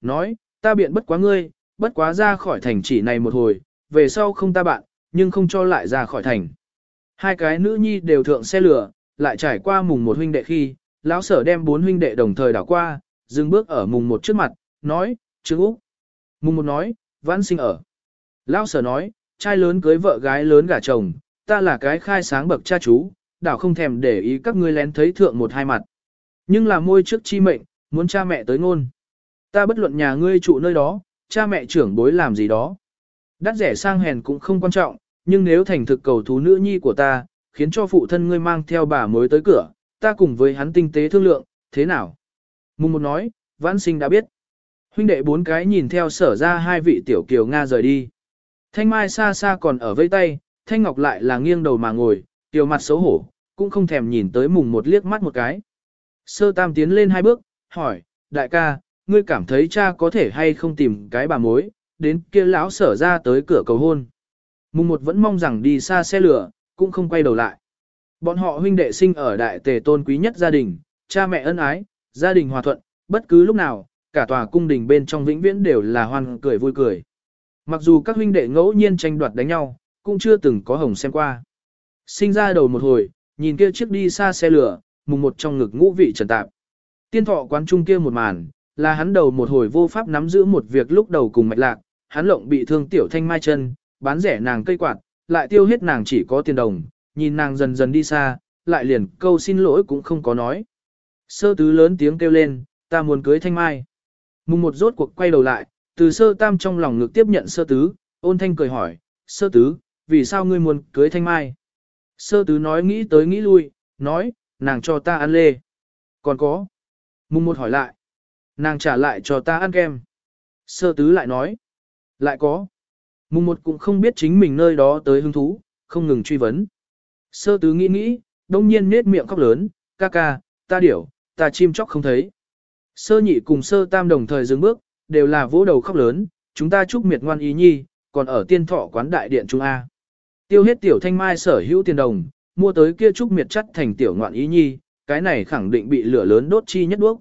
nói, ta biện bất quá ngươi, bất quá ra khỏi thành chỉ này một hồi, về sau không ta bạn, nhưng không cho lại ra khỏi thành. Hai cái nữ nhi đều thượng xe lửa, lại trải qua mùng một huynh đệ khi, lão sở đem bốn huynh đệ đồng thời đảo qua, dừng bước ở mùng một trước mặt, nói, Trương Úc. Mùng một nói, vãn sinh ở. Lão sở nói, trai lớn cưới vợ gái lớn gả chồng, ta là cái khai sáng bậc cha chú, đảo không thèm để ý các ngươi lén thấy thượng một hai mặt. Nhưng là môi trước chi mệnh, muốn cha mẹ tới ngôn. Ta bất luận nhà ngươi trụ nơi đó, cha mẹ trưởng bối làm gì đó. Đắt rẻ sang hèn cũng không quan trọng, nhưng nếu thành thực cầu thú nữ nhi của ta, khiến cho phụ thân ngươi mang theo bà mới tới cửa, ta cùng với hắn tinh tế thương lượng, thế nào? Mùng một nói, vãn sinh đã biết. Huynh đệ bốn cái nhìn theo sở ra hai vị tiểu kiều Nga rời đi. Thanh Mai xa xa còn ở vây tay, Thanh Ngọc lại là nghiêng đầu mà ngồi, tiểu mặt xấu hổ, cũng không thèm nhìn tới mùng một liếc mắt một cái. Sơ tam tiến lên hai bước, hỏi, đại ca, ngươi cảm thấy cha có thể hay không tìm cái bà mối, đến kia lão sở ra tới cửa cầu hôn. Mùng một vẫn mong rằng đi xa xe lửa, cũng không quay đầu lại. Bọn họ huynh đệ sinh ở đại tề tôn quý nhất gia đình, cha mẹ ân ái, gia đình hòa thuận, bất cứ lúc nào, cả tòa cung đình bên trong vĩnh viễn đều là hoan cười vui cười. Mặc dù các huynh đệ ngẫu nhiên tranh đoạt đánh nhau, cũng chưa từng có hồng xem qua. Sinh ra đầu một hồi, nhìn kia chiếc đi xa xe lửa, mùng một trong ngực ngũ vị trần tạp. Tiên thọ quán trung kia một màn, là hắn đầu một hồi vô pháp nắm giữ một việc lúc đầu cùng mạch lạc, hắn lộng bị thương tiểu thanh mai chân, bán rẻ nàng cây quạt, lại tiêu hết nàng chỉ có tiền đồng, nhìn nàng dần dần đi xa, lại liền câu xin lỗi cũng không có nói. Sơ tứ lớn tiếng kêu lên, ta muốn cưới thanh mai. Mùng một rốt cuộc quay đầu lại, từ sơ tam trong lòng ngực tiếp nhận sơ tứ, ôn thanh cười hỏi, sơ tứ, vì sao ngươi muốn cưới thanh mai? Sơ tứ nói nghĩ tới nghĩ lui, nói, nàng cho ta ăn lê. Còn có. Mùng một hỏi lại. Nàng trả lại cho ta ăn kem. Sơ tứ lại nói. Lại có. Mùng một cũng không biết chính mình nơi đó tới hứng thú, không ngừng truy vấn. Sơ tứ nghĩ nghĩ, đông nhiên nết miệng khóc lớn, ca ca, ta điểu, ta chim chóc không thấy. Sơ nhị cùng sơ tam đồng thời dừng bước, đều là vỗ đầu khóc lớn, chúng ta chúc miệt ngoan ý nhi, còn ở tiên thọ quán đại điện Trung A. Tiêu hết tiểu thanh mai sở hữu tiền đồng, mua tới kia chúc miệt chất thành tiểu ngoạn ý nhi, cái này khẳng định bị lửa lớn đốt chi nhất đuốc.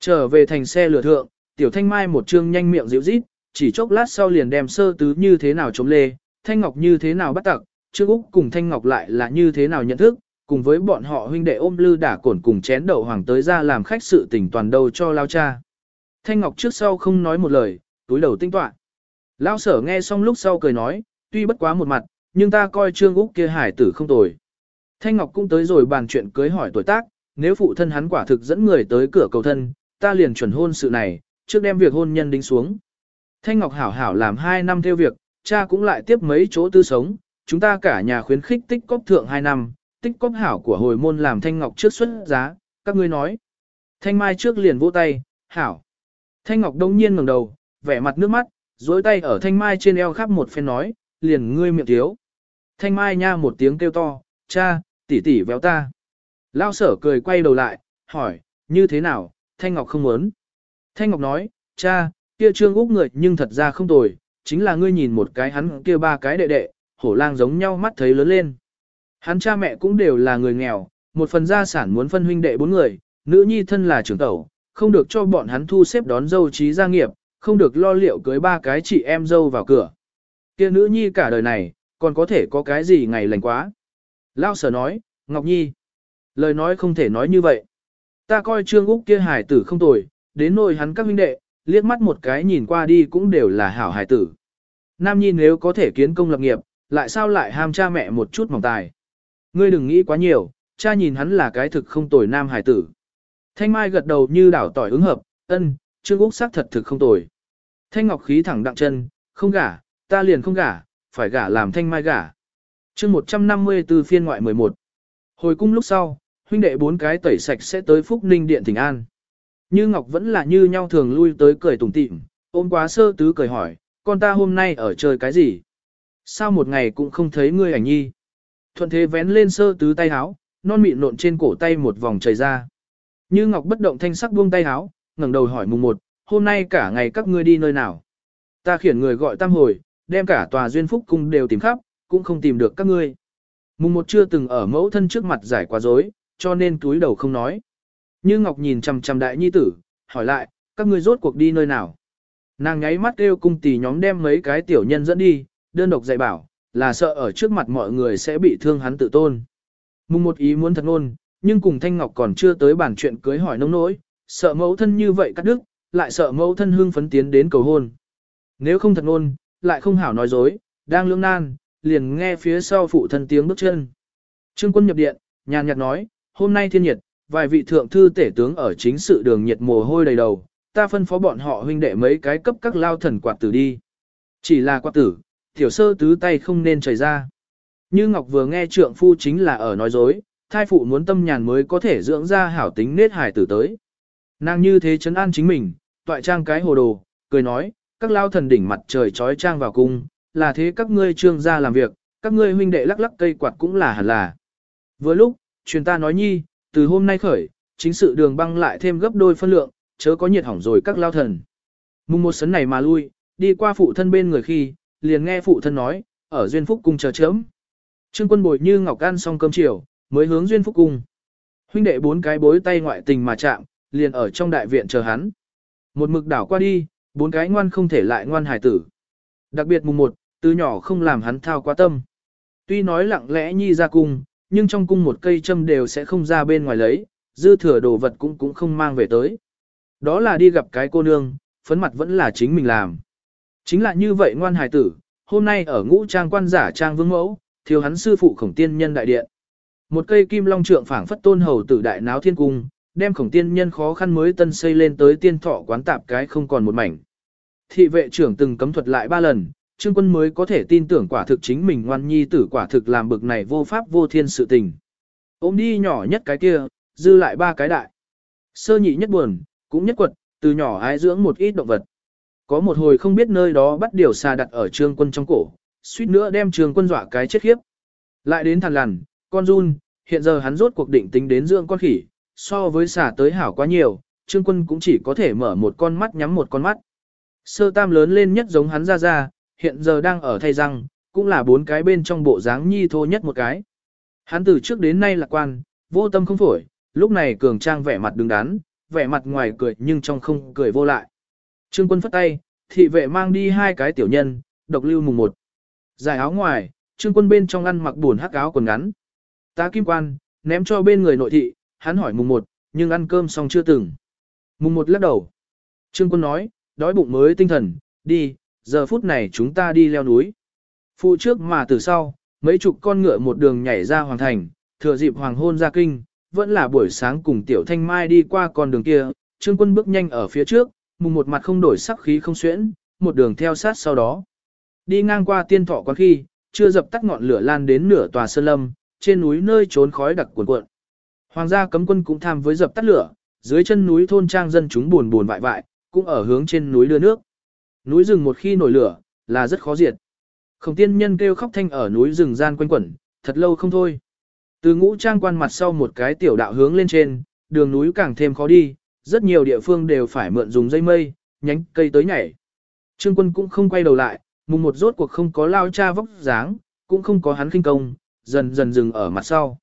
Trở về thành xe lửa thượng, tiểu thanh mai một trương nhanh miệng dịu rít, chỉ chốc lát sau liền đem sơ tứ như thế nào chống lê, thanh ngọc như thế nào bắt tặc, Trương Úc cùng Thanh Ngọc lại là như thế nào nhận thức, cùng với bọn họ huynh đệ ôm lư đả cổn cùng chén đậu hoàng tới ra làm khách sự tình toàn đầu cho lao cha. Thanh Ngọc trước sau không nói một lời, túi đầu tinh toạn. Lao sở nghe xong lúc sau cười nói, tuy bất quá một mặt, nhưng ta coi Trương Úc kia hải tử không tồi. Thanh Ngọc cũng tới rồi bàn chuyện cưới hỏi tuổi tác, nếu phụ thân hắn quả thực dẫn người tới cửa cầu thân, ta liền chuẩn hôn sự này, trước đem việc hôn nhân đính xuống. Thanh Ngọc hảo hảo làm 2 năm theo việc, cha cũng lại tiếp mấy chỗ tư sống, chúng ta cả nhà khuyến khích tích cóp thượng 2 năm, tích cóp hảo của hồi môn làm Thanh Ngọc trước xuất giá, các ngươi nói. Thanh Mai trước liền vỗ tay, hảo. Thanh Ngọc đông nhiên ngẩng đầu, vẻ mặt nước mắt, dối tay ở Thanh Mai trên eo khắp một phen nói, liền ngươi miệng thiếu. Thanh Mai nha một tiếng kêu to, cha, tỷ tỷ véo ta. Lao sở cười quay đầu lại, hỏi, như thế nào, Thanh Ngọc không muốn. Thanh Ngọc nói, cha, kia trương úc người nhưng thật ra không tồi, chính là ngươi nhìn một cái hắn kia ba cái đệ đệ, hổ lang giống nhau mắt thấy lớn lên. Hắn cha mẹ cũng đều là người nghèo, một phần gia sản muốn phân huynh đệ bốn người, nữ nhi thân là trưởng tẩu, không được cho bọn hắn thu xếp đón dâu trí gia nghiệp, không được lo liệu cưới ba cái chị em dâu vào cửa. Kia nữ nhi cả đời này, còn có thể có cái gì ngày lành quá. Lao sở nói, Ngọc Nhi, lời nói không thể nói như vậy. Ta coi Trương Úc kia hải tử không tồi, đến nỗi hắn các huynh đệ, liếc mắt một cái nhìn qua đi cũng đều là hảo hải tử. Nam Nhi nếu có thể kiến công lập nghiệp, lại sao lại ham cha mẹ một chút mỏng tài. Ngươi đừng nghĩ quá nhiều, cha nhìn hắn là cái thực không tồi nam hải tử. Thanh Mai gật đầu như đảo tỏi ứng hợp, ân, Trương Úc sắc thật thực không tồi. Thanh Ngọc khí thẳng đặng chân, không gả, ta liền không gả, phải gả làm Thanh Mai gả. chương 154 phiên ngoại 11. Hồi cung lúc sau, huynh đệ bốn cái tẩy sạch sẽ tới Phúc Ninh Điện Thịnh An. Như Ngọc vẫn là như nhau thường lui tới cười tủm tỉm, ôm quá sơ tứ cười hỏi, con ta hôm nay ở chơi cái gì? Sao một ngày cũng không thấy ngươi ảnh nhi? Thuận thế vén lên sơ tứ tay háo, non mịn nộn trên cổ tay một vòng chảy ra. Như Ngọc bất động thanh sắc buông tay háo, ngẩng đầu hỏi mùng một, hôm nay cả ngày các ngươi đi nơi nào? Ta khiển người gọi tam hồi, đem cả tòa duyên phúc cung đều tìm khắp, cũng không tìm được các ngươi. Mùng một chưa từng ở mẫu thân trước mặt giải quá dối, cho nên túi đầu không nói. Như Ngọc nhìn chằm chằm đại nhi tử, hỏi lại, các ngươi rốt cuộc đi nơi nào? Nàng nháy mắt kêu cung tỷ nhóm đem mấy cái tiểu nhân dẫn đi, đơn độc dạy bảo, là sợ ở trước mặt mọi người sẽ bị thương hắn tự tôn. Mùng một ý muốn thật ngôn, nhưng cùng Thanh Ngọc còn chưa tới bản chuyện cưới hỏi nông nỗi, sợ mẫu thân như vậy cắt đứt, lại sợ mẫu thân hương phấn tiến đến cầu hôn. Nếu không thật ngôn, lại không hảo nói dối, đang lưỡng nan, liền nghe phía sau phụ thân tiếng bước chân. Trương quân nhập điện, nhàn nhạt nói, hôm nay thiên nhiệt, vài vị thượng thư tể tướng ở chính sự đường nhiệt mồ hôi đầy đầu, ta phân phó bọn họ huynh đệ mấy cái cấp các lao thần quạt tử đi. Chỉ là quạt tử, tiểu sơ tứ tay không nên chảy ra. Như Ngọc vừa nghe trượng phu chính là ở nói dối, thai phụ muốn tâm nhàn mới có thể dưỡng ra hảo tính nết hải tử tới. Nàng như thế chấn an chính mình, toại trang cái hồ đồ, cười nói, các lao thần đỉnh mặt trời trói trang vào cung, là thế các ngươi trương gia làm việc, các ngươi huynh đệ lắc lắc cây quạt cũng là hẳn là. Vừa lúc, truyền ta nói nhi, từ hôm nay khởi, chính sự đường băng lại thêm gấp đôi phân lượng, chớ có nhiệt hỏng rồi các lao thần. Mùng một sấn này mà lui, đi qua phụ thân bên người khi, liền nghe phụ thân nói, ở duyên phúc cung chờ chớm. Trương quân bồi như ngọc ăn xong cơm chiều, mới hướng duyên phúc cung. Huynh đệ bốn cái bối tay ngoại tình mà chạm, liền ở trong đại viện chờ hắn. Một mực đảo qua đi, bốn cái ngoan không thể lại ngoan hải tử. Đặc biệt mùng một, từ nhỏ không làm hắn thao quá tâm. Tuy nói lặng lẽ nhi ra cung, nhưng trong cung một cây châm đều sẽ không ra bên ngoài lấy, dư thừa đồ vật cũng cũng không mang về tới. Đó là đi gặp cái cô nương, phấn mặt vẫn là chính mình làm. Chính là như vậy ngoan hài tử, hôm nay ở ngũ trang quan giả trang vương mẫu, thiếu hắn sư phụ khổng tiên nhân đại điện. Một cây kim long trượng phảng phất tôn hầu tử đại náo thiên cung, đem khổng tiên nhân khó khăn mới tân xây lên tới tiên thọ quán tạp cái không còn một mảnh. Thị vệ trưởng từng cấm thuật lại ba lần, trương quân mới có thể tin tưởng quả thực chính mình ngoan nhi tử quả thực làm bực này vô pháp vô thiên sự tình. Ôm đi nhỏ nhất cái kia, dư lại ba cái đại. Sơ nhị nhất buồn, cũng nhất quật, từ nhỏ ái dưỡng một ít động vật. Có một hồi không biết nơi đó bắt điều xà đặt ở trương quân trong cổ, suýt nữa đem trương quân dọa cái chết khiếp. Lại đến thằn lằn, con run, hiện giờ hắn rốt cuộc định tính đến dưỡng con khỉ, so với xà tới hảo quá nhiều, trương quân cũng chỉ có thể mở một con mắt nhắm một con mắt. Sơ tam lớn lên nhất giống hắn ra ra, hiện giờ đang ở thay răng, cũng là bốn cái bên trong bộ dáng nhi thô nhất một cái. Hắn từ trước đến nay lạc quan, vô tâm không phổi, lúc này cường trang vẻ mặt đứng đắn, vẻ mặt ngoài cười nhưng trong không cười vô lại. Trương quân phất tay, thị vệ mang đi hai cái tiểu nhân, độc lưu mùng một. Giải áo ngoài, trương quân bên trong ăn mặc buồn hắc áo quần ngắn. Ta kim quan, ném cho bên người nội thị, hắn hỏi mùng một, nhưng ăn cơm xong chưa từng. Mùng một lắc đầu. Trương quân nói, đói bụng mới tinh thần, đi, giờ phút này chúng ta đi leo núi. Phụ trước mà từ sau, mấy chục con ngựa một đường nhảy ra hoàng thành, thừa dịp hoàng hôn ra kinh, vẫn là buổi sáng cùng tiểu thanh mai đi qua con đường kia, trương quân bước nhanh ở phía trước, mùng một mặt không đổi sắc khí không xuyễn, một đường theo sát sau đó. Đi ngang qua tiên thọ quán khi, chưa dập tắt ngọn lửa lan đến nửa tòa sơn lâm, trên núi nơi trốn khói đặc cuồn cuộn. Hoàng gia cấm quân cũng tham với dập tắt lửa, dưới chân núi thôn trang dân chúng buồn buồn vại vại, cũng ở hướng trên núi đưa nước. Núi rừng một khi nổi lửa, là rất khó diệt. Khổng tiên nhân kêu khóc thanh ở núi rừng gian quanh quẩn, thật lâu không thôi. Từ ngũ trang quan mặt sau một cái tiểu đạo hướng lên trên, đường núi càng thêm khó đi, rất nhiều địa phương đều phải mượn dùng dây mây, nhánh cây tới nhảy. Trương quân cũng không quay đầu lại, mùng một rốt cuộc không có lao cha vóc dáng, cũng không có hắn kinh công, dần dần dừng ở mặt sau.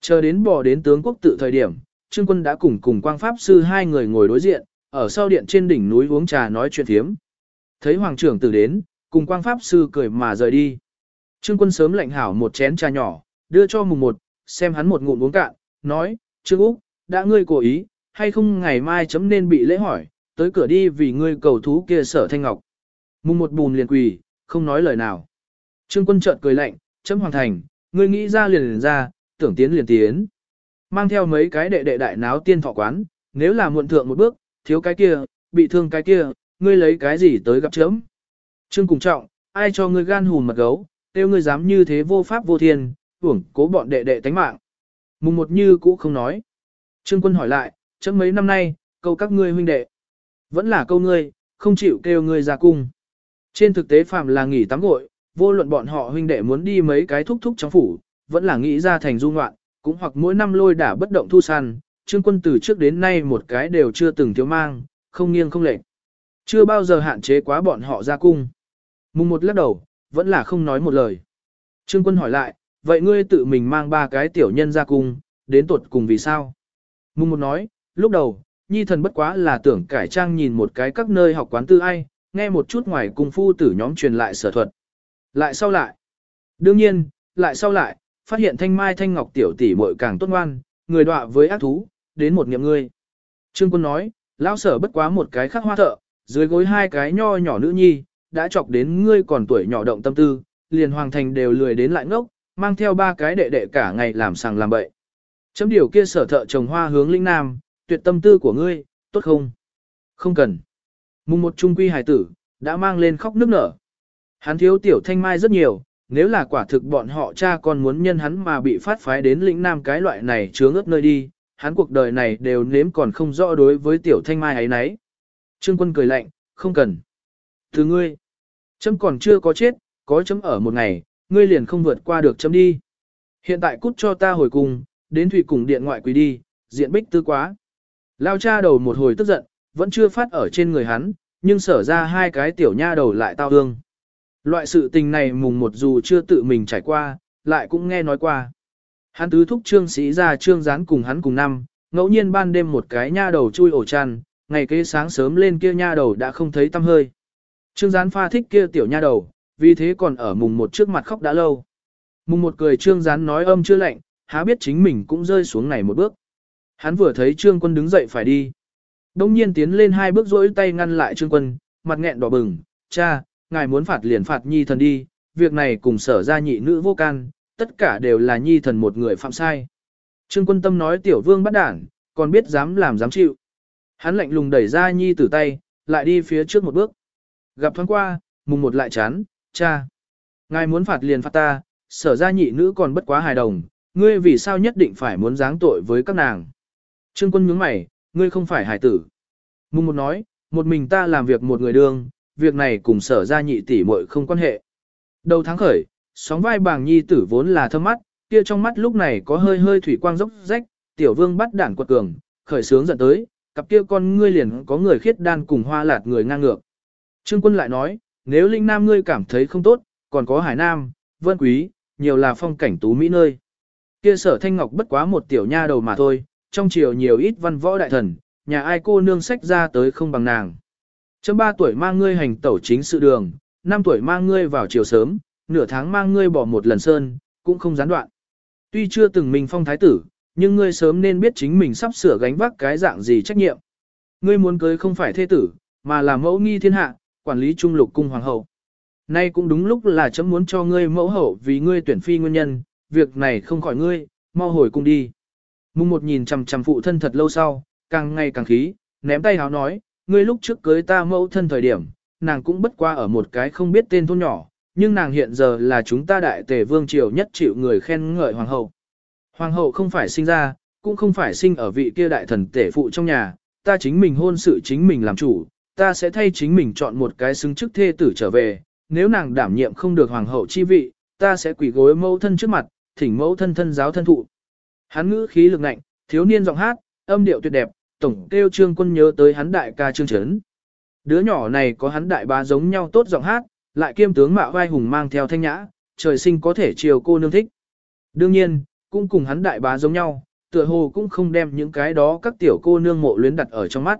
Chờ đến bỏ đến tướng quốc tự thời điểm, Trương quân đã cùng cùng quang pháp sư hai người ngồi đối diện, ở sau điện trên đỉnh núi uống trà nói chuyện thiếm. Thấy hoàng trưởng tử đến, cùng quang pháp sư cười mà rời đi. Trương quân sớm lạnh hảo một chén trà nhỏ, đưa cho mùng một, xem hắn một ngụm uống cạn, nói, Trương Úc, đã ngươi cố ý, hay không ngày mai chấm nên bị lễ hỏi, tới cửa đi vì ngươi cầu thú kia sở thanh ngọc. Mùng một bùn liền quỳ, không nói lời nào. Trương quân chợt cười lạnh, chấm hoàng thành, ngươi nghĩ ra liền liền ra, tưởng tiến liền tiến. Mang theo mấy cái đệ đệ đại náo tiên thọ quán, nếu là muộn thượng một bước, thiếu cái kia, bị thương cái kia, ngươi lấy cái gì tới gặp chấm. Trương cùng trọng, ai cho ngươi gan hùn mật gấu, tiêu ngươi dám như thế vô pháp vô thiên, hưởng cố bọn đệ đệ tánh mạng. Mùng một như cũ không nói. Trương quân hỏi lại, chấm mấy năm nay, câu các ngươi huynh đệ. Vẫn là câu ngươi, không chịu kêu ngươi ra cung. Trên thực tế phạm là nghỉ tắm gội, vô luận bọn họ huynh đệ muốn đi mấy cái thúc thúc trong phủ, vẫn là nghĩ ra thành du ngoạn, cũng hoặc mỗi năm lôi đả bất động thu săn, trương quân từ trước đến nay một cái đều chưa từng thiếu mang, không nghiêng không lệch. Chưa bao giờ hạn chế quá bọn họ ra cung. Mùng một lắc đầu, vẫn là không nói một lời. Trương quân hỏi lại, vậy ngươi tự mình mang ba cái tiểu nhân ra cung, đến tuột cùng vì sao? Mùng một nói, lúc đầu, nhi thần bất quá là tưởng cải trang nhìn một cái các nơi học quán tư ai, nghe một chút ngoài cung phu tử nhóm truyền lại sở thuật. Lại sau lại. Đương nhiên, lại sau lại, phát hiện thanh mai thanh ngọc tiểu tỷ muội càng tốt ngoan, người đọa với ác thú, đến một nghiệm ngươi. Trương quân nói, lão sở bất quá một cái khắc hoa thợ, dưới gối hai cái nho nhỏ nữ nhi, đã chọc đến ngươi còn tuổi nhỏ động tâm tư, liền hoàng thành đều lười đến lại ngốc, mang theo ba cái đệ đệ cả ngày làm sàng làm bậy. Chấm điều kia sở thợ trồng hoa hướng linh nam, tuyệt tâm tư của ngươi, tốt không? Không cần. Mùng một trung quy hài tử, đã mang lên khóc nước nở. Hắn thiếu tiểu thanh mai rất nhiều, nếu là quả thực bọn họ cha con muốn nhân hắn mà bị phát phái đến lĩnh nam cái loại này chứa ướp nơi đi, hắn cuộc đời này đều nếm còn không rõ đối với tiểu thanh mai ấy nấy. Trương quân cười lạnh, không cần. Từ ngươi, chấm còn chưa có chết, có chấm ở một ngày, ngươi liền không vượt qua được chấm đi. Hiện tại cút cho ta hồi cùng, đến thủy cùng điện ngoại quỳ đi, diện bích tư quá. Lao cha đầu một hồi tức giận, vẫn chưa phát ở trên người hắn, nhưng sở ra hai cái tiểu nha đầu lại tao hương. Loại sự tình này mùng một dù chưa tự mình trải qua, lại cũng nghe nói qua. Hắn tứ thúc trương sĩ ra trương gián cùng hắn cùng năm, ngẫu nhiên ban đêm một cái nha đầu chui ổ chăn, ngày kế sáng sớm lên kia nha đầu đã không thấy tâm hơi. Trương gián pha thích kia tiểu nha đầu, vì thế còn ở mùng một trước mặt khóc đã lâu. Mùng một cười trương gián nói âm chưa lạnh, há biết chính mình cũng rơi xuống này một bước. Hắn vừa thấy trương quân đứng dậy phải đi. Đông nhiên tiến lên hai bước rỗi tay ngăn lại trương quân, mặt nghẹn đỏ bừng, cha, ngài muốn phạt liền phạt nhi thần đi, việc này cùng sở ra nhị nữ vô can, tất cả đều là nhi thần một người phạm sai. Trương quân tâm nói tiểu vương bắt đảng, còn biết dám làm dám chịu. Hắn lạnh lùng đẩy ra nhi tử tay, lại đi phía trước một bước. Gặp thoáng qua, mùng một lại chán, cha. Ngài muốn phạt liền phạt ta, sở ra nhị nữ còn bất quá hài đồng, ngươi vì sao nhất định phải muốn giáng tội với các nàng. Trương quân nhướng mày, ngươi không phải hài tử. Mùng một nói, một mình ta làm việc một người đương, việc này cùng sở ra nhị tỷ muội không quan hệ. Đầu tháng khởi, sóng vai bàng nhi tử vốn là thâm mắt, kia trong mắt lúc này có hơi hơi thủy quang dốc rách, tiểu vương bắt đản quật cường, khởi sướng giận tới, cặp kia con ngươi liền có người khiết đan cùng hoa lạt người ngang ngược. Trương quân lại nói, nếu linh nam ngươi cảm thấy không tốt, còn có hải nam, vân quý, nhiều là phong cảnh tú mỹ nơi. Kia sở thanh ngọc bất quá một tiểu nha đầu mà thôi, trong chiều nhiều ít văn võ đại thần, nhà ai cô nương sách ra tới không bằng nàng. Chấm ba tuổi mang ngươi hành tẩu chính sự đường, năm tuổi mang ngươi vào chiều sớm, nửa tháng mang ngươi bỏ một lần sơn, cũng không gián đoạn. Tuy chưa từng mình phong thái tử, nhưng ngươi sớm nên biết chính mình sắp sửa gánh vác cái dạng gì trách nhiệm. Ngươi muốn cưới không phải thế tử, mà là mẫu nghi thiên hạ, quản lý trung lục cung hoàng hậu. Nay cũng đúng lúc là chấm muốn cho ngươi mẫu hậu vì ngươi tuyển phi nguyên nhân, việc này không khỏi ngươi, mau hồi cung đi. Mùng một nhìn chằm chằm phụ thân thật lâu sau, càng ngày càng khí, ném tay háo nói, ngươi lúc trước cưới ta mẫu thân thời điểm, nàng cũng bất qua ở một cái không biết tên thôn nhỏ, nhưng nàng hiện giờ là chúng ta đại tề vương triều nhất chịu người khen ngợi hoàng hậu. Hoàng hậu không phải sinh ra, cũng không phải sinh ở vị kia đại thần tể phụ trong nhà, ta chính mình hôn sự chính mình làm chủ, ta sẽ thay chính mình chọn một cái xứng chức thê tử trở về, nếu nàng đảm nhiệm không được hoàng hậu chi vị, ta sẽ quỷ gối mẫu thân trước mặt, thỉnh mẫu thân thân giáo thân thụ. Hắn ngữ khí lực nạnh, thiếu niên giọng hát, âm điệu tuyệt đẹp, tổng kêu trương quân nhớ tới hắn đại ca trương trấn. Đứa nhỏ này có hắn đại bá giống nhau tốt giọng hát, lại kiêm tướng mạo vai hùng mang theo thanh nhã, trời sinh có thể chiều cô nương thích. Đương nhiên, cũng cùng hắn đại bá giống nhau, tựa hồ cũng không đem những cái đó các tiểu cô nương mộ luyến đặt ở trong mắt.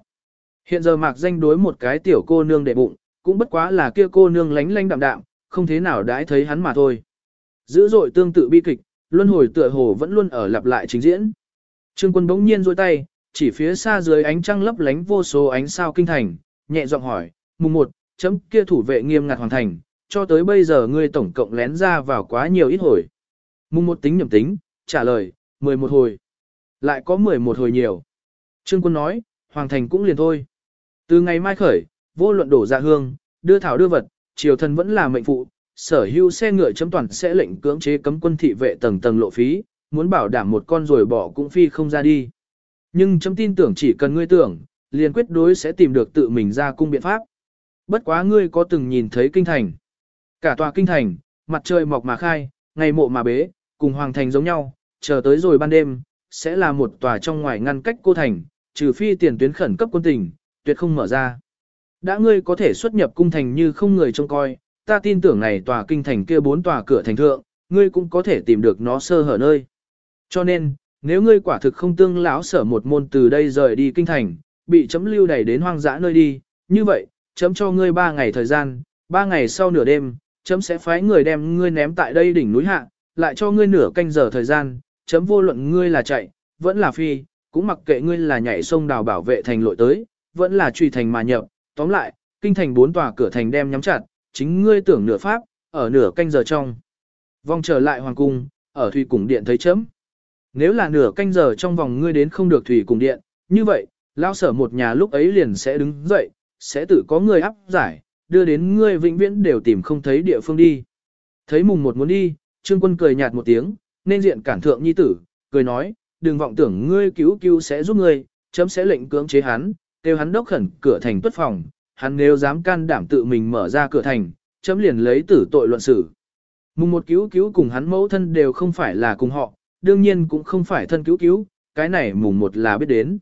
Hiện giờ mạc danh đối một cái tiểu cô nương để bụng, cũng bất quá là kia cô nương lánh lánh đạm đạm, không thế nào đãi thấy hắn mà thôi. Dữ dội tương tự bi kịch, luân hồi tựa hồ vẫn luôn ở lặp lại trình diễn. Trương quân bỗng nhiên rôi tay, chỉ phía xa dưới ánh trăng lấp lánh vô số ánh sao kinh thành, nhẹ giọng hỏi, mùng một, chấm kia thủ vệ nghiêm ngặt hoàn thành, cho tới bây giờ ngươi tổng cộng lén ra vào quá nhiều ít hồi. Mùng một tính nhầm tính, trả lời, 11 hồi. Lại có 11 hồi nhiều. Trương quân nói, hoàng thành cũng liền thôi. Từ ngày mai khởi, vô luận đổ ra hương, đưa thảo đưa vật, triều thần vẫn là mệnh phụ, sở hữu xe ngựa chấm toàn sẽ lệnh cưỡng chế cấm quân thị vệ tầng tầng lộ phí, muốn bảo đảm một con rồi bỏ cũng phi không ra đi. Nhưng chấm tin tưởng chỉ cần ngươi tưởng, liền quyết đối sẽ tìm được tự mình ra cung biện pháp. Bất quá ngươi có từng nhìn thấy kinh thành. Cả tòa kinh thành, mặt trời mọc mà khai, ngày mộ mà bế, cùng hoàng thành giống nhau, chờ tới rồi ban đêm, sẽ là một tòa trong ngoài ngăn cách cô thành, trừ phi tiền tuyến khẩn cấp quân tình, tuyệt không mở ra. Đã ngươi có thể xuất nhập cung thành như không người trông coi, ta tin tưởng này tòa kinh thành kia bốn tòa cửa thành thượng, ngươi cũng có thể tìm được nó sơ hở nơi. Cho nên, nếu ngươi quả thực không tương lão sở một môn từ đây rời đi kinh thành, bị chấm lưu đẩy đến hoang dã nơi đi, như vậy, chấm cho ngươi ba ngày thời gian, ba ngày sau nửa đêm, chấm sẽ phái người đem ngươi ném tại đây đỉnh núi hạ, lại cho ngươi nửa canh giờ thời gian, chấm vô luận ngươi là chạy, vẫn là phi, cũng mặc kệ ngươi là nhảy sông đào bảo vệ thành lội tới, vẫn là truy thành mà nhập, tóm lại, kinh thành bốn tòa cửa thành đem nhắm chặt, chính ngươi tưởng nửa pháp, ở nửa canh giờ trong. Vòng trở lại hoàng cung, ở thủy cung điện thấy chấm. Nếu là nửa canh giờ trong vòng ngươi đến không được thủy cung điện, như vậy, lao sở một nhà lúc ấy liền sẽ đứng dậy, sẽ tự có người áp giải, đưa đến ngươi vĩnh viễn đều tìm không thấy địa phương đi. Thấy mùng một muốn đi, trương quân cười nhạt một tiếng, nên diện cản thượng nhi tử, cười nói, đừng vọng tưởng ngươi cứu cứu sẽ giúp ngươi, chấm sẽ lệnh cưỡng chế hắn, kêu hắn đốc khẩn cửa thành tuất phòng, hắn nếu dám can đảm tự mình mở ra cửa thành, chấm liền lấy tử tội luận xử. Mùng một cứu cứu cùng hắn mẫu thân đều không phải là cùng họ, đương nhiên cũng không phải thân cứu cứu, cái này mùng một là biết đến.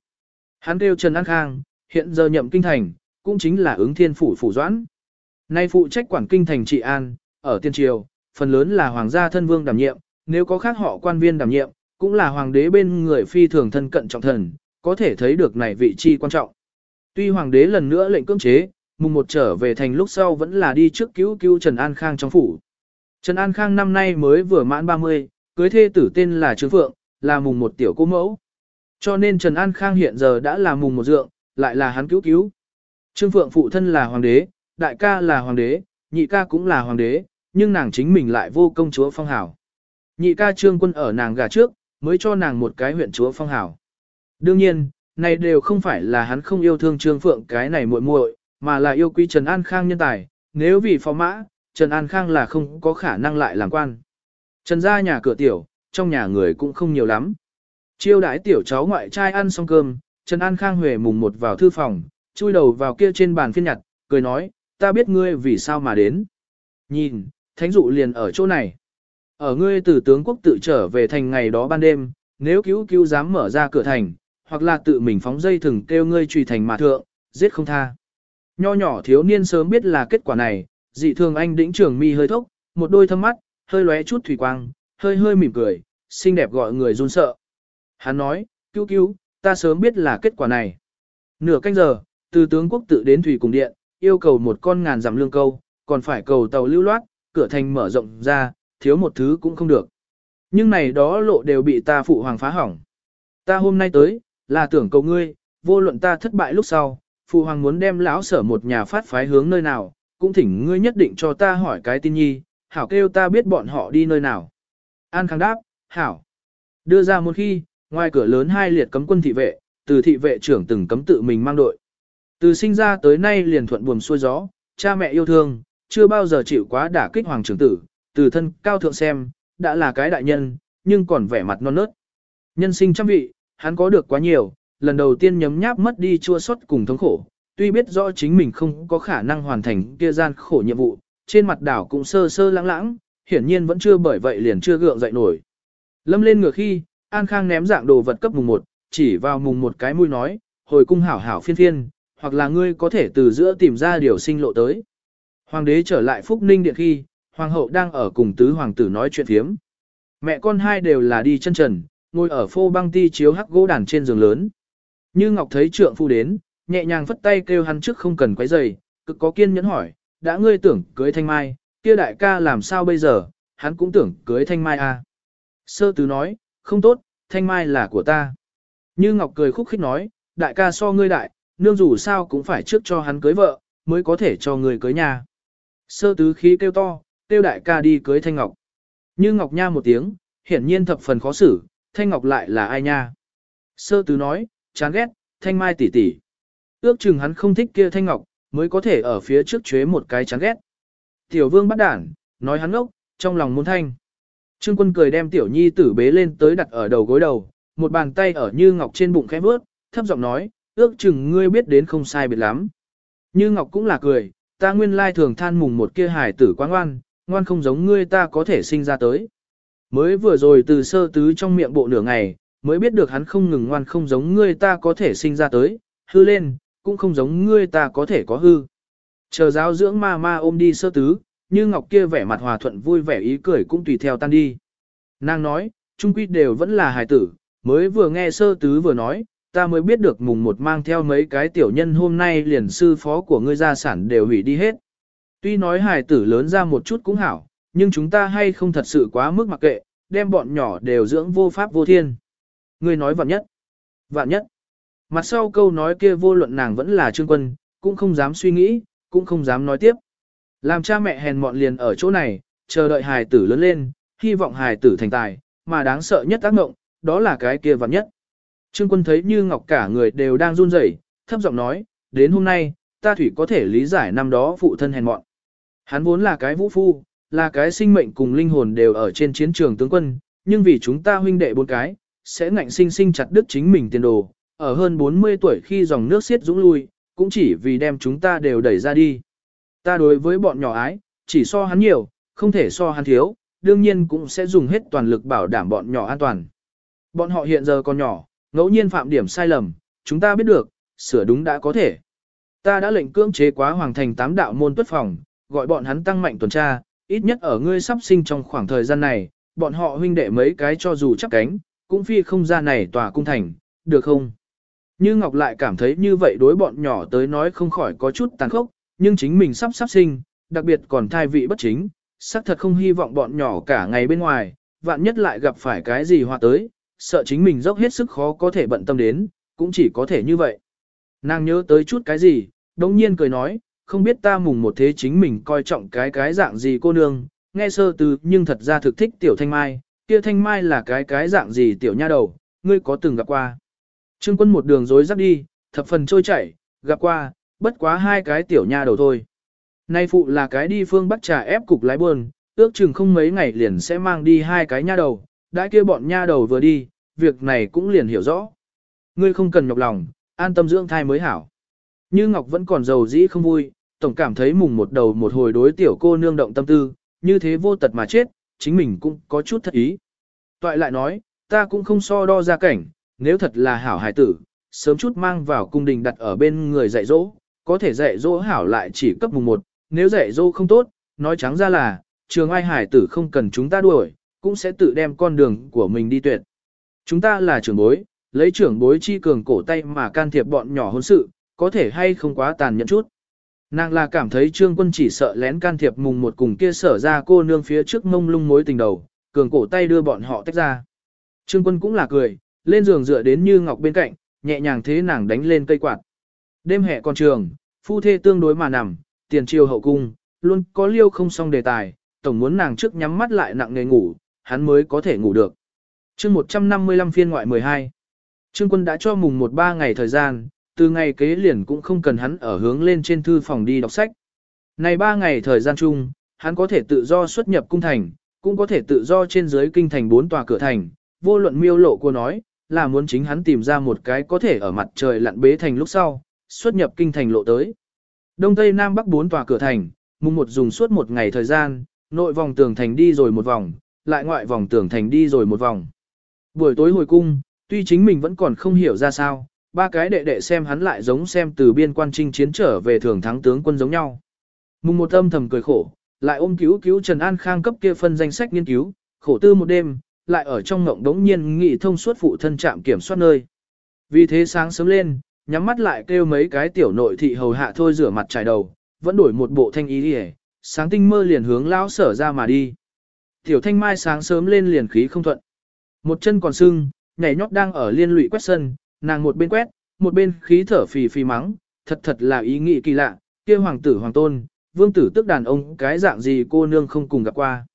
Hắn kêu Trần An Khang, hiện giờ nhậm kinh thành, cũng chính là ứng thiên phủ phủ doãn. Nay phụ trách quản kinh thành trị an, ở tiên triều, phần lớn là hoàng gia thân vương đảm nhiệm, nếu có khác họ quan viên đảm nhiệm, cũng là hoàng đế bên người phi thường thân cận trọng thần, có thể thấy được này vị trí quan trọng. Tuy hoàng đế lần nữa lệnh cưỡng chế, mùng một trở về thành lúc sau vẫn là đi trước cứu cứu Trần An Khang trong phủ. Trần An Khang năm nay mới vừa mãn 30, cưới thê tử tên là Trương Phượng, là mùng một tiểu cô mẫu. Cho nên Trần An Khang hiện giờ đã là mùng một dượng, lại là hắn cứu cứu. Trương Phượng phụ thân là hoàng đế, đại ca là hoàng đế, nhị ca cũng là hoàng đế, nhưng nàng chính mình lại vô công chúa phong hảo. Nhị ca trương quân ở nàng gà trước, mới cho nàng một cái huyện chúa phong hảo. Đương nhiên, này đều không phải là hắn không yêu thương trương phượng cái này muội muội, mà là yêu quý Trần An Khang nhân tài, nếu vì phó mã, Trần An Khang là không có khả năng lại làm quan. Trần ra nhà cửa tiểu, trong nhà người cũng không nhiều lắm. Chiêu đãi tiểu cháu ngoại trai ăn xong cơm, Trần An Khang huề mùng một vào thư phòng, chui đầu vào kia trên bàn phiên nhặt, cười nói, ta biết ngươi vì sao mà đến. Nhìn, thánh dụ liền ở chỗ này. Ở ngươi từ tướng quốc tự trở về thành ngày đó ban đêm, nếu cứu cứu dám mở ra cửa thành, hoặc là tự mình phóng dây thừng kêu ngươi trùy thành mà thượng, giết không tha. Nho nhỏ thiếu niên sớm biết là kết quả này, dị thường anh đĩnh trưởng mi hơi thốc, một đôi thâm mắt, hơi lóe chút thủy quang, hơi hơi mỉm cười, xinh đẹp gọi người run sợ. Hắn nói, cứu cứu, ta sớm biết là kết quả này. Nửa canh giờ, từ tướng quốc tự đến thủy cùng điện, yêu cầu một con ngàn giảm lương câu, còn phải cầu tàu lưu loát, cửa thành mở rộng ra, thiếu một thứ cũng không được. Nhưng này đó lộ đều bị ta phụ hoàng phá hỏng. Ta hôm nay tới, là tưởng cầu ngươi, vô luận ta thất bại lúc sau, phụ hoàng muốn đem lão sở một nhà phát phái hướng nơi nào, cũng thỉnh ngươi nhất định cho ta hỏi cái tin nhi, hảo kêu ta biết bọn họ đi nơi nào. An kháng đáp, hảo. Đưa ra một khi, ngoài cửa lớn hai liệt cấm quân thị vệ, từ thị vệ trưởng từng cấm tự mình mang đội. Từ sinh ra tới nay liền thuận buồm xuôi gió, cha mẹ yêu thương, chưa bao giờ chịu quá đả kích hoàng trưởng tử, từ thân cao thượng xem, đã là cái đại nhân, nhưng còn vẻ mặt non nớt. Nhân sinh trăm vị, hắn có được quá nhiều, lần đầu tiên nhấm nháp mất đi chua xót cùng thống khổ, tuy biết rõ chính mình không có khả năng hoàn thành kia gian khổ nhiệm vụ, trên mặt đảo cũng sơ sơ lãng lãng, hiển nhiên vẫn chưa bởi vậy liền chưa gượng dậy nổi. Lâm lên ngửa khi, An Khang ném dạng đồ vật cấp mùng một, chỉ vào mùng một cái mũi nói, hồi cung hảo hảo phiên phiên, hoặc là ngươi có thể từ giữa tìm ra điều sinh lộ tới. Hoàng đế trở lại Phúc Ninh Điện khi, Hoàng hậu đang ở cùng tứ hoàng tử nói chuyện phiếm. Mẹ con hai đều là đi chân trần, ngồi ở phô băng ti chiếu hắc gỗ đàn trên giường lớn. Như Ngọc thấy trượng phu đến, nhẹ nhàng phất tay kêu hắn trước không cần quấy giày, cực có kiên nhẫn hỏi, đã ngươi tưởng cưới thanh mai, kia đại ca làm sao bây giờ, hắn cũng tưởng cưới thanh mai à. Sơ tứ nói, không tốt, thanh mai là của ta. Như Ngọc cười khúc khích nói, đại ca so ngươi đại, nương dù sao cũng phải trước cho hắn cưới vợ, mới có thể cho người cưới nhà. Sơ tứ khí kêu to, kêu đại ca đi cưới Thanh Ngọc. Như Ngọc Nha một tiếng, hiển nhiên thập phần khó xử, Thanh Ngọc lại là ai nha? Sơ tứ nói, chán ghét, Thanh Mai tỷ tỷ. Ước chừng hắn không thích kia Thanh Ngọc, mới có thể ở phía trước chế một cái chán ghét. Tiểu vương bắt đản, nói hắn ốc, trong lòng muốn thanh. Trương quân cười đem tiểu nhi tử bế lên tới đặt ở đầu gối đầu, một bàn tay ở như ngọc trên bụng khẽ vớt, thấp giọng nói, ước chừng ngươi biết đến không sai biệt lắm. Như ngọc cũng là cười, ta nguyên lai thường than mùng một kia hài tử quá ngoan, ngoan không giống ngươi ta có thể sinh ra tới. Mới vừa rồi từ sơ tứ trong miệng bộ nửa ngày, mới biết được hắn không ngừng ngoan không giống ngươi ta có thể sinh ra tới, hư lên, cũng không giống ngươi ta có thể có hư. Chờ giáo dưỡng ma ma ôm đi sơ tứ, như ngọc kia vẻ mặt hòa thuận vui vẻ ý cười cũng tùy theo tan đi. Nàng nói, trung quy đều vẫn là hài tử, mới vừa nghe sơ tứ vừa nói, ta mới biết được mùng một mang theo mấy cái tiểu nhân hôm nay liền sư phó của ngươi gia sản đều hủy đi hết. Tuy nói hài tử lớn ra một chút cũng hảo, nhưng chúng ta hay không thật sự quá mức mặc kệ, đem bọn nhỏ đều dưỡng vô pháp vô thiên. Ngươi nói vạn nhất. Vạn nhất. Mặt sau câu nói kia vô luận nàng vẫn là trương quân, cũng không dám suy nghĩ, cũng không dám nói tiếp. Làm cha mẹ hèn mọn liền ở chỗ này, chờ đợi hài tử lớn lên, hy vọng hài tử thành tài, mà đáng sợ nhất tác ngộng, đó là cái kia vạn nhất. Trương quân thấy như ngọc cả người đều đang run rẩy, thấp giọng nói, đến hôm nay, ta thủy có thể lý giải năm đó phụ thân hèn mọn. Hắn vốn là cái vũ phu, là cái sinh mệnh cùng linh hồn đều ở trên chiến trường tướng quân, nhưng vì chúng ta huynh đệ bốn cái, sẽ ngạnh sinh sinh chặt đứt chính mình tiền đồ, ở hơn 40 tuổi khi dòng nước xiết dũng lui, cũng chỉ vì đem chúng ta đều đẩy ra đi. Ta đối với bọn nhỏ ái, chỉ so hắn nhiều, không thể so hắn thiếu, đương nhiên cũng sẽ dùng hết toàn lực bảo đảm bọn nhỏ an toàn. Bọn họ hiện giờ còn nhỏ, ngẫu nhiên phạm điểm sai lầm, chúng ta biết được, sửa đúng đã có thể. Ta đã lệnh cưỡng chế quá hoàng thành tám đạo môn tuất phòng, gọi bọn hắn tăng mạnh tuần tra, ít nhất ở ngươi sắp sinh trong khoảng thời gian này, bọn họ huynh đệ mấy cái cho dù chắc cánh, cũng phi không ra này tòa cung thành, được không? Như Ngọc lại cảm thấy như vậy đối bọn nhỏ tới nói không khỏi có chút tàn khốc, nhưng chính mình sắp sắp sinh, đặc biệt còn thai vị bất chính, xác thật không hy vọng bọn nhỏ cả ngày bên ngoài, vạn nhất lại gặp phải cái gì hoa tới, sợ chính mình dốc hết sức khó có thể bận tâm đến, cũng chỉ có thể như vậy. Nàng nhớ tới chút cái gì, đồng nhiên cười nói, không biết ta mùng một thế chính mình coi trọng cái cái dạng gì cô nương, nghe sơ từ nhưng thật ra thực thích tiểu thanh mai, kia thanh mai là cái cái dạng gì tiểu nha đầu, ngươi có từng gặp qua. Trương quân một đường rối rắc đi, thập phần trôi chảy, gặp qua, bất quá hai cái tiểu nha đầu thôi. Nay phụ là cái đi phương Bắc trà ép cục lái buồn, ước chừng không mấy ngày liền sẽ mang đi hai cái nha đầu, đã kia bọn nha đầu vừa đi, việc này cũng liền hiểu rõ. Ngươi không cần nhọc lòng, an tâm dưỡng thai mới hảo. Như Ngọc vẫn còn giàu dĩ không vui, tổng cảm thấy mùng một đầu một hồi đối tiểu cô nương động tâm tư, như thế vô tật mà chết, chính mình cũng có chút thất ý. Toại lại nói, ta cũng không so đo ra cảnh, nếu thật là hảo hài tử, sớm chút mang vào cung đình đặt ở bên người dạy dỗ, có thể dạy dỗ hảo lại chỉ cấp mùng một, nếu dạy dỗ không tốt, nói trắng ra là, trường ai hài tử không cần chúng ta đuổi, cũng sẽ tự đem con đường của mình đi tuyệt. Chúng ta là trưởng bối, lấy trưởng bối chi cường cổ tay mà can thiệp bọn nhỏ hôn sự, có thể hay không quá tàn nhẫn chút. Nàng là cảm thấy trương quân chỉ sợ lén can thiệp mùng một cùng kia sở ra cô nương phía trước mông lung mối tình đầu, cường cổ tay đưa bọn họ tách ra. Trương quân cũng là cười, lên giường dựa đến như ngọc bên cạnh, nhẹ nhàng thế nàng đánh lên cây quạt. Đêm hè con trường, phu thê tương đối mà nằm, tiền triều hậu cung, luôn có liêu không xong đề tài, tổng muốn nàng trước nhắm mắt lại nặng nghề ngủ, hắn mới có thể ngủ được. chương 155 phiên ngoại 12 Trương quân đã cho mùng một ba ngày thời gian, từ ngày kế liền cũng không cần hắn ở hướng lên trên thư phòng đi đọc sách. Này ba ngày thời gian chung, hắn có thể tự do xuất nhập cung thành, cũng có thể tự do trên dưới kinh thành bốn tòa cửa thành, vô luận miêu lộ của nói, là muốn chính hắn tìm ra một cái có thể ở mặt trời lặn bế thành lúc sau, xuất nhập kinh thành lộ tới. Đông Tây Nam Bắc bốn tòa cửa thành, mùng một dùng suốt một ngày thời gian, nội vòng tường thành đi rồi một vòng, lại ngoại vòng tường thành đi rồi một vòng. Buổi tối hồi cung, tuy chính mình vẫn còn không hiểu ra sao, ba cái đệ đệ xem hắn lại giống xem từ biên quan trinh chiến trở về thường thắng tướng quân giống nhau. Mùng một âm thầm cười khổ, lại ôm cứu cứu Trần An Khang cấp kia phân danh sách nghiên cứu, khổ tư một đêm, lại ở trong ngộng đống nhiên nghị thông suốt phụ thân trạm kiểm soát nơi. Vì thế sáng sớm lên, nhắm mắt lại kêu mấy cái tiểu nội thị hầu hạ thôi rửa mặt trải đầu, vẫn đổi một bộ thanh ý đi sáng tinh mơ liền hướng lão sở ra mà đi. Tiểu thanh mai sáng sớm lên liền khí không thuận. Một chân còn sưng, nhảy nhót đang ở liên lụy quét sân, nàng một bên quét, một bên khí thở phì phì mắng, thật thật là ý nghĩ kỳ lạ, kia hoàng tử hoàng tôn, vương tử tức đàn ông cái dạng gì cô nương không cùng gặp qua.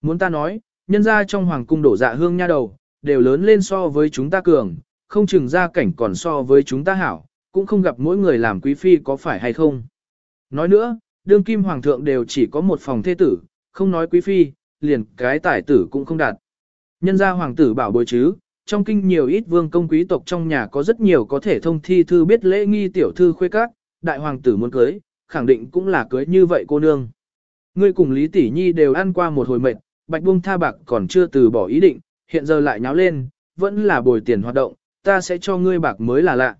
Muốn ta nói, nhân ra trong hoàng cung đổ dạ hương nha đầu, đều lớn lên so với chúng ta cường, không chừng ra cảnh còn so với chúng ta hảo, cũng không gặp mỗi người làm quý phi có phải hay không. Nói nữa, đương kim hoàng thượng đều chỉ có một phòng thế tử, không nói quý phi, liền cái tài tử cũng không đạt. Nhân gia hoàng tử bảo bối chứ, trong kinh nhiều ít vương công quý tộc trong nhà có rất nhiều có thể thông thi thư biết lễ nghi tiểu thư khuê các, đại hoàng tử muốn cưới, khẳng định cũng là cưới như vậy cô nương. Ngươi cùng Lý Tỷ Nhi đều ăn qua một hồi mệt, bạch buông tha bạc còn chưa từ bỏ ý định, hiện giờ lại nháo lên, vẫn là bồi tiền hoạt động, ta sẽ cho ngươi bạc mới là lạ.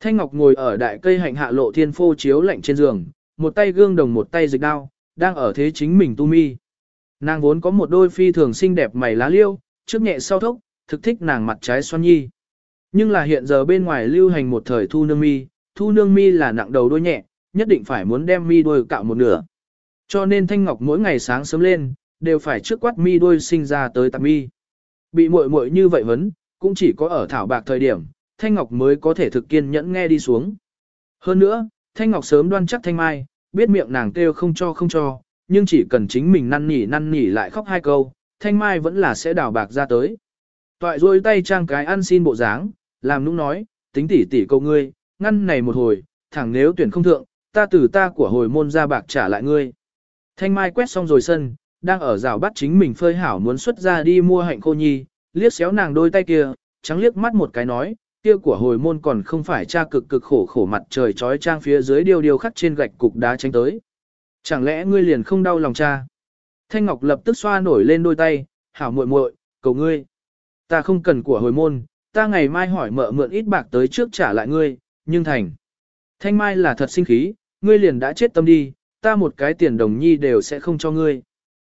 Thanh Ngọc ngồi ở đại cây hạnh hạ lộ thiên phô chiếu lạnh trên giường, một tay gương đồng một tay dịch đao, đang ở thế chính mình tu mi. Nàng vốn có một đôi phi thường xinh đẹp mày lá liêu, trước nhẹ sau thốc, thực thích nàng mặt trái xoan nhi. Nhưng là hiện giờ bên ngoài lưu hành một thời thu nương mi, thu nương mi là nặng đầu đôi nhẹ, nhất định phải muốn đem mi đôi cạo một nửa. Cho nên Thanh Ngọc mỗi ngày sáng sớm lên, đều phải trước quát mi đôi sinh ra tới tạp mi. Bị muội muội như vậy vấn, cũng chỉ có ở thảo bạc thời điểm, Thanh Ngọc mới có thể thực kiên nhẫn nghe đi xuống. Hơn nữa, Thanh Ngọc sớm đoan chắc Thanh Mai, biết miệng nàng kêu không cho không cho, nhưng chỉ cần chính mình năn nỉ năn nỉ lại khóc hai câu, Thanh Mai vẫn là sẽ đào bạc ra tới. Toại rôi tay trang cái ăn xin bộ dáng, làm nũng nói, tính tỉ tỉ câu ngươi, ngăn này một hồi, thẳng nếu tuyển không thượng, ta từ ta của hồi môn ra bạc trả lại ngươi. Thanh Mai quét xong rồi sân, đang ở rào bắt chính mình phơi hảo muốn xuất ra đi mua hạnh khô nhi, liếc xéo nàng đôi tay kia, trắng liếc mắt một cái nói, kia của hồi môn còn không phải cha cực cực khổ khổ mặt trời trói trang phía dưới điều điều khắc trên gạch cục đá tránh tới. Chẳng lẽ ngươi liền không đau lòng cha? Thanh Ngọc lập tức xoa nổi lên đôi tay, hảo muội muội, cầu ngươi. Ta không cần của hồi môn, ta ngày mai hỏi mợ mượn ít bạc tới trước trả lại ngươi, nhưng thành. Thanh Mai là thật sinh khí, ngươi liền đã chết tâm đi, ta một cái tiền đồng nhi đều sẽ không cho ngươi.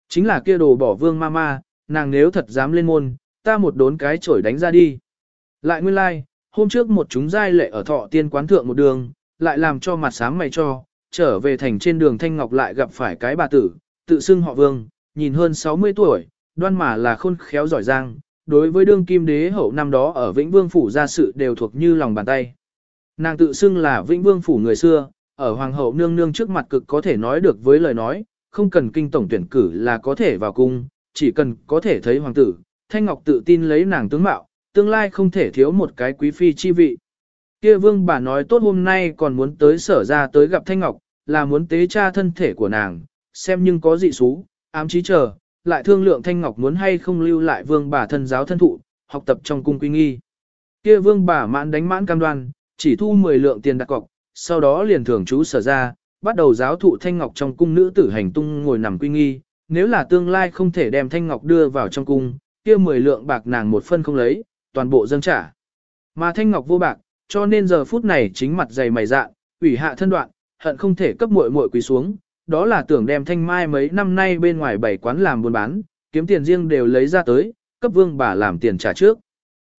Chính là kia đồ bỏ vương ma ma, nàng nếu thật dám lên môn, ta một đốn cái chổi đánh ra đi. Lại nguyên lai, like, hôm trước một chúng giai lệ ở thọ tiên quán thượng một đường, lại làm cho mặt sáng mày cho, trở về thành trên đường Thanh Ngọc lại gặp phải cái bà tử, tự xưng họ vương, nhìn hơn 60 tuổi, đoan mà là khôn khéo giỏi giang, đối với đương kim đế hậu năm đó ở Vĩnh Vương Phủ ra sự đều thuộc như lòng bàn tay. Nàng tự xưng là Vĩnh Vương Phủ người xưa, ở Hoàng hậu nương nương trước mặt cực có thể nói được với lời nói, không cần kinh tổng tuyển cử là có thể vào cung, chỉ cần có thể thấy hoàng tử, Thanh Ngọc tự tin lấy nàng tướng mạo, tương lai không thể thiếu một cái quý phi chi vị. Kia vương bà nói tốt hôm nay còn muốn tới sở ra tới gặp Thanh Ngọc, là muốn tế tra thân thể của nàng, xem nhưng có dị xú, ám chí chờ, lại thương lượng Thanh Ngọc muốn hay không lưu lại vương bà thân giáo thân thụ, học tập trong cung quy nghi. Kia vương bà mãn đánh mãn cam đoan, chỉ thu 10 lượng tiền đặt cọc, sau đó liền thưởng chú sở ra, bắt đầu giáo thụ Thanh Ngọc trong cung nữ tử hành tung ngồi nằm quy nghi, nếu là tương lai không thể đem Thanh Ngọc đưa vào trong cung, kia 10 lượng bạc nàng một phân không lấy, toàn bộ dâng trả. Mà Thanh Ngọc vô bạc, cho nên giờ phút này chính mặt dày mày dạ, ủy hạ thân đoạn, hận không thể cấp muội muội quỳ xuống, đó là tưởng đem Thanh Mai mấy năm nay bên ngoài bảy quán làm buôn bán, kiếm tiền riêng đều lấy ra tới, cấp vương bà làm tiền trả trước.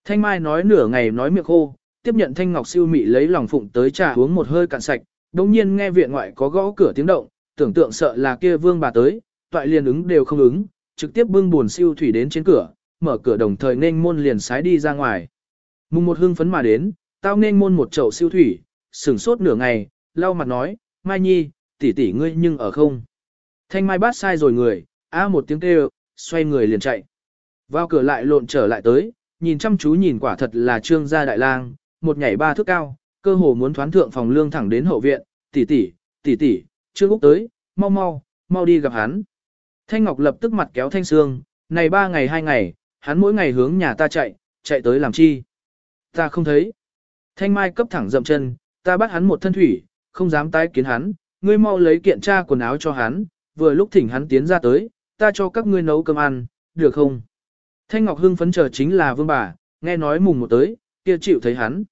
Thanh Mai nói nửa ngày nói miệng khô, tiếp nhận Thanh Ngọc siêu mị lấy lòng phụng tới trà uống một hơi cạn sạch, đồng nhiên nghe viện ngoại có gõ cửa tiếng động, tưởng tượng sợ là kia vương bà tới, toại liền ứng đều không ứng, trực tiếp bưng buồn siêu thủy đến trên cửa, mở cửa đồng thời nên môn liền sái đi ra ngoài. Mùng một hương phấn mà đến, tao nên môn một chậu siêu thủy, sửng sốt nửa ngày, lau mặt nói, Mai Nhi, tỷ tỷ ngươi nhưng ở không. Thanh Mai bát sai rồi người, a một tiếng kêu, xoay người liền chạy. Vào cửa lại lộn trở lại tới, nhìn chăm chú nhìn quả thật là trương gia đại lang, một nhảy ba thước cao, cơ hồ muốn thoán thượng phòng lương thẳng đến hậu viện, tỷ tỷ, tỷ tỷ, trương úc tới, mau mau, mau đi gặp hắn. Thanh Ngọc lập tức mặt kéo Thanh Sương, này ba ngày hai ngày, hắn mỗi ngày hướng nhà ta chạy, chạy tới làm chi. Ta không thấy. Thanh Mai cấp thẳng dậm chân, ta bắt hắn một thân thủy, không dám tái kiến hắn, ngươi mau lấy kiện tra quần áo cho hắn, vừa lúc thỉnh hắn tiến ra tới, ta cho các ngươi nấu cơm ăn, được không? Thanh Ngọc Hưng phấn chờ chính là vương bà, nghe nói mùng một tới, kia chịu thấy hắn.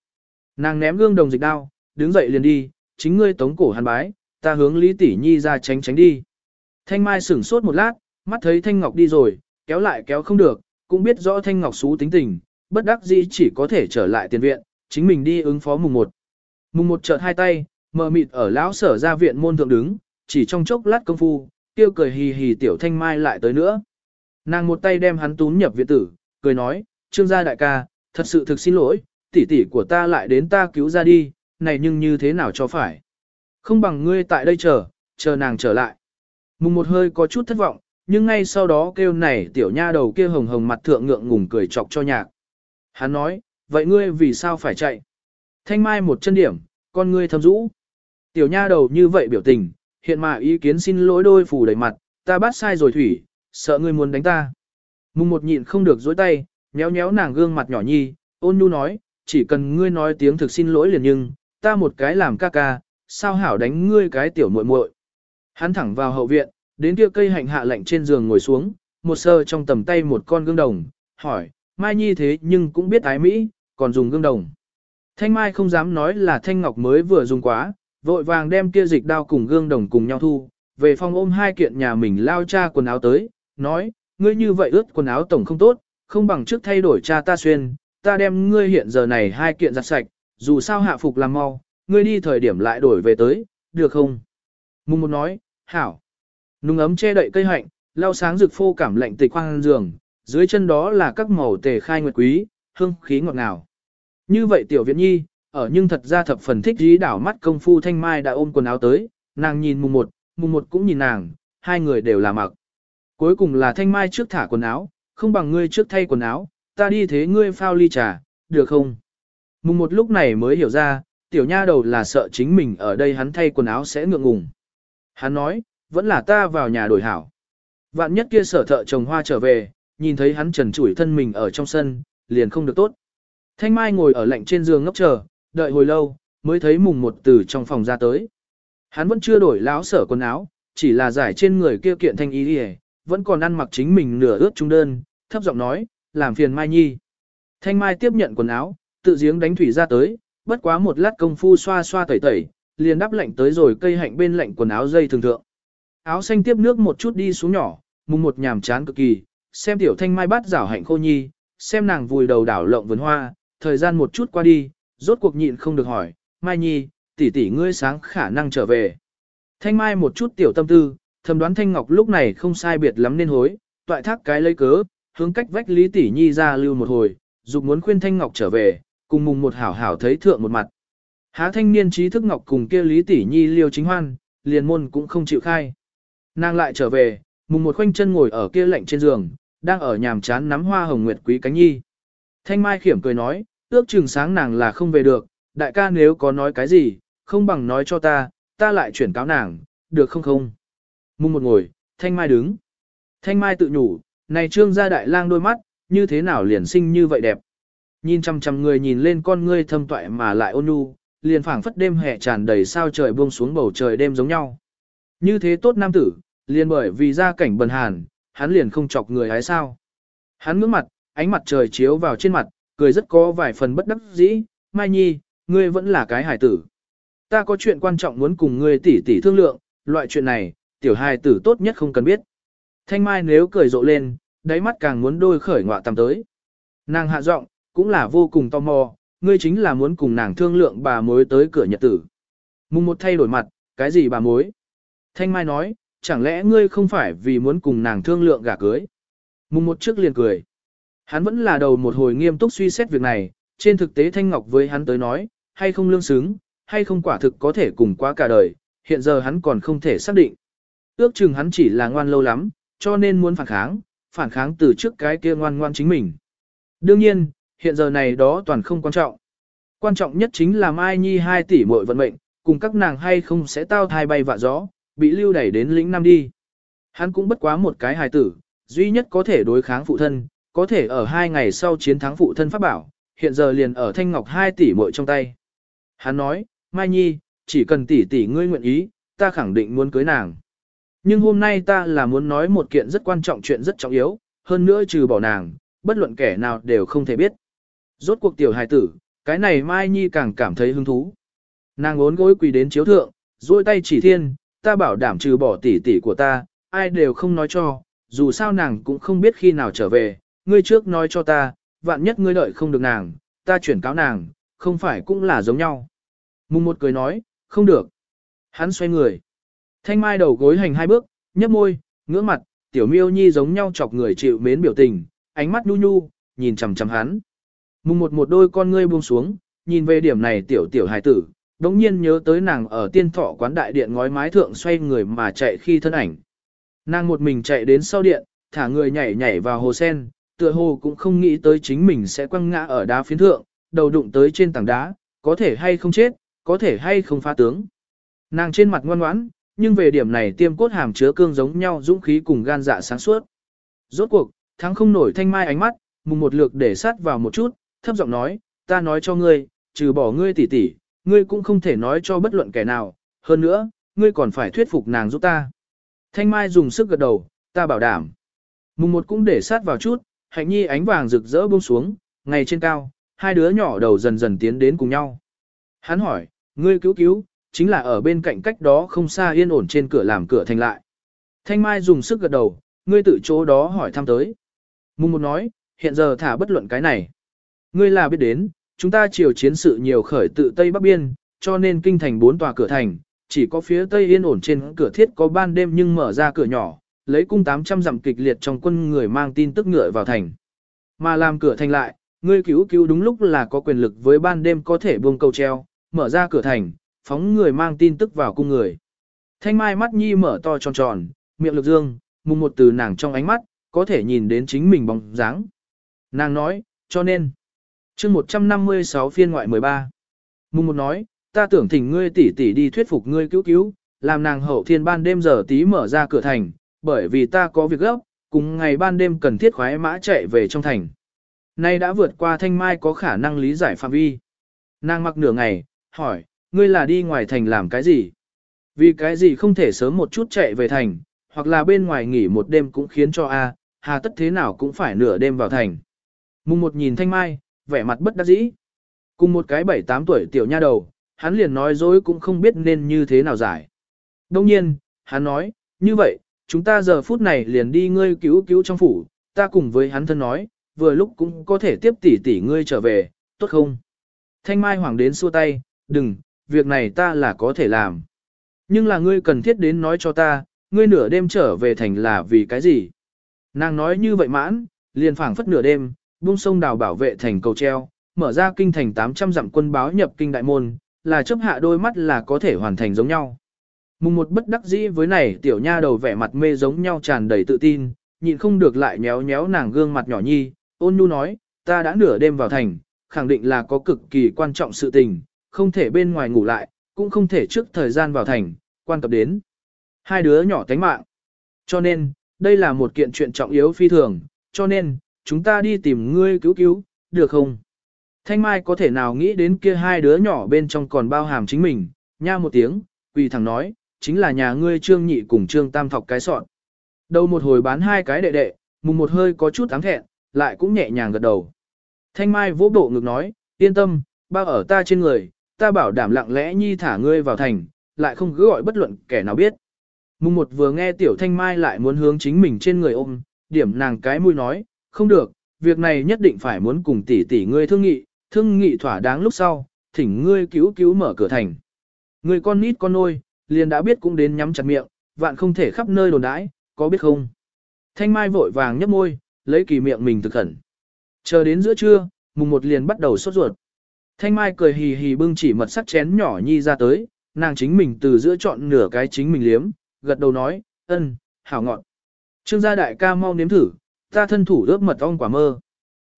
Nàng ném gương đồng dịch đao, đứng dậy liền đi, chính ngươi tống cổ hắn bái, ta hướng Lý Tỷ Nhi ra tránh tránh đi. Thanh Mai sửng sốt một lát, mắt thấy Thanh Ngọc đi rồi, kéo lại kéo không được, cũng biết rõ Thanh Ngọc xú tính tình, bất đắc dĩ chỉ có thể trở lại tiền viện, chính mình đi ứng phó mùng một. Mùng một chợt hai tay, mờ mịt ở lão sở ra viện môn thượng đứng, chỉ trong chốc lát công phu, tiêu cười hì hì tiểu thanh mai lại tới nữa. Nàng một tay đem hắn túm nhập viện tử, cười nói, trương gia đại ca, thật sự thực xin lỗi, tỷ tỷ của ta lại đến ta cứu ra đi, này nhưng như thế nào cho phải. Không bằng ngươi tại đây chờ, chờ nàng trở lại. Mùng một hơi có chút thất vọng, nhưng ngay sau đó kêu này tiểu nha đầu kia hồng hồng mặt thượng ngượng ngùng cười chọc cho nhạc. Hắn nói, vậy ngươi vì sao phải chạy? Thanh mai một chân điểm, con ngươi thâm rũ. Tiểu nha đầu như vậy biểu tình, hiện mà ý kiến xin lỗi đôi phủ đầy mặt, ta bắt sai rồi thủy, sợ ngươi muốn đánh ta. Mùng một nhịn không được dối tay, nhéo nhéo nàng gương mặt nhỏ nhi, ôn nhu nói, chỉ cần ngươi nói tiếng thực xin lỗi liền nhưng, ta một cái làm ca ca, sao hảo đánh ngươi cái tiểu muội muội. Hắn thẳng vào hậu viện, đến kia cây hạnh hạ lạnh trên giường ngồi xuống, một sơ trong tầm tay một con gương đồng, hỏi, Mai Nhi thế nhưng cũng biết ái Mỹ, còn dùng gương đồng. Thanh Mai không dám nói là Thanh Ngọc mới vừa dùng quá, vội vàng đem kia dịch đao cùng gương đồng cùng nhau thu, về phòng ôm hai kiện nhà mình lao cha quần áo tới, nói, ngươi như vậy ướt quần áo tổng không tốt, không bằng trước thay đổi cha ta xuyên, ta đem ngươi hiện giờ này hai kiện giặt sạch, dù sao hạ phục làm mau, ngươi đi thời điểm lại đổi về tới, được không? Mùng một nói, hảo. Nung ấm che đậy cây hạnh, lao sáng rực phô cảm lạnh tịch khoang giường, dưới chân đó là các màu tề khai nguyệt quý, hương khí ngọt ngào. Như vậy tiểu viện nhi, ở nhưng thật ra thập phần thích dí đảo mắt công phu thanh mai đã ôm quần áo tới, nàng nhìn mùng một, mùng một cũng nhìn nàng, hai người đều là mặc. Cuối cùng là thanh mai trước thả quần áo, không bằng ngươi trước thay quần áo, ta đi thế ngươi phao ly trà, được không? Mùng một lúc này mới hiểu ra, tiểu nha đầu là sợ chính mình ở đây hắn thay quần áo sẽ ngượng ngùng. Hắn nói, vẫn là ta vào nhà đổi hảo. Vạn nhất kia sở thợ trồng hoa trở về, nhìn thấy hắn trần trụi thân mình ở trong sân, liền không được tốt. Thanh Mai ngồi ở lạnh trên giường ngốc chờ, đợi hồi lâu, mới thấy mùng một từ trong phòng ra tới. Hắn vẫn chưa đổi láo sở quần áo, chỉ là giải trên người kia kiện thanh ý đi vẫn còn ăn mặc chính mình nửa ướt trung đơn, thấp giọng nói, làm phiền Mai Nhi. Thanh Mai tiếp nhận quần áo, tự giếng đánh thủy ra tới, bất quá một lát công phu xoa xoa tẩy tẩy, liền đắp lạnh tới rồi cây hạnh bên lạnh quần áo dây thường thượng. Áo xanh tiếp nước một chút đi xuống nhỏ, mùng một nhàm chán cực kỳ, xem tiểu thanh mai bắt rảo hạnh khô nhi, xem nàng vùi đầu đảo lộng vườn hoa, thời gian một chút qua đi, rốt cuộc nhịn không được hỏi, mai nhi, tỷ tỷ ngươi sáng khả năng trở về. Thanh mai một chút tiểu tâm tư, thầm đoán thanh ngọc lúc này không sai biệt lắm nên hối, toại thác cái lấy cớ, hướng cách vách lý tỷ nhi ra lưu một hồi, dục muốn khuyên thanh ngọc trở về, cùng mùng một hảo hảo thấy thượng một mặt. Há thanh niên trí thức ngọc cùng kia lý tỷ nhi liêu chính hoan, liền môn cũng không chịu khai. Nàng lại trở về, mùng một khoanh chân ngồi ở kia lạnh trên giường, đang ở nhàm chán nắm hoa hồng nguyệt quý cánh nhi. Thanh Mai khiểm cười nói, ước chừng sáng nàng là không về được, đại ca nếu có nói cái gì, không bằng nói cho ta, ta lại chuyển cáo nàng, được không không? Mùng một ngồi, Thanh Mai đứng. Thanh Mai tự nhủ, này trương gia đại lang đôi mắt, như thế nào liền sinh như vậy đẹp. Nhìn chăm chăm người nhìn lên con ngươi thâm toại mà lại ôn nhu, liền phảng phất đêm hè tràn đầy sao trời buông xuống bầu trời đêm giống nhau. Như thế tốt nam tử, liền bởi vì gia cảnh bần hàn, hắn liền không chọc người hái sao. Hắn ngước mặt, ánh mặt trời chiếu vào trên mặt, cười rất có vài phần bất đắc dĩ, Mai Nhi, ngươi vẫn là cái hài tử. Ta có chuyện quan trọng muốn cùng ngươi tỉ tỉ thương lượng, loại chuyện này, tiểu hài tử tốt nhất không cần biết. Thanh Mai nếu cười rộ lên, đáy mắt càng muốn đôi khởi ngọa tầm tới. Nàng hạ giọng, cũng là vô cùng tò mò, ngươi chính là muốn cùng nàng thương lượng bà mối tới cửa nhật tử. Mùng một thay đổi mặt, cái gì bà mối? Thanh Mai nói, chẳng lẽ ngươi không phải vì muốn cùng nàng thương lượng gả cưới? Mùng một trước liền cười. Hắn vẫn là đầu một hồi nghiêm túc suy xét việc này, trên thực tế Thanh Ngọc với hắn tới nói, hay không lương xứng, hay không quả thực có thể cùng qua cả đời, hiện giờ hắn còn không thể xác định. Ước chừng hắn chỉ là ngoan lâu lắm, cho nên muốn phản kháng, phản kháng từ trước cái kia ngoan ngoan chính mình. Đương nhiên, hiện giờ này đó toàn không quan trọng. Quan trọng nhất chính là Mai Nhi 2 tỷ muội vận mệnh, cùng các nàng hay không sẽ tao thai bay vạ gió, bị lưu đẩy đến lĩnh năm đi. Hắn cũng bất quá một cái hài tử, duy nhất có thể đối kháng phụ thân, có thể ở hai ngày sau chiến thắng phụ thân pháp bảo, hiện giờ liền ở Thanh Ngọc 2 tỷ muội trong tay. Hắn nói, Mai Nhi, chỉ cần tỷ tỷ ngươi nguyện ý, ta khẳng định muốn cưới nàng. Nhưng hôm nay ta là muốn nói một kiện rất quan trọng chuyện rất trọng yếu, hơn nữa trừ bỏ nàng, bất luận kẻ nào đều không thể biết. Rốt cuộc tiểu hài tử, cái này Mai Nhi càng cảm thấy hứng thú. Nàng ốn gối quỳ đến chiếu thượng, duỗi tay chỉ thiên, ta bảo đảm trừ bỏ tỷ tỷ của ta, ai đều không nói cho, dù sao nàng cũng không biết khi nào trở về, ngươi trước nói cho ta, vạn nhất ngươi đợi không được nàng, ta chuyển cáo nàng, không phải cũng là giống nhau. Mùng một cười nói, không được. Hắn xoay người. Thanh mai đầu gối hành hai bước, nhấp môi, ngưỡng mặt, tiểu miêu nhi giống nhau chọc người chịu mến biểu tình, ánh mắt nhu nhu, nhìn chằm chằm hắn. Mùng một một đôi con ngươi buông xuống, nhìn về điểm này tiểu tiểu hài tử, đống nhiên nhớ tới nàng ở tiên thọ quán đại điện ngói mái thượng xoay người mà chạy khi thân ảnh. Nàng một mình chạy đến sau điện, thả người nhảy nhảy vào hồ sen, tựa hồ cũng không nghĩ tới chính mình sẽ quăng ngã ở đá phiến thượng, đầu đụng tới trên tảng đá, có thể hay không chết, có thể hay không phá tướng. Nàng trên mặt ngoan ngoãn, nhưng về điểm này tiêm cốt hàm chứa cương giống nhau dũng khí cùng gan dạ sáng suốt. Rốt cuộc, thắng không nổi thanh mai ánh mắt, mùng một lược để sát vào một chút, thấp giọng nói, ta nói cho ngươi, trừ bỏ ngươi tỷ tỷ, ngươi cũng không thể nói cho bất luận kẻ nào, hơn nữa, ngươi còn phải thuyết phục nàng giúp ta. Thanh Mai dùng sức gật đầu, ta bảo đảm. Mùng một cũng để sát vào chút, hạnh nhi ánh vàng rực rỡ buông xuống, ngày trên cao, hai đứa nhỏ đầu dần dần tiến đến cùng nhau. Hắn hỏi, ngươi cứu cứu, chính là ở bên cạnh cách đó không xa yên ổn trên cửa làm cửa thành lại. Thanh Mai dùng sức gật đầu, ngươi tự chỗ đó hỏi thăm tới. Mùng một nói, hiện giờ thả bất luận cái này. Ngươi là biết đến, chúng ta chiều chiến sự nhiều khởi tự Tây Bắc Biên, cho nên kinh thành bốn tòa cửa thành, chỉ có phía Tây yên ổn trên cửa thiết có ban đêm nhưng mở ra cửa nhỏ, lấy cung 800 dặm kịch liệt trong quân người mang tin tức ngựa vào thành. Mà làm cửa thành lại, ngươi cứu cứu đúng lúc là có quyền lực với ban đêm có thể buông cầu treo, mở ra cửa thành, phóng người mang tin tức vào cung người. Thanh mai mắt nhi mở to tròn tròn, miệng lực dương, mùng một từ nàng trong ánh mắt, có thể nhìn đến chính mình bóng dáng. Nàng nói, cho nên, chương 156 phiên ngoại 13. Mùng một nói, ta tưởng thỉnh ngươi tỷ tỷ đi thuyết phục ngươi cứu cứu, làm nàng hậu thiên ban đêm giờ tí mở ra cửa thành, bởi vì ta có việc gấp, cùng ngày ban đêm cần thiết khoái mã chạy về trong thành. Nay đã vượt qua thanh mai có khả năng lý giải phạm vi. Nàng mặc nửa ngày, hỏi, ngươi là đi ngoài thành làm cái gì? Vì cái gì không thể sớm một chút chạy về thành, hoặc là bên ngoài nghỉ một đêm cũng khiến cho A, hà tất thế nào cũng phải nửa đêm vào thành. Mùng một nhìn thanh mai, vẻ mặt bất đắc dĩ. Cùng một cái bảy tám tuổi tiểu nha đầu, hắn liền nói dối cũng không biết nên như thế nào giải. Đông nhiên, hắn nói, như vậy, chúng ta giờ phút này liền đi ngươi cứu cứu trong phủ, ta cùng với hắn thân nói, vừa lúc cũng có thể tiếp tỷ tỷ ngươi trở về, tốt không? Thanh Mai Hoàng đến xua tay, đừng, việc này ta là có thể làm. Nhưng là ngươi cần thiết đến nói cho ta, ngươi nửa đêm trở về thành là vì cái gì? Nàng nói như vậy mãn, liền phảng phất nửa đêm, buông sông đào bảo vệ thành cầu treo, mở ra kinh thành 800 dặm quân báo nhập kinh đại môn, là chấp hạ đôi mắt là có thể hoàn thành giống nhau. Mùng một bất đắc dĩ với này tiểu nha đầu vẻ mặt mê giống nhau tràn đầy tự tin, nhịn không được lại nhéo nhéo nàng gương mặt nhỏ nhi, ôn nhu nói, ta đã nửa đêm vào thành, khẳng định là có cực kỳ quan trọng sự tình, không thể bên ngoài ngủ lại, cũng không thể trước thời gian vào thành, quan cập đến. Hai đứa nhỏ tánh mạng. Cho nên, đây là một kiện chuyện trọng yếu phi thường, cho nên, chúng ta đi tìm ngươi cứu cứu, được không? Thanh Mai có thể nào nghĩ đến kia hai đứa nhỏ bên trong còn bao hàm chính mình, nha một tiếng, quỳ thẳng nói, chính là nhà ngươi trương nhị cùng trương tam thọc cái sọn. Đầu một hồi bán hai cái đệ đệ, mùng một hơi có chút ám thẹn, lại cũng nhẹ nhàng gật đầu. Thanh Mai vỗ bộ ngực nói, yên tâm, bao ở ta trên người, ta bảo đảm lặng lẽ nhi thả ngươi vào thành, lại không cứ gọi bất luận kẻ nào biết. Mùng một vừa nghe tiểu Thanh Mai lại muốn hướng chính mình trên người ôm, điểm nàng cái mũi nói, không được, việc này nhất định phải muốn cùng tỷ tỷ ngươi thương nghị, thương nghị thỏa đáng lúc sau, thỉnh ngươi cứu cứu mở cửa thành. người con nít con nôi, liền đã biết cũng đến nhắm chặt miệng, vạn không thể khắp nơi đồn đãi, có biết không? Thanh Mai vội vàng nhấp môi, lấy kỳ miệng mình thực khẩn. Chờ đến giữa trưa, mùng một liền bắt đầu sốt ruột. Thanh Mai cười hì hì bưng chỉ mật sắc chén nhỏ nhi ra tới, nàng chính mình từ giữa chọn nửa cái chính mình liếm, gật đầu nói, ân, hảo ngọn. Trương gia đại ca mau nếm thử, ta thân thủ ướp mật ong quả mơ.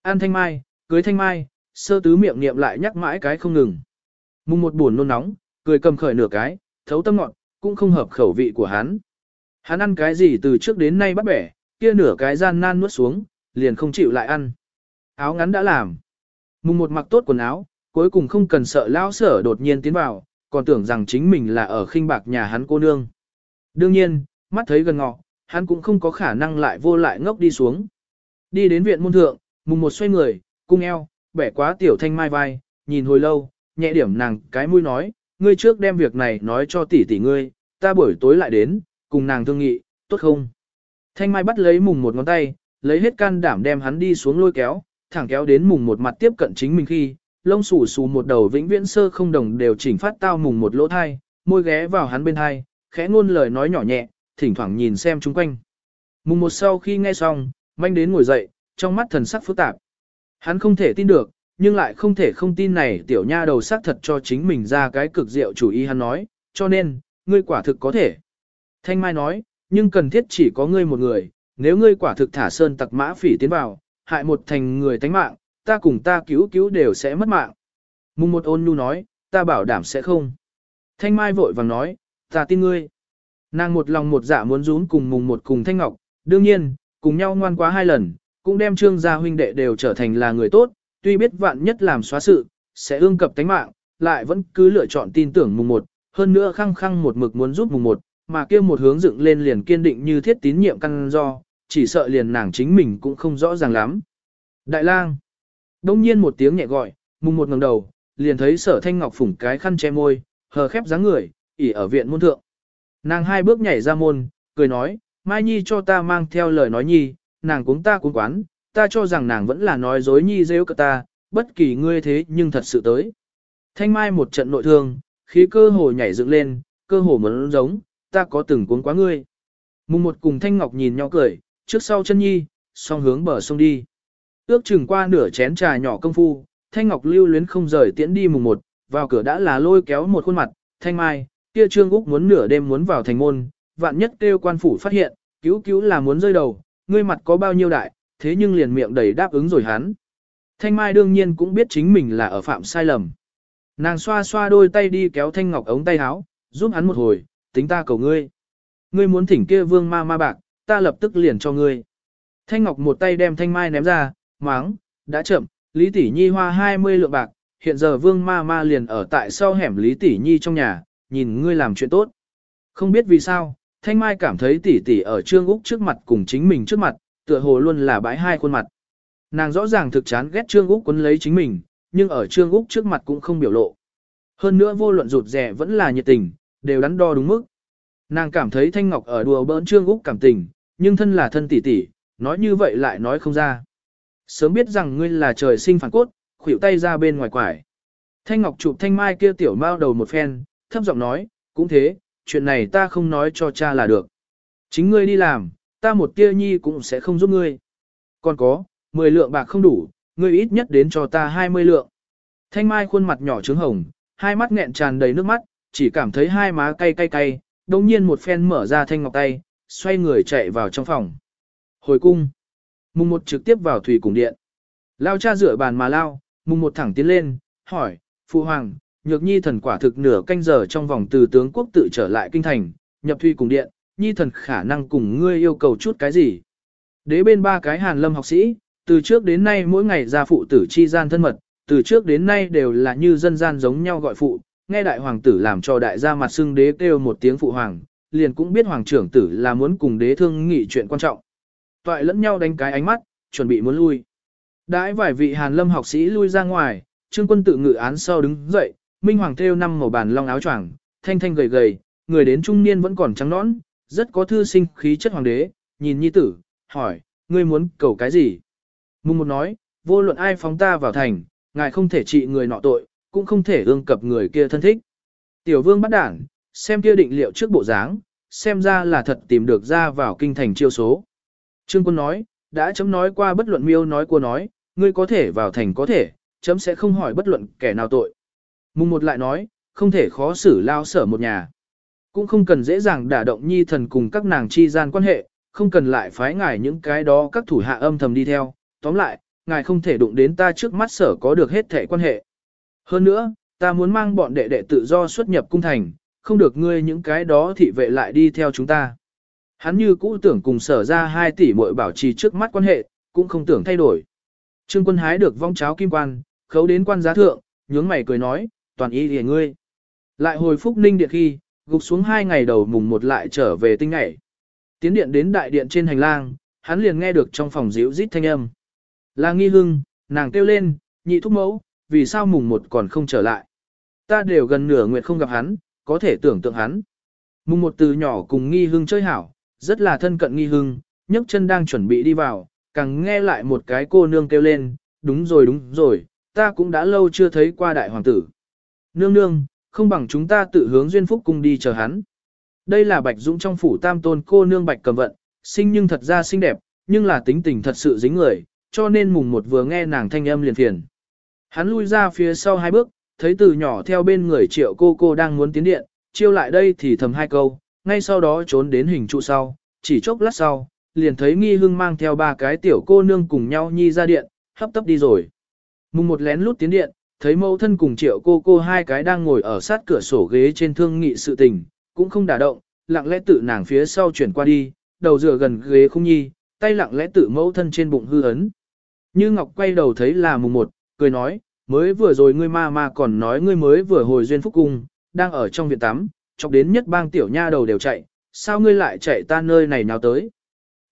An Thanh Mai, cưới Thanh Mai, sơ tứ miệng niệm lại nhắc mãi cái không ngừng. Mùng một buồn nôn nóng, cười cầm khởi nửa cái, thấu tâm ngọn, cũng không hợp khẩu vị của hắn. Hắn ăn cái gì từ trước đến nay bắt bẻ, kia nửa cái gian nan nuốt xuống, liền không chịu lại ăn. Áo ngắn đã làm. Mùng một mặc tốt quần áo, cuối cùng không cần sợ lão sở đột nhiên tiến vào, còn tưởng rằng chính mình là ở khinh bạc nhà hắn cô nương. Đương nhiên, mắt thấy gần ngọ, hắn cũng không có khả năng lại vô lại ngốc đi xuống. Đi đến viện môn thượng, mùng một xoay người, cung eo, bẻ quá tiểu thanh mai vai, nhìn hồi lâu, nhẹ điểm nàng cái mũi nói, ngươi trước đem việc này nói cho tỷ tỷ ngươi, ta buổi tối lại đến, cùng nàng thương nghị, tốt không? Thanh mai bắt lấy mùng một ngón tay, lấy hết can đảm đem hắn đi xuống lôi kéo, thẳng kéo đến mùng một mặt tiếp cận chính mình khi, lông xù xù một đầu vĩnh viễn sơ không đồng đều chỉnh phát tao mùng một lỗ thai, môi ghé vào hắn bên thai, khẽ ngôn lời nói nhỏ nhẹ, thỉnh thoảng nhìn xem chung quanh. Mùng một sau khi nghe xong, manh đến ngồi dậy, trong mắt thần sắc phức tạp. Hắn không thể tin được, nhưng lại không thể không tin này tiểu nha đầu xác thật cho chính mình ra cái cực diệu chủ ý hắn nói, cho nên, ngươi quả thực có thể. Thanh Mai nói, nhưng cần thiết chỉ có ngươi một người, nếu ngươi quả thực thả sơn tặc mã phỉ tiến vào, hại một thành người tánh mạng, ta cùng ta cứu cứu đều sẽ mất mạng. Mùng một ôn nhu nói, ta bảo đảm sẽ không. Thanh Mai vội vàng nói, ta tin ngươi. Nàng một lòng một dạ muốn rún cùng mùng một cùng Thanh Ngọc, đương nhiên, cùng nhau ngoan quá hai lần, cũng đem trương gia huynh đệ đều trở thành là người tốt, tuy biết vạn nhất làm xóa sự, sẽ ương cập tánh mạng, lại vẫn cứ lựa chọn tin tưởng mùng một, hơn nữa khăng khăng một mực muốn giúp mùng một, mà kia một hướng dựng lên liền kiên định như thiết tín nhiệm căn do, chỉ sợ liền nàng chính mình cũng không rõ ràng lắm. Đại lang, đông nhiên một tiếng nhẹ gọi, mùng một ngẩng đầu, liền thấy sở thanh ngọc phủng cái khăn che môi, hờ khép dáng người, ỉ ở viện môn thượng. Nàng hai bước nhảy ra môn, cười nói, Mai Nhi cho ta mang theo lời nói Nhi, nàng cuống ta cuống quán, ta cho rằng nàng vẫn là nói dối Nhi rêu cơ ta, bất kỳ ngươi thế nhưng thật sự tới. Thanh Mai một trận nội thương, khí cơ hồ nhảy dựng lên, cơ hồ muốn giống, ta có từng cuốn quá ngươi. Mùng một cùng Thanh Ngọc nhìn nhau cười, trước sau chân nhi, song hướng bờ sông đi. Ước chừng qua nửa chén trà nhỏ công phu, Thanh Ngọc lưu luyến không rời tiễn đi mùng một, vào cửa đã là lôi kéo một khuôn mặt, Thanh Mai, kia Trương Úc muốn nửa đêm muốn vào thành môn, vạn nhất kêu quan phủ phát hiện, cứu cứu là muốn rơi đầu, ngươi mặt có bao nhiêu đại, thế nhưng liền miệng đầy đáp ứng rồi hắn. Thanh Mai đương nhiên cũng biết chính mình là ở phạm sai lầm. Nàng xoa xoa đôi tay đi kéo Thanh Ngọc ống tay áo, giúp hắn một hồi, tính ta cầu ngươi. Ngươi muốn thỉnh kia vương ma ma bạc, ta lập tức liền cho ngươi. Thanh Ngọc một tay đem Thanh Mai ném ra, máng, đã chậm, Lý Tỷ Nhi hoa 20 lượng bạc, hiện giờ vương ma ma liền ở tại sau hẻm Lý Tỷ Nhi trong nhà, nhìn ngươi làm chuyện tốt. Không biết vì sao, Thanh Mai cảm thấy tỷ tỷ ở Trương Úc trước mặt cùng chính mình trước mặt, tựa hồ luôn là bãi hai khuôn mặt. Nàng rõ ràng thực chán ghét Trương Úc quấn lấy chính mình, nhưng ở Trương Úc trước mặt cũng không biểu lộ. Hơn nữa vô luận rụt rẻ vẫn là nhiệt tình, đều đắn đo đúng mức. Nàng cảm thấy Thanh Ngọc ở đùa bỡn Trương Úc cảm tình, nhưng thân là thân tỷ tỷ, nói như vậy lại nói không ra. Sớm biết rằng ngươi là trời sinh phản cốt, khuỷu tay ra bên ngoài quải. Thanh Ngọc chụp Thanh Mai kia tiểu mao đầu một phen, thấp giọng nói, cũng thế, chuyện này ta không nói cho cha là được. Chính ngươi đi làm, ta một tia nhi cũng sẽ không giúp ngươi. Còn có, 10 lượng bạc không đủ, ngươi ít nhất đến cho ta 20 lượng. Thanh Mai khuôn mặt nhỏ trứng hồng, hai mắt nghẹn tràn đầy nước mắt, chỉ cảm thấy hai má cay cay cay, đồng nhiên một phen mở ra thanh ngọc tay, xoay người chạy vào trong phòng. Hồi cung. Mùng một trực tiếp vào thủy cung điện. Lao cha rửa bàn mà lao, mùng một thẳng tiến lên, hỏi, Phụ Hoàng, nhược nhi thần quả thực nửa canh giờ trong vòng từ tướng quốc tự trở lại kinh thành, nhập thủy cung điện, nhi thần khả năng cùng ngươi yêu cầu chút cái gì. Đế bên ba cái hàn lâm học sĩ, từ trước đến nay mỗi ngày ra phụ tử chi gian thân mật, từ trước đến nay đều là như dân gian giống nhau gọi phụ, nghe đại hoàng tử làm cho đại gia mặt xưng đế kêu một tiếng phụ hoàng, liền cũng biết hoàng trưởng tử là muốn cùng đế thương nghị chuyện quan trọng. Toại lẫn nhau đánh cái ánh mắt, chuẩn bị muốn lui. Đãi vài vị hàn lâm học sĩ lui ra ngoài, trương quân tự ngự án sau đứng dậy, minh hoàng thêu năm màu bàn long áo choàng, thanh thanh gầy gầy, người đến trung niên vẫn còn trắng nõn, rất có thư sinh khí chất hoàng đế, nhìn nhi tử, hỏi, ngươi muốn cầu cái gì? Mùng một nói, vô luận ai phóng ta vào thành, ngài không thể trị người nọ tội, cũng không thể ương cập người kia thân thích. Tiểu vương bắt đảng, xem kia định liệu trước bộ dáng, xem ra là thật tìm được ra vào kinh thành chiêu số. Trương quân nói, đã chấm nói qua bất luận miêu nói của nói, ngươi có thể vào thành có thể, chấm sẽ không hỏi bất luận kẻ nào tội. Mùng một lại nói, không thể khó xử lao sở một nhà. Cũng không cần dễ dàng đả động nhi thần cùng các nàng chi gian quan hệ, không cần lại phái ngài những cái đó các thủ hạ âm thầm đi theo. Tóm lại, ngài không thể đụng đến ta trước mắt sở có được hết thể quan hệ. Hơn nữa, ta muốn mang bọn đệ đệ tự do xuất nhập cung thành, không được ngươi những cái đó thị vệ lại đi theo chúng ta. Hắn như cũ tưởng cùng sở ra 2 tỷ muội bảo trì trước mắt quan hệ, cũng không tưởng thay đổi. Trương quân hái được vong cháo kim quan, khấu đến quan giá thượng, nhướng mày cười nói, toàn ý thì ngươi. Lại hồi phúc ninh điện khi, gục xuống hai ngày đầu mùng một lại trở về tinh ngày. Tiến điện đến đại điện trên hành lang, hắn liền nghe được trong phòng díu rít thanh âm. Là nghi hưng, nàng kêu lên, nhị thúc mẫu, vì sao mùng một còn không trở lại. Ta đều gần nửa nguyện không gặp hắn, có thể tưởng tượng hắn. Mùng một từ nhỏ cùng nghi hưng chơi hảo, rất là thân cận nghi hưng, nhấc chân đang chuẩn bị đi vào, càng nghe lại một cái cô nương kêu lên, đúng rồi đúng rồi, ta cũng đã lâu chưa thấy qua đại hoàng tử. Nương nương, không bằng chúng ta tự hướng duyên phúc cung đi chờ hắn. Đây là Bạch Dũng trong phủ tam tôn cô nương Bạch cầm vận, sinh nhưng thật ra xinh đẹp, nhưng là tính tình thật sự dính người, cho nên mùng một vừa nghe nàng thanh âm liền phiền. Hắn lui ra phía sau hai bước, thấy từ nhỏ theo bên người triệu cô cô đang muốn tiến điện, chiêu lại đây thì thầm hai câu, ngay sau đó trốn đến hình trụ sau, chỉ chốc lát sau, liền thấy nghi hưng mang theo ba cái tiểu cô nương cùng nhau nhi ra điện, hấp tấp đi rồi. Mùng một lén lút tiến điện, thấy mẫu thân cùng triệu cô cô hai cái đang ngồi ở sát cửa sổ ghế trên thương nghị sự tình, cũng không đả động, lặng lẽ tự nàng phía sau chuyển qua đi, đầu dựa gần ghế không nhi, tay lặng lẽ tự mẫu thân trên bụng hư ấn. Như Ngọc quay đầu thấy là mùng một, cười nói, mới vừa rồi ngươi ma ma còn nói ngươi mới vừa hồi duyên phúc cung, đang ở trong viện tắm, chọc đến nhất bang tiểu nha đầu đều chạy, sao ngươi lại chạy ta nơi này nào tới.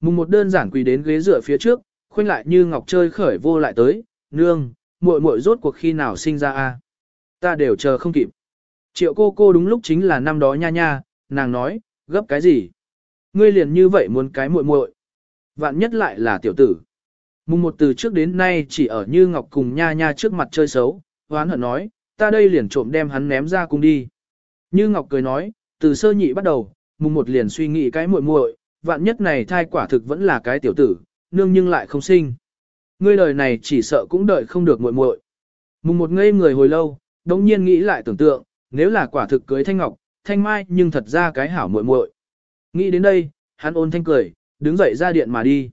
Mùng một đơn giản quỳ đến ghế dựa phía trước, khoanh lại như Ngọc chơi khởi vô lại tới, nương, muội muội rốt cuộc khi nào sinh ra a? Ta đều chờ không kịp. Triệu cô cô đúng lúc chính là năm đó nha nha, nàng nói, gấp cái gì? Ngươi liền như vậy muốn cái muội muội, Vạn nhất lại là tiểu tử. Mùng một từ trước đến nay chỉ ở Như Ngọc cùng Nha Nha trước mặt chơi xấu, hoán hận nói, ta đây liền trộm đem hắn ném ra cùng đi. Như Ngọc cười nói, từ sơ nhị bắt đầu, mùng một liền suy nghĩ cái muội muội, vạn nhất này thai quả thực vẫn là cái tiểu tử, nương nhưng lại không sinh. Ngươi đời này chỉ sợ cũng đợi không được muội muội. Mùng một ngây người hồi lâu, đống nhiên nghĩ lại tưởng tượng, nếu là quả thực cưới Thanh Ngọc, Thanh Mai nhưng thật ra cái hảo muội muội. Nghĩ đến đây, hắn ôn thanh cười, đứng dậy ra điện mà đi.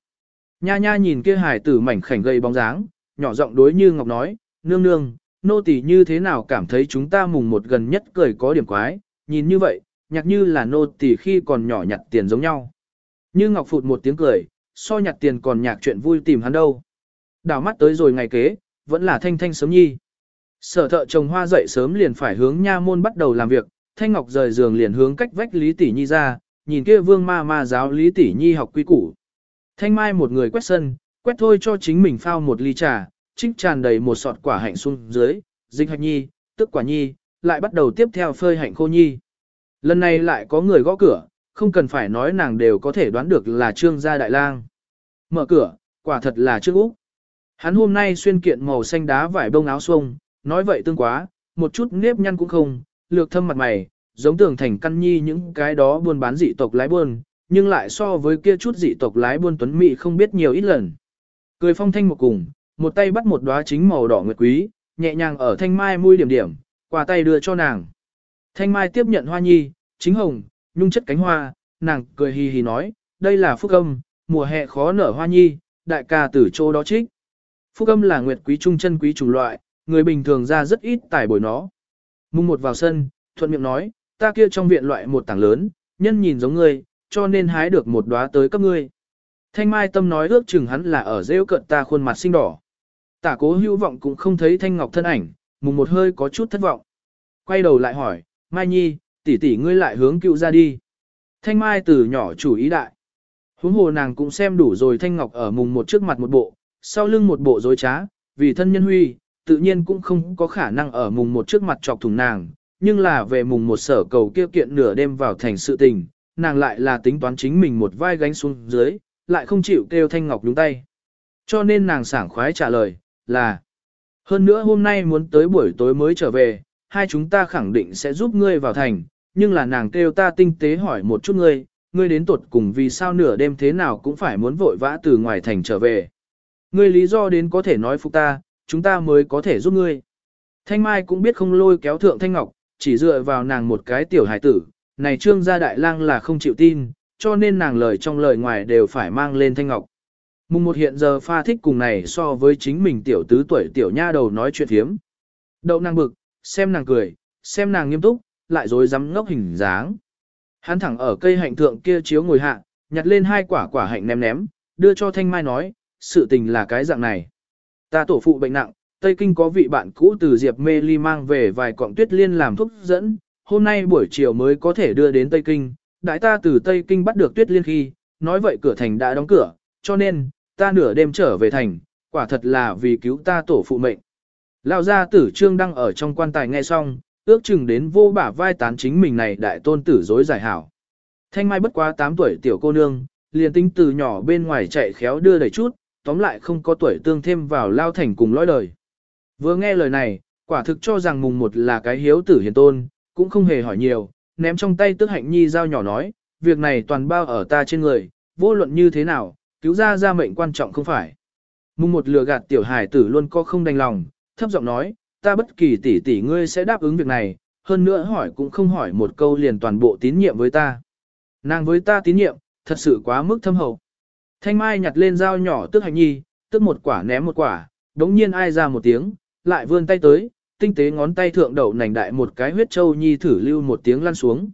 Nha nha nhìn kia hải tử mảnh khảnh gầy bóng dáng, nhỏ giọng đối như Ngọc nói, nương nương, nô tỳ như thế nào cảm thấy chúng ta mùng một gần nhất cười có điểm quái, nhìn như vậy, nhạc như là nô tỳ khi còn nhỏ nhặt tiền giống nhau. Như Ngọc phụt một tiếng cười, so nhặt tiền còn nhạc chuyện vui tìm hắn đâu. Đảo mắt tới rồi ngày kế, vẫn là thanh thanh sớm nhi. Sở thợ trồng hoa dậy sớm liền phải hướng nha môn bắt đầu làm việc, thanh ngọc rời giường liền hướng cách vách Lý Tỷ Nhi ra, nhìn kia vương ma ma giáo Lý Tỷ Nhi học quy củ. Thanh mai một người quét sân, quét thôi cho chính mình phao một ly trà, trích tràn đầy một sọt quả hạnh xuống dưới, dịch hạch nhi, tức quả nhi, lại bắt đầu tiếp theo phơi hạnh khô nhi. Lần này lại có người gõ cửa, không cần phải nói nàng đều có thể đoán được là trương gia đại lang. Mở cửa, quả thật là trương Úc. Hắn hôm nay xuyên kiện màu xanh đá vải bông áo xuông, nói vậy tương quá, một chút nếp nhăn cũng không, lược thâm mặt mày, giống tưởng thành căn nhi những cái đó buôn bán dị tộc lái buôn, nhưng lại so với kia chút dị tộc lái buôn tuấn mỹ không biết nhiều ít lần. Cười phong thanh một cùng, một tay bắt một đóa chính màu đỏ nguyệt quý, nhẹ nhàng ở thanh mai mũi điểm điểm, qua tay đưa cho nàng. Thanh mai tiếp nhận hoa nhi, chính hồng, nhung chất cánh hoa, nàng cười hì hì nói, đây là phúc âm, mùa hè khó nở hoa nhi, đại ca tử chỗ đó trích. Phúc âm là nguyệt quý trung chân quý chủng loại, người bình thường ra rất ít tài bồi nó. Mùng một vào sân, thuận miệng nói, ta kia trong viện loại một tảng lớn, nhân nhìn giống ngươi, cho nên hái được một đóa tới cấp ngươi. Thanh Mai Tâm nói ước chừng hắn là ở rêu cận ta khuôn mặt xinh đỏ. Tả cố hữu vọng cũng không thấy Thanh Ngọc thân ảnh, mùng một hơi có chút thất vọng. Quay đầu lại hỏi, Mai Nhi, tỷ tỷ ngươi lại hướng cựu ra đi. Thanh Mai từ nhỏ chủ ý đại. Huống hồ nàng cũng xem đủ rồi Thanh Ngọc ở mùng một trước mặt một bộ, sau lưng một bộ dối trá, vì thân nhân huy, tự nhiên cũng không có khả năng ở mùng một trước mặt chọc thủng nàng, nhưng là về mùng một sở cầu kia kiện nửa đêm vào thành sự tình, nàng lại là tính toán chính mình một vai gánh xuống dưới, lại không chịu kêu Thanh Ngọc đúng tay. Cho nên nàng sảng khoái trả lời, là Hơn nữa hôm nay muốn tới buổi tối mới trở về, hai chúng ta khẳng định sẽ giúp ngươi vào thành, nhưng là nàng kêu ta tinh tế hỏi một chút ngươi, ngươi đến tuột cùng vì sao nửa đêm thế nào cũng phải muốn vội vã từ ngoài thành trở về. Ngươi lý do đến có thể nói phục ta, chúng ta mới có thể giúp ngươi. Thanh Mai cũng biết không lôi kéo thượng Thanh Ngọc, chỉ dựa vào nàng một cái tiểu hải tử, này trương gia đại lang là không chịu tin, cho nên nàng lời trong lời ngoài đều phải mang lên Thanh Ngọc. Mùng một hiện giờ pha thích cùng này so với chính mình tiểu tứ tuổi tiểu nha đầu nói chuyện thiếm. Đậu nàng bực, xem nàng cười, xem nàng nghiêm túc, lại dối rắm ngốc hình dáng. Hắn thẳng ở cây hạnh thượng kia chiếu ngồi hạ, nhặt lên hai quả quả hạnh ném ném, đưa cho Thanh Mai nói, sự tình là cái dạng này. Ta tổ phụ bệnh nặng, Tây Kinh có vị bạn cũ từ Diệp Mê Ly mang về vài cọng tuyết liên làm thuốc dẫn, hôm nay buổi chiều mới có thể đưa đến Tây Kinh, đại ta từ Tây Kinh bắt được tuyết liên khi, nói vậy cửa thành đã đóng cửa, cho nên, ta nửa đêm trở về thành, quả thật là vì cứu ta tổ phụ mệnh. Lão gia tử trương đang ở trong quan tài nghe xong, ước chừng đến vô bả vai tán chính mình này đại tôn tử dối giải hảo. Thanh Mai bất quá 8 tuổi tiểu cô nương, liền tính từ nhỏ bên ngoài chạy khéo đưa đẩy chút, tóm lại không có tuổi tương thêm vào lao thành cùng lõi đời. Vừa nghe lời này, quả thực cho rằng mùng một là cái hiếu tử hiền tôn, cũng không hề hỏi nhiều, ném trong tay tức hạnh nhi dao nhỏ nói, việc này toàn bao ở ta trên người, vô luận như thế nào, cứu ra ra mệnh quan trọng không phải. Mùng một lừa gạt tiểu hải tử luôn có không đành lòng, thấp giọng nói, ta bất kỳ tỷ tỷ ngươi sẽ đáp ứng việc này, hơn nữa hỏi cũng không hỏi một câu liền toàn bộ tín nhiệm với ta. Nàng với ta tín nhiệm, thật sự quá mức thâm hậu. Thanh Mai nhặt lên dao nhỏ tức hạnh nhi, tức một quả ném một quả, đống nhiên ai ra một tiếng, lại vươn tay tới, tinh tế ngón tay thượng đậu nành đại một cái huyết châu nhi thử lưu một tiếng lăn xuống.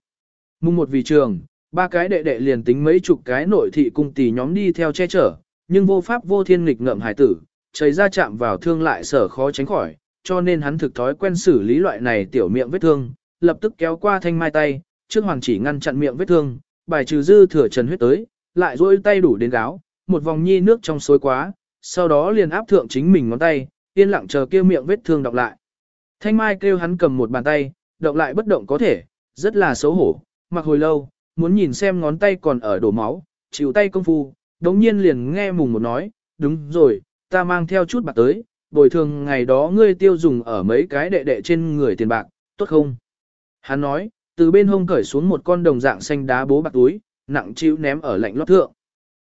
Mùng một vì trường, ba cái đệ đệ liền tính mấy chục cái nội thị cung tỷ nhóm đi theo che chở, nhưng vô pháp vô thiên nghịch ngợm hải tử, chảy ra chạm vào thương lại sở khó tránh khỏi, cho nên hắn thực thói quen xử lý loại này tiểu miệng vết thương, lập tức kéo qua thanh mai tay, trước hoàng chỉ ngăn chặn miệng vết thương, bài trừ dư thừa trần huyết tới, lại duỗi tay đủ đến gáo, một vòng nhi nước trong suối quá, sau đó liền áp thượng chính mình ngón tay, yên lặng chờ kêu miệng vết thương đọc lại. Thanh Mai kêu hắn cầm một bàn tay, động lại bất động có thể, rất là xấu hổ, mặc hồi lâu, muốn nhìn xem ngón tay còn ở đổ máu, chịu tay công phu, đống nhiên liền nghe mùng một nói, đúng rồi, ta mang theo chút bạc tới, bồi thường ngày đó ngươi tiêu dùng ở mấy cái đệ đệ trên người tiền bạc, tốt không? Hắn nói, từ bên hông cởi xuống một con đồng dạng xanh đá bố bạc túi, nặng chịu ném ở lạnh lót thượng.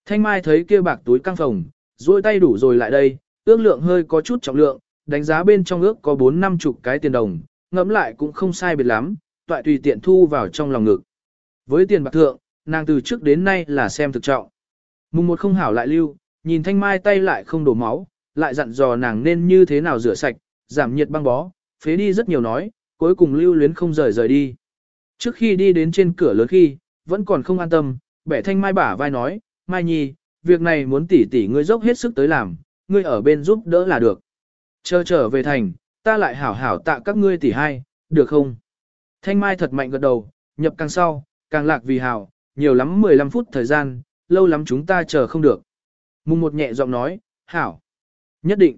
Thanh Mai thấy kia bạc túi căng phồng, duỗi tay đủ rồi lại đây, ước lượng hơi có chút trọng lượng, đánh giá bên trong ước có 4 năm chục cái tiền đồng, ngẫm lại cũng không sai biệt lắm, toại tùy tiện thu vào trong lòng ngực. Với tiền bạc thượng, nàng từ trước đến nay là xem thực trọng. Mùng một không hảo lại lưu, nhìn thanh mai tay lại không đổ máu, lại dặn dò nàng nên như thế nào rửa sạch, giảm nhiệt băng bó, phế đi rất nhiều nói, cuối cùng lưu luyến không rời rời đi. Trước khi đi đến trên cửa lớn khi, vẫn còn không an tâm, bẻ thanh mai bả vai nói, Mai Nhi, việc này muốn tỷ tỷ ngươi dốc hết sức tới làm, ngươi ở bên giúp đỡ là được. Chờ trở về thành, ta lại hảo hảo tạ các ngươi tỷ hai, được không? Thanh Mai thật mạnh gật đầu, nhập càng sau, càng lạc vì hảo, nhiều lắm 15 phút thời gian, lâu lắm chúng ta chờ không được. Mùng một nhẹ giọng nói, hảo. Nhất định.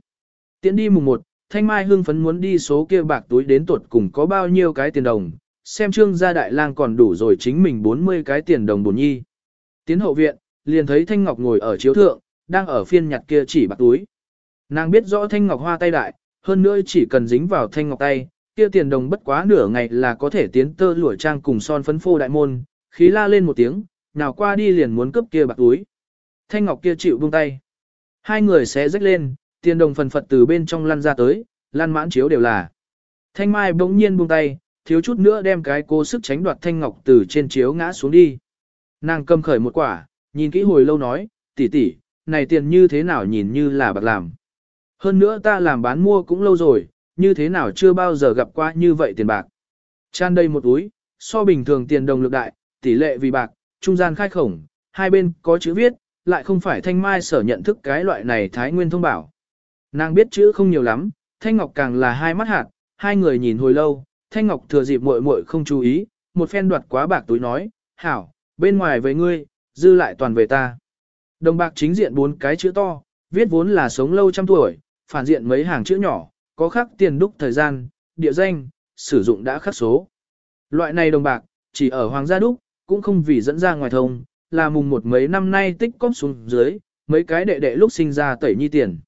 Tiến đi mùng một, Thanh Mai hưng phấn muốn đi số kia bạc túi đến tuột cùng có bao nhiêu cái tiền đồng, xem trương gia đại lang còn đủ rồi chính mình 40 cái tiền đồng bổn nhi. Tiến hậu viện, liền thấy Thanh Ngọc ngồi ở chiếu thượng, đang ở phiên nhặt kia chỉ bạc túi. Nàng biết rõ Thanh Ngọc hoa tay đại, hơn nữa chỉ cần dính vào Thanh Ngọc tay, kia tiền đồng bất quá nửa ngày là có thể tiến tơ lụa trang cùng son phấn phô đại môn, khí la lên một tiếng, nào qua đi liền muốn cướp kia bạc túi. Thanh Ngọc kia chịu buông tay. Hai người sẽ rách lên, tiền đồng phần phật từ bên trong lăn ra tới, lăn mãn chiếu đều là. Thanh Mai bỗng nhiên buông tay, thiếu chút nữa đem cái cố sức tránh đoạt Thanh Ngọc từ trên chiếu ngã xuống đi. Nàng cầm khởi một quả, nhìn kỹ hồi lâu nói, tỷ tỷ, này tiền như thế nào nhìn như là bạc làm. Hơn nữa ta làm bán mua cũng lâu rồi, như thế nào chưa bao giờ gặp qua như vậy tiền bạc. Chan đây một túi, so bình thường tiền đồng lực đại, tỷ lệ vì bạc, trung gian khai khổng, hai bên có chữ viết, lại không phải thanh mai sở nhận thức cái loại này thái nguyên thông bảo. Nàng biết chữ không nhiều lắm, thanh ngọc càng là hai mắt hạt, hai người nhìn hồi lâu, thanh ngọc thừa dịp muội muội không chú ý, một phen đoạt quá bạc túi nói, hảo, bên ngoài với ngươi, dư lại toàn về ta. Đồng bạc chính diện bốn cái chữ to, viết vốn là sống lâu trăm tuổi, phản diện mấy hàng chữ nhỏ, có khắc tiền đúc thời gian, địa danh, sử dụng đã khắc số. Loại này đồng bạc, chỉ ở hoàng gia đúc, cũng không vì dẫn ra ngoài thông, là mùng một mấy năm nay tích cóp xuống dưới, mấy cái đệ đệ lúc sinh ra tẩy nhi tiền.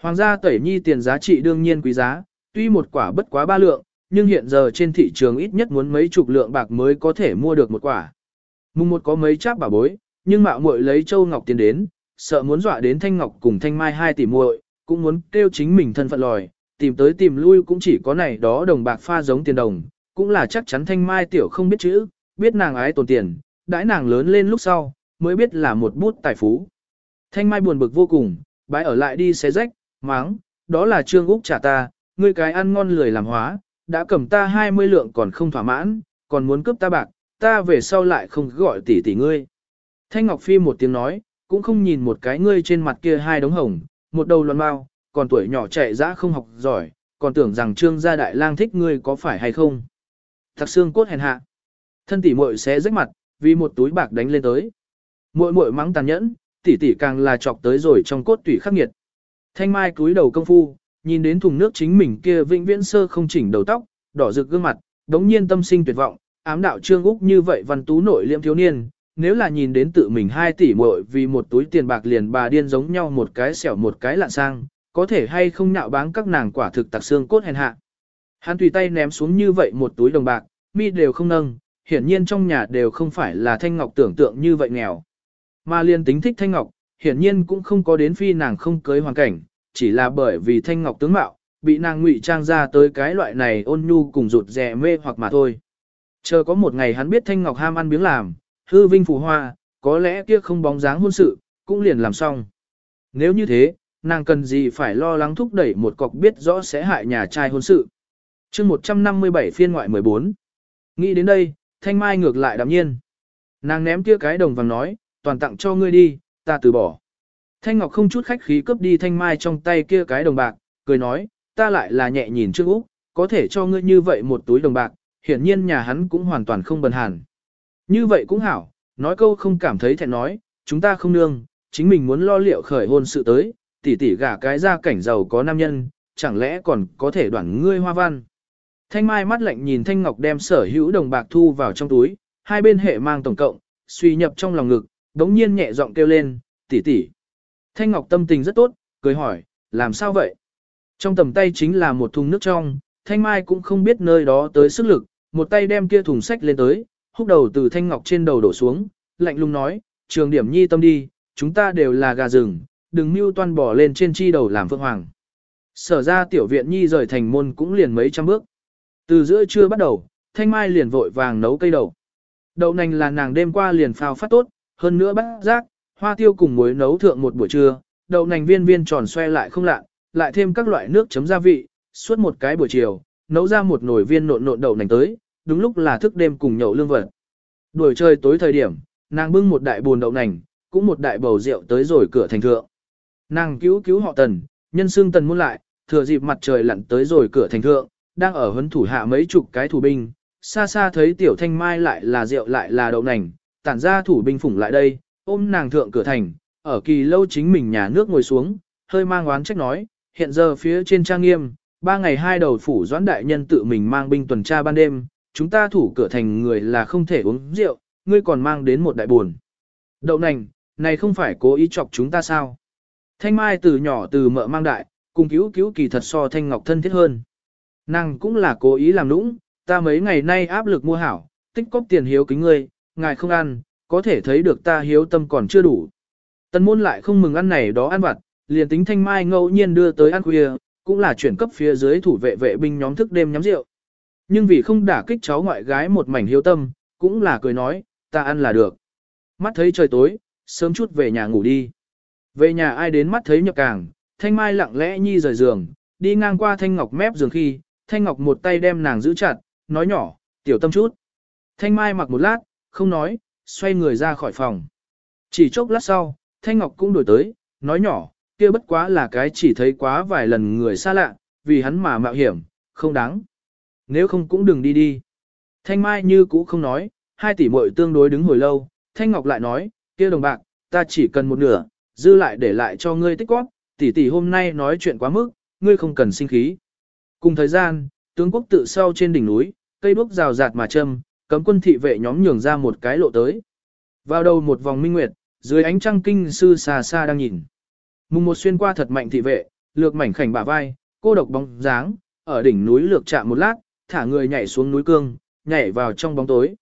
Hoàng gia tẩy nhi tiền giá trị đương nhiên quý giá, tuy một quả bất quá ba lượng, nhưng hiện giờ trên thị trường ít nhất muốn mấy chục lượng bạc mới có thể mua được một quả. Mùng một có mấy cháp bà bối, nhưng mạo muội lấy châu ngọc tiền đến, sợ muốn dọa đến thanh ngọc cùng thanh mai hai tỷ muội, cũng muốn kêu chính mình thân phận lòi, tìm tới tìm lui cũng chỉ có này đó đồng bạc pha giống tiền đồng, cũng là chắc chắn thanh mai tiểu không biết chữ, biết nàng ái tồn tiền, đãi nàng lớn lên lúc sau, mới biết là một bút tài phú. Thanh mai buồn bực vô cùng, bãi ở lại đi xé rách, máng, đó là trương úc trả ta, ngươi cái ăn ngon lười làm hóa, đã cầm ta 20 lượng còn không thỏa mãn, còn muốn cướp ta bạc, ta về sau lại không gọi tỷ tỷ ngươi. Thanh Ngọc Phi một tiếng nói, cũng không nhìn một cái ngươi trên mặt kia hai đống hồng, một đầu loạn mau, còn tuổi nhỏ chạy dã không học giỏi, còn tưởng rằng trương gia đại lang thích ngươi có phải hay không. Thật xương cốt hèn hạ. Thân tỷ muội sẽ rách mặt, vì một túi bạc đánh lên tới. Muội muội mắng tàn nhẫn, tỷ tỷ càng là chọc tới rồi trong cốt tủy khắc nghiệt. Thanh Mai cúi đầu công phu, nhìn đến thùng nước chính mình kia vĩnh viễn sơ không chỉnh đầu tóc, đỏ rực gương mặt, đống nhiên tâm sinh tuyệt vọng, ám đạo trương úc như vậy văn tú nội liêm thiếu niên, nếu là nhìn đến tự mình hai tỷ muội vì một túi tiền bạc liền bà điên giống nhau một cái xẻo một cái lạn sang, có thể hay không nhạo báng các nàng quả thực tặc xương cốt hèn hạ. Hắn tùy tay ném xuống như vậy một túi đồng bạc, mi đều không nâng, hiển nhiên trong nhà đều không phải là Thanh Ngọc tưởng tượng như vậy nghèo. Mà liên tính thích Thanh Ngọc, hiển nhiên cũng không có đến phi nàng không cưới hoàn cảnh, chỉ là bởi vì Thanh Ngọc tướng mạo, bị nàng ngụy trang ra tới cái loại này ôn nhu cùng rụt rè mê hoặc mà thôi. Chờ có một ngày hắn biết Thanh Ngọc ham ăn miếng làm, hư vinh phù hoa, có lẽ kia không bóng dáng hôn sự, cũng liền làm xong. Nếu như thế, nàng cần gì phải lo lắng thúc đẩy một cọc biết rõ sẽ hại nhà trai hôn sự. chương 157 phiên ngoại 14. Nghĩ đến đây, Thanh Mai ngược lại đạm nhiên. Nàng ném kia cái đồng vàng nói, toàn tặng cho ngươi đi, ta từ bỏ. Thanh Ngọc không chút khách khí cướp đi Thanh Mai trong tay kia cái đồng bạc, cười nói, ta lại là nhẹ nhìn trước Úc, có thể cho ngươi như vậy một túi đồng bạc, hiển nhiên nhà hắn cũng hoàn toàn không bần hàn. Như vậy cũng hảo, nói câu không cảm thấy thẹn nói, chúng ta không nương, chính mình muốn lo liệu khởi hôn sự tới, tỷ tỷ gả cái ra cảnh giàu có nam nhân, chẳng lẽ còn có thể đoản ngươi hoa văn. Thanh Mai mắt lạnh nhìn Thanh Ngọc đem sở hữu đồng bạc thu vào trong túi, hai bên hệ mang tổng cộng, suy nhập trong lòng ngực, đống nhiên nhẹ giọng kêu lên, tỷ tỷ. Thanh Ngọc tâm tình rất tốt, cười hỏi, làm sao vậy? Trong tầm tay chính là một thùng nước trong, Thanh Mai cũng không biết nơi đó tới sức lực, một tay đem kia thùng sách lên tới, húc đầu từ Thanh Ngọc trên đầu đổ xuống, lạnh lùng nói, trường điểm nhi tâm đi, chúng ta đều là gà rừng, đừng mưu toan bỏ lên trên chi đầu làm phượng hoàng. Sở ra tiểu viện nhi rời thành môn cũng liền mấy trăm bước. Từ giữa trưa bắt đầu, Thanh Mai liền vội vàng nấu cây đậu. Đậu nành là nàng đêm qua liền phao phát tốt, hơn nữa bắt rác, hoa tiêu cùng muối nấu thượng một buổi trưa, đậu nành viên viên tròn xoe lại không lạ, lại thêm các loại nước chấm gia vị, suốt một cái buổi chiều, nấu ra một nồi viên nộn nộn đậu nành tới, đúng lúc là thức đêm cùng nhậu lương vật. Đuổi chơi tối thời điểm, nàng bưng một đại buồn đậu nành, cũng một đại bầu rượu tới rồi cửa thành thượng. Nàng cứu cứu họ tần, nhân xương tần muốn lại, thừa dịp mặt trời lặn tới rồi cửa thành thượng, đang ở huấn thủ hạ mấy chục cái thủ binh, xa xa thấy tiểu thanh mai lại là rượu lại là đậu nành, tản ra thủ binh phủng lại đây, ôm nàng thượng cửa thành, ở kỳ lâu chính mình nhà nước ngồi xuống, hơi mang oán trách nói, hiện giờ phía trên trang nghiêm, ba ngày hai đầu phủ doãn đại nhân tự mình mang binh tuần tra ban đêm, chúng ta thủ cửa thành người là không thể uống rượu, ngươi còn mang đến một đại buồn. Đậu nành, này không phải cố ý chọc chúng ta sao? Thanh Mai từ nhỏ từ mợ mang đại, cùng cứu cứu kỳ thật so Thanh Ngọc thân thiết hơn. Nàng cũng là cố ý làm nũng, ta mấy ngày nay áp lực mua hảo, tích cóp tiền hiếu kính ngươi, ngài không ăn, có thể thấy được ta hiếu tâm còn chưa đủ. Tần môn lại không mừng ăn này đó ăn vặt, liền tính Thanh Mai ngẫu nhiên đưa tới ăn khuya, cũng là chuyển cấp phía dưới thủ vệ vệ binh nhóm thức đêm nhắm rượu. Nhưng vì không đả kích cháu ngoại gái một mảnh hiếu tâm, cũng là cười nói, ta ăn là được. Mắt thấy trời tối, sớm chút về nhà ngủ đi. Về nhà ai đến mắt thấy nhập càng, Thanh Mai lặng lẽ nhi rời giường, đi ngang qua Thanh Ngọc mép giường khi, Thanh Ngọc một tay đem nàng giữ chặt, nói nhỏ, tiểu tâm chút. Thanh Mai mặc một lát, không nói, xoay người ra khỏi phòng. Chỉ chốc lát sau, Thanh Ngọc cũng đổi tới, nói nhỏ, kia bất quá là cái chỉ thấy quá vài lần người xa lạ, vì hắn mà mạo hiểm, không đáng. Nếu không cũng đừng đi đi. Thanh Mai như cũ không nói, hai tỷ muội tương đối đứng hồi lâu, Thanh Ngọc lại nói, kia đồng bạc, ta chỉ cần một nửa, dư lại để lại cho ngươi tích góp, tỷ tỷ hôm nay nói chuyện quá mức, ngươi không cần sinh khí. Cùng thời gian, tướng quốc tự sau trên đỉnh núi, cây đuốc rào rạt mà châm, cấm quân thị vệ nhóm nhường ra một cái lộ tới. Vào đầu một vòng minh nguyệt, dưới ánh trăng kinh sư xa xa đang nhìn. Mùng một xuyên qua thật mạnh thị vệ, lược mảnh khảnh bả vai, cô độc bóng dáng, ở đỉnh núi lược chạm một lát, thả người nhảy xuống núi cương, nhảy vào trong bóng tối.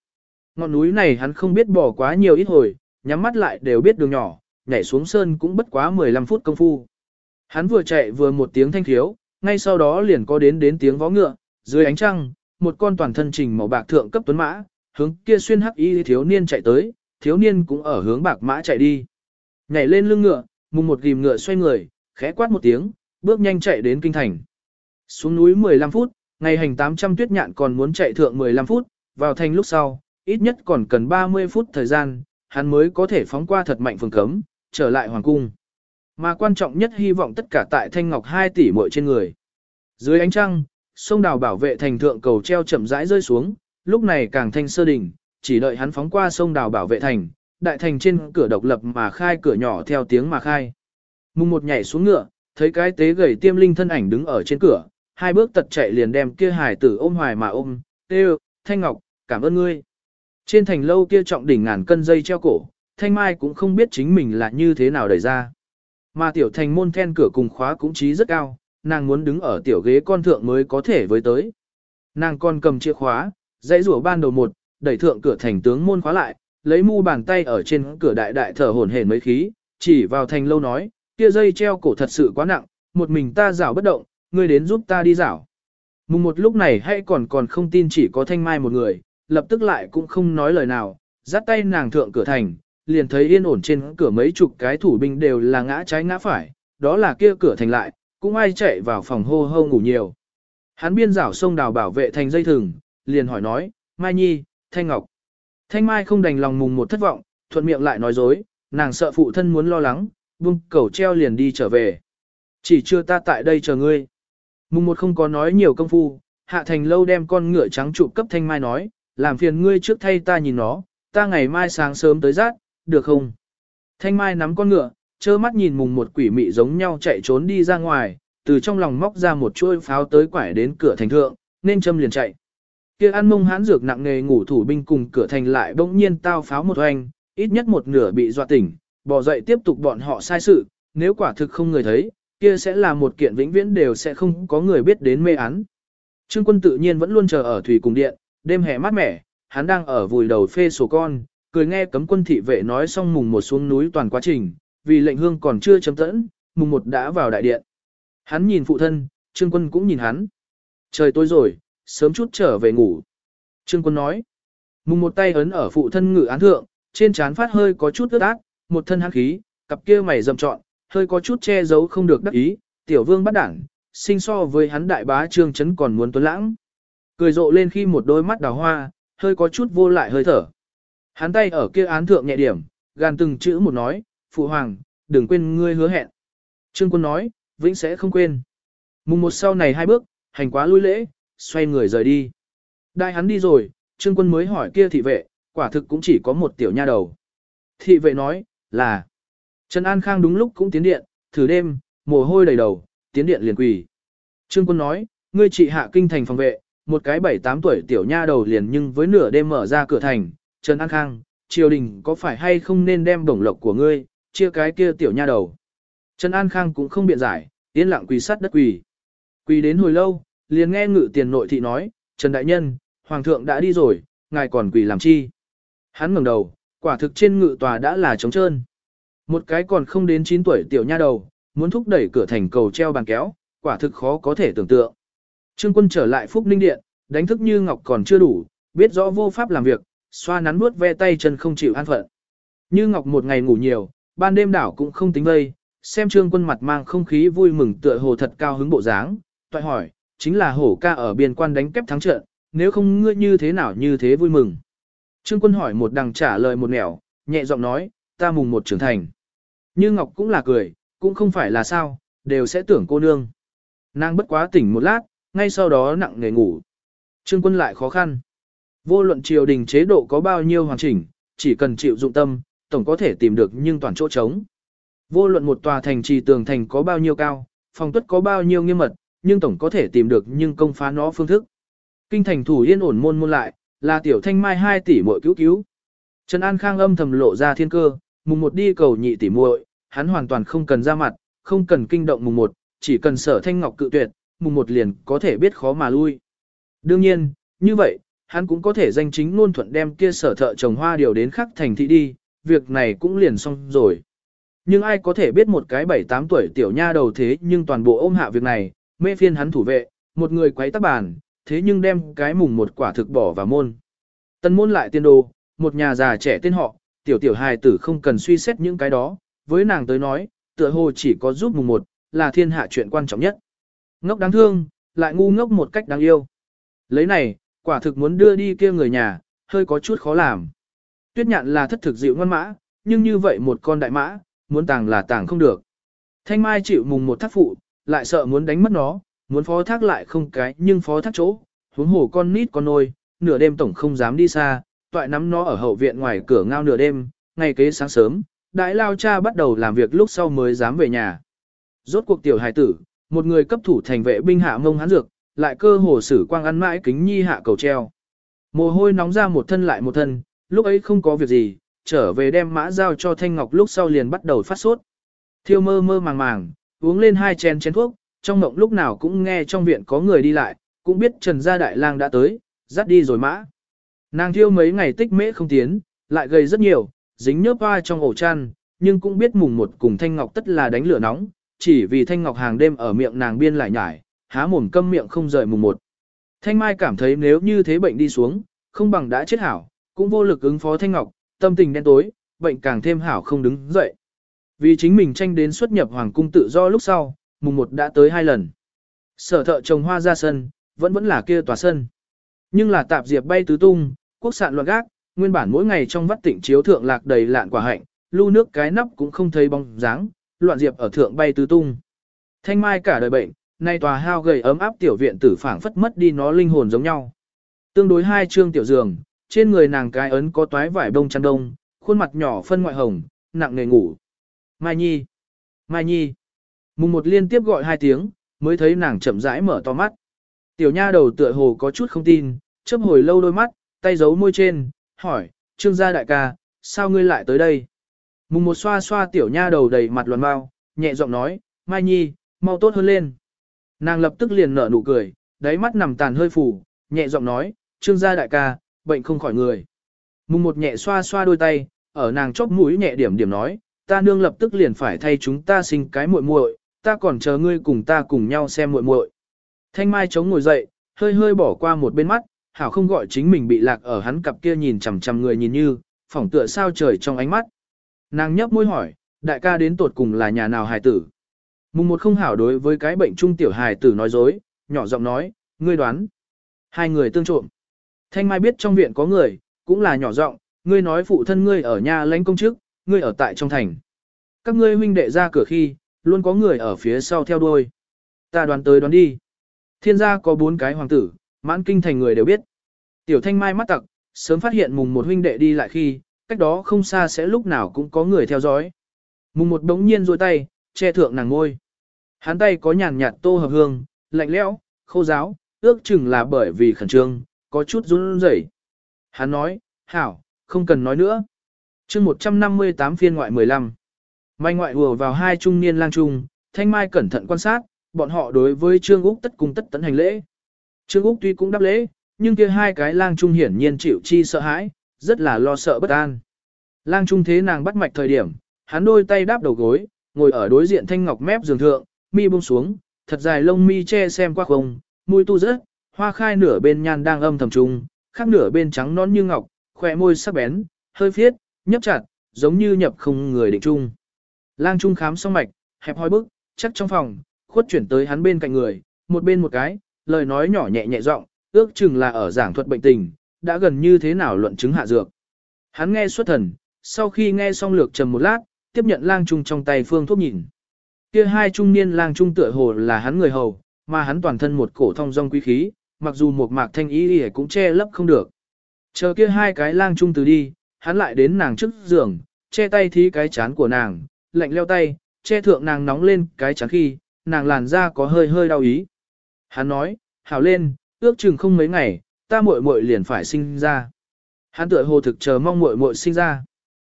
Ngọn núi này hắn không biết bỏ quá nhiều ít hồi, nhắm mắt lại đều biết đường nhỏ, nhảy xuống sơn cũng bất quá 15 phút công phu. Hắn vừa chạy vừa một tiếng thanh thiếu, ngay sau đó liền có đến đến tiếng vó ngựa, dưới ánh trăng, một con toàn thân trình màu bạc thượng cấp tuấn mã, hướng kia xuyên hắc y thiếu niên chạy tới, thiếu niên cũng ở hướng bạc mã chạy đi. Nhảy lên lưng ngựa, mùng một ghim ngựa xoay người, khẽ quát một tiếng, bước nhanh chạy đến kinh thành. Xuống núi 15 phút, ngày hành 800 tuyết nhạn còn muốn chạy thượng 15 phút, vào thành lúc sau, ít nhất còn cần 30 phút thời gian, hắn mới có thể phóng qua thật mạnh phường cấm, trở lại hoàng cung. Mà quan trọng nhất hy vọng tất cả tại Thanh Ngọc 2 tỷ muội trên người. Dưới ánh trăng, sông đào bảo vệ thành thượng cầu treo chậm rãi rơi xuống, lúc này càng thanh sơ đỉnh, chỉ đợi hắn phóng qua sông đào bảo vệ thành, đại thành trên cửa độc lập mà khai cửa nhỏ theo tiếng mà khai. Mùng một nhảy xuống ngựa, thấy cái tế gầy tiêm linh thân ảnh đứng ở trên cửa, hai bước tật chạy liền đem kia hải tử ôm hoài mà ôm, tê thanh ngọc, cảm ơn ngươi. Trên thành lâu kia trọng đỉnh ngàn cân dây treo cổ, thanh mai cũng không biết chính mình là như thế nào đẩy ra. Mà tiểu thành môn then cửa cùng khóa cũng trí rất cao, nàng muốn đứng ở tiểu ghế con thượng mới có thể với tới. Nàng còn cầm chìa khóa, dãy rủa ban đầu một, đẩy thượng cửa thành tướng môn khóa lại, lấy mu bàn tay ở trên cửa đại đại thở hổn hển mấy khí, chỉ vào thành lâu nói, kia dây treo cổ thật sự quá nặng, một mình ta rảo bất động, ngươi đến giúp ta đi rảo. Mùng một lúc này hay còn còn không tin chỉ có thanh mai một người, lập tức lại cũng không nói lời nào, dắt tay nàng thượng cửa thành, liền thấy yên ổn trên cửa mấy chục cái thủ binh đều là ngã trái ngã phải, đó là kia cửa thành lại, cũng ai chạy vào phòng hô hô ngủ nhiều. Hắn biên rảo sông đào bảo vệ thành dây thừng, liền hỏi nói, Mai Nhi, Thanh Ngọc. Thanh Mai không đành lòng mùng một thất vọng, thuận miệng lại nói dối, nàng sợ phụ thân muốn lo lắng, buông cầu treo liền đi trở về. Chỉ chưa ta tại đây chờ ngươi. Mùng một không có nói nhiều công phu, hạ thành lâu đem con ngựa trắng trụ cấp Thanh Mai nói, làm phiền ngươi trước thay ta nhìn nó, ta ngày mai sáng sớm tới rát, được không? Thanh Mai nắm con ngựa, trơ mắt nhìn mùng một quỷ mị giống nhau chạy trốn đi ra ngoài, từ trong lòng móc ra một chuôi pháo tới quải đến cửa thành thượng, nên châm liền chạy. Kia ăn mông hán dược nặng nề ngủ thủ binh cùng cửa thành lại bỗng nhiên tao pháo một hoành, ít nhất một nửa bị dọa tỉnh, bỏ dậy tiếp tục bọn họ sai sự, nếu quả thực không người thấy, kia sẽ là một kiện vĩnh viễn đều sẽ không có người biết đến mê án. Trương quân tự nhiên vẫn luôn chờ ở thủy cùng điện, đêm hè mát mẻ, hắn đang ở vùi đầu phê sổ con, cười nghe cấm quân thị vệ nói xong mùng một xuống núi toàn quá trình, vì lệnh hương còn chưa chấm tẫn, mùng một đã vào đại điện. Hắn nhìn phụ thân, Trương quân cũng nhìn hắn. Trời tối rồi, sớm chút trở về ngủ. Trương quân nói, mùng một tay ấn ở phụ thân ngự án thượng, trên trán phát hơi có chút ướt át, một thân hắn khí, cặp kia mày rậm trọn, hơi có chút che giấu không được đắc ý, tiểu vương bắt đảng, sinh so với hắn đại bá trương chấn còn muốn tuấn lãng. Cười rộ lên khi một đôi mắt đào hoa, hơi có chút vô lại hơi thở. Hắn tay ở kia án thượng nhẹ điểm, gàn từng chữ một nói, phụ hoàng, đừng quên ngươi hứa hẹn. Trương quân nói, vĩnh sẽ không quên. Mùng một sau này hai bước, hành quá lui lễ, xoay người rời đi. Đại hắn đi rồi, trương quân mới hỏi kia thị vệ, quả thực cũng chỉ có một tiểu nha đầu. Thị vệ nói, là, Trần An Khang đúng lúc cũng tiến điện, thử đêm, mồ hôi đầy đầu, tiến điện liền quỳ. Trương quân nói, ngươi trị hạ kinh thành phòng vệ, một cái bảy tám tuổi tiểu nha đầu liền nhưng với nửa đêm mở ra cửa thành, Trần An Khang, triều đình có phải hay không nên đem bổng lộc của ngươi, chia cái kia tiểu nha đầu. Trần An Khang cũng không biện giải, yên lặng quỳ sát đất quỳ. Quỳ đến hồi lâu, liền nghe ngự tiền nội thị nói, Trần Đại Nhân, Hoàng thượng đã đi rồi, ngài còn quỳ làm chi. Hắn ngẩng đầu, quả thực trên ngự tòa đã là trống trơn. Một cái còn không đến 9 tuổi tiểu nha đầu, muốn thúc đẩy cửa thành cầu treo bàn kéo, quả thực khó có thể tưởng tượng. Trương quân trở lại Phúc Ninh Điện, đánh thức như ngọc còn chưa đủ, biết rõ vô pháp làm việc, xoa nắn nuốt ve tay chân không chịu an phận. Như ngọc một ngày ngủ nhiều, ban đêm đảo cũng không tính vây, xem trương quân mặt mang không khí vui mừng tựa hồ thật cao hứng bộ dáng, toại hỏi, chính là hổ ca ở biên quan đánh kép thắng trận, nếu không ngươi như thế nào như thế vui mừng. Trương quân hỏi một đằng trả lời một nẻo, nhẹ giọng nói, ta mùng một trưởng thành. Như Ngọc cũng là cười, cũng không phải là sao, đều sẽ tưởng cô nương. Nàng bất quá tỉnh một lát, ngay sau đó nặng nề ngủ. Trương quân lại khó khăn. Vô luận triều đình chế độ có bao nhiêu hoàn chỉnh, chỉ cần chịu dụng tâm, tổng có thể tìm được nhưng toàn chỗ trống. Vô luận một tòa thành trì tường thành có bao nhiêu cao, phòng tuất có bao nhiêu nghiêm mật, nhưng tổng có thể tìm được nhưng công phá nó phương thức. Kinh thành thủ yên ổn môn môn lại, là tiểu thanh mai 2 tỷ muội cứu cứu. Trần An Khang âm thầm lộ ra thiên cơ, mùng một đi cầu nhị tỷ muội, hắn hoàn toàn không cần ra mặt, không cần kinh động mùng một, chỉ cần sở thanh ngọc cự tuyệt, mùng một liền có thể biết khó mà lui. Đương nhiên, như vậy, hắn cũng có thể danh chính ngôn thuận đem kia sở thợ trồng hoa điều đến khắc thành thị đi, việc này cũng liền xong rồi. Nhưng ai có thể biết một cái 7-8 tuổi tiểu nha đầu thế nhưng toàn bộ ôm hạ việc này, mê phiên hắn thủ vệ, một người quấy tắc bàn, thế nhưng đem cái mùng một quả thực bỏ vào môn. Tân môn lại tiên đồ, một nhà già trẻ tên họ, tiểu tiểu hài tử không cần suy xét những cái đó, với nàng tới nói, tựa hồ chỉ có giúp mùng một, là thiên hạ chuyện quan trọng nhất. Ngốc đáng thương, lại ngu ngốc một cách đáng yêu. Lấy này, quả thực muốn đưa đi kia người nhà, hơi có chút khó làm. Tuyết nhạn là thất thực dịu ngoan mã, nhưng như vậy một con đại mã, muốn tàng là tàng không được. Thanh Mai chịu mùng một thác phụ, lại sợ muốn đánh mất nó, muốn phó thác lại không cái nhưng phó thác chỗ, huống hồ con nít con nôi, nửa đêm tổng không dám đi xa, toại nắm nó ở hậu viện ngoài cửa ngao nửa đêm, ngày kế sáng sớm, đại lao cha bắt đầu làm việc lúc sau mới dám về nhà. Rốt cuộc tiểu hài tử, một người cấp thủ thành vệ binh hạ mông hắn dược, lại cơ hồ sử quang ăn mãi kính nhi hạ cầu treo. Mồ hôi nóng ra một thân lại một thân, lúc ấy không có việc gì, trở về đem mã giao cho Thanh Ngọc lúc sau liền bắt đầu phát sốt. Thiêu mơ mơ màng màng, uống lên hai chén chén thuốc, trong mộng lúc nào cũng nghe trong viện có người đi lại, cũng biết Trần Gia Đại Lang đã tới, dắt đi rồi mã. Nàng thiêu mấy ngày tích mễ không tiến, lại gầy rất nhiều, dính nhớp hoa trong ổ chăn, nhưng cũng biết mùng một cùng Thanh Ngọc tất là đánh lửa nóng, chỉ vì Thanh Ngọc hàng đêm ở miệng nàng biên lại nhải, há mồm câm miệng không rời mùng một. Thanh Mai cảm thấy nếu như thế bệnh đi xuống, không bằng đã chết hảo, cũng vô lực ứng phó Thanh Ngọc, tâm tình đen tối, bệnh càng thêm hảo không đứng dậy. Vì chính mình tranh đến xuất nhập hoàng cung tự do lúc sau, mùng một đã tới hai lần. Sở thợ trồng hoa ra sân, vẫn vẫn là kia tòa sân. Nhưng là tạp diệp bay tứ tung, quốc sạn loạn gác, nguyên bản mỗi ngày trong vắt tỉnh chiếu thượng lạc đầy lạn quả hạnh, lưu nước cái nắp cũng không thấy bóng dáng, loạn diệp ở thượng bay tứ tung. Thanh mai cả đời bệnh, nay tòa hao gầy ấm áp tiểu viện tử phảng phất mất đi nó linh hồn giống nhau. Tương đối hai trương tiểu giường, trên người nàng cái ấn có toái vải đông chăn đông, khuôn mặt nhỏ phân ngoại hồng, nặng nề ngủ. Mai Nhi, Mai Nhi. Mùng một liên tiếp gọi hai tiếng, mới thấy nàng chậm rãi mở to mắt. Tiểu nha đầu tựa hồ có chút không tin, chớp hồi lâu đôi mắt, tay giấu môi trên, hỏi, trương gia đại ca, sao ngươi lại tới đây? Mùng một xoa xoa tiểu nha đầu đầy mặt luồn mau, nhẹ giọng nói, Mai Nhi, mau tốt hơn lên. Nàng lập tức liền nở nụ cười, đáy mắt nằm tàn hơi phủ, nhẹ giọng nói, trương gia đại ca, bệnh không khỏi người. Mùng một nhẹ xoa xoa đôi tay, ở nàng chóp mũi nhẹ điểm điểm nói, ta nương lập tức liền phải thay chúng ta sinh cái muội muội, ta còn chờ ngươi cùng ta cùng nhau xem muội muội. Thanh Mai chống ngồi dậy, hơi hơi bỏ qua một bên mắt, hảo không gọi chính mình bị lạc ở hắn cặp kia nhìn chằm chằm người nhìn như, phỏng tựa sao trời trong ánh mắt. Nàng nhấp môi hỏi, đại ca đến tột cùng là nhà nào hài tử? Mùng một không hảo đối với cái bệnh trung tiểu hài tử nói dối, nhỏ giọng nói, ngươi đoán. Hai người tương trộm. Thanh Mai biết trong viện có người, cũng là nhỏ giọng, ngươi nói phụ thân ngươi ở nhà lãnh công chức, ngươi ở tại trong thành. Các ngươi huynh đệ ra cửa khi, luôn có người ở phía sau theo đuôi. Ta đoán tới đoán đi. Thiên gia có bốn cái hoàng tử, mãn kinh thành người đều biết. Tiểu thanh mai mắt tặc, sớm phát hiện mùng một huynh đệ đi lại khi, cách đó không xa sẽ lúc nào cũng có người theo dõi. Mùng một đống nhiên rôi tay, che thượng nàng ngôi. Hắn tay có nhàn nhạt tô hợp hương, lạnh lẽo, khô giáo, ước chừng là bởi vì khẩn trương, có chút run rẩy. Hắn nói, hảo, không cần nói nữa. chương 158 phiên ngoại 15. Mai ngoại vừa vào hai trung niên lang trung, thanh mai cẩn thận quan sát, bọn họ đối với Trương Úc tất cung tất tấn hành lễ. Trương Úc tuy cũng đáp lễ, nhưng kia hai cái lang trung hiển nhiên chịu chi sợ hãi, rất là lo sợ bất an. Lang trung thế nàng bắt mạch thời điểm, hắn đôi tay đáp đầu gối, ngồi ở đối diện thanh ngọc mép giường thượng, mi buông xuống, thật dài lông mi che xem qua không, mũi tu rớt, hoa khai nửa bên nhan đang âm thầm trung, khác nửa bên trắng non như ngọc, khỏe môi sắc bén, hơi phiết, nhấp chặt, giống như nhập không người định trung. Lang trung khám xong mạch, hẹp hoi bức, chắc trong phòng, khuất chuyển tới hắn bên cạnh người, một bên một cái, lời nói nhỏ nhẹ nhẹ giọng, ước chừng là ở giảng thuật bệnh tình, đã gần như thế nào luận chứng hạ dược. Hắn nghe xuất thần, sau khi nghe xong lược trầm một lát, tiếp nhận lang trung trong tay phương thuốc nhìn. Kia hai trung niên lang trung tựa hồ là hắn người hầu, mà hắn toàn thân một cổ thông dong quý khí, mặc dù một mạc thanh ý thì cũng che lấp không được. Chờ kia hai cái lang trung từ đi, hắn lại đến nàng trước giường, che tay thí cái chán của nàng, lạnh leo tay, che thượng nàng nóng lên cái chán khi, nàng làn da có hơi hơi đau ý. Hắn nói, hảo lên, ước chừng không mấy ngày, ta muội muội liền phải sinh ra. Hắn tựa hồ thực chờ mong muội muội sinh ra.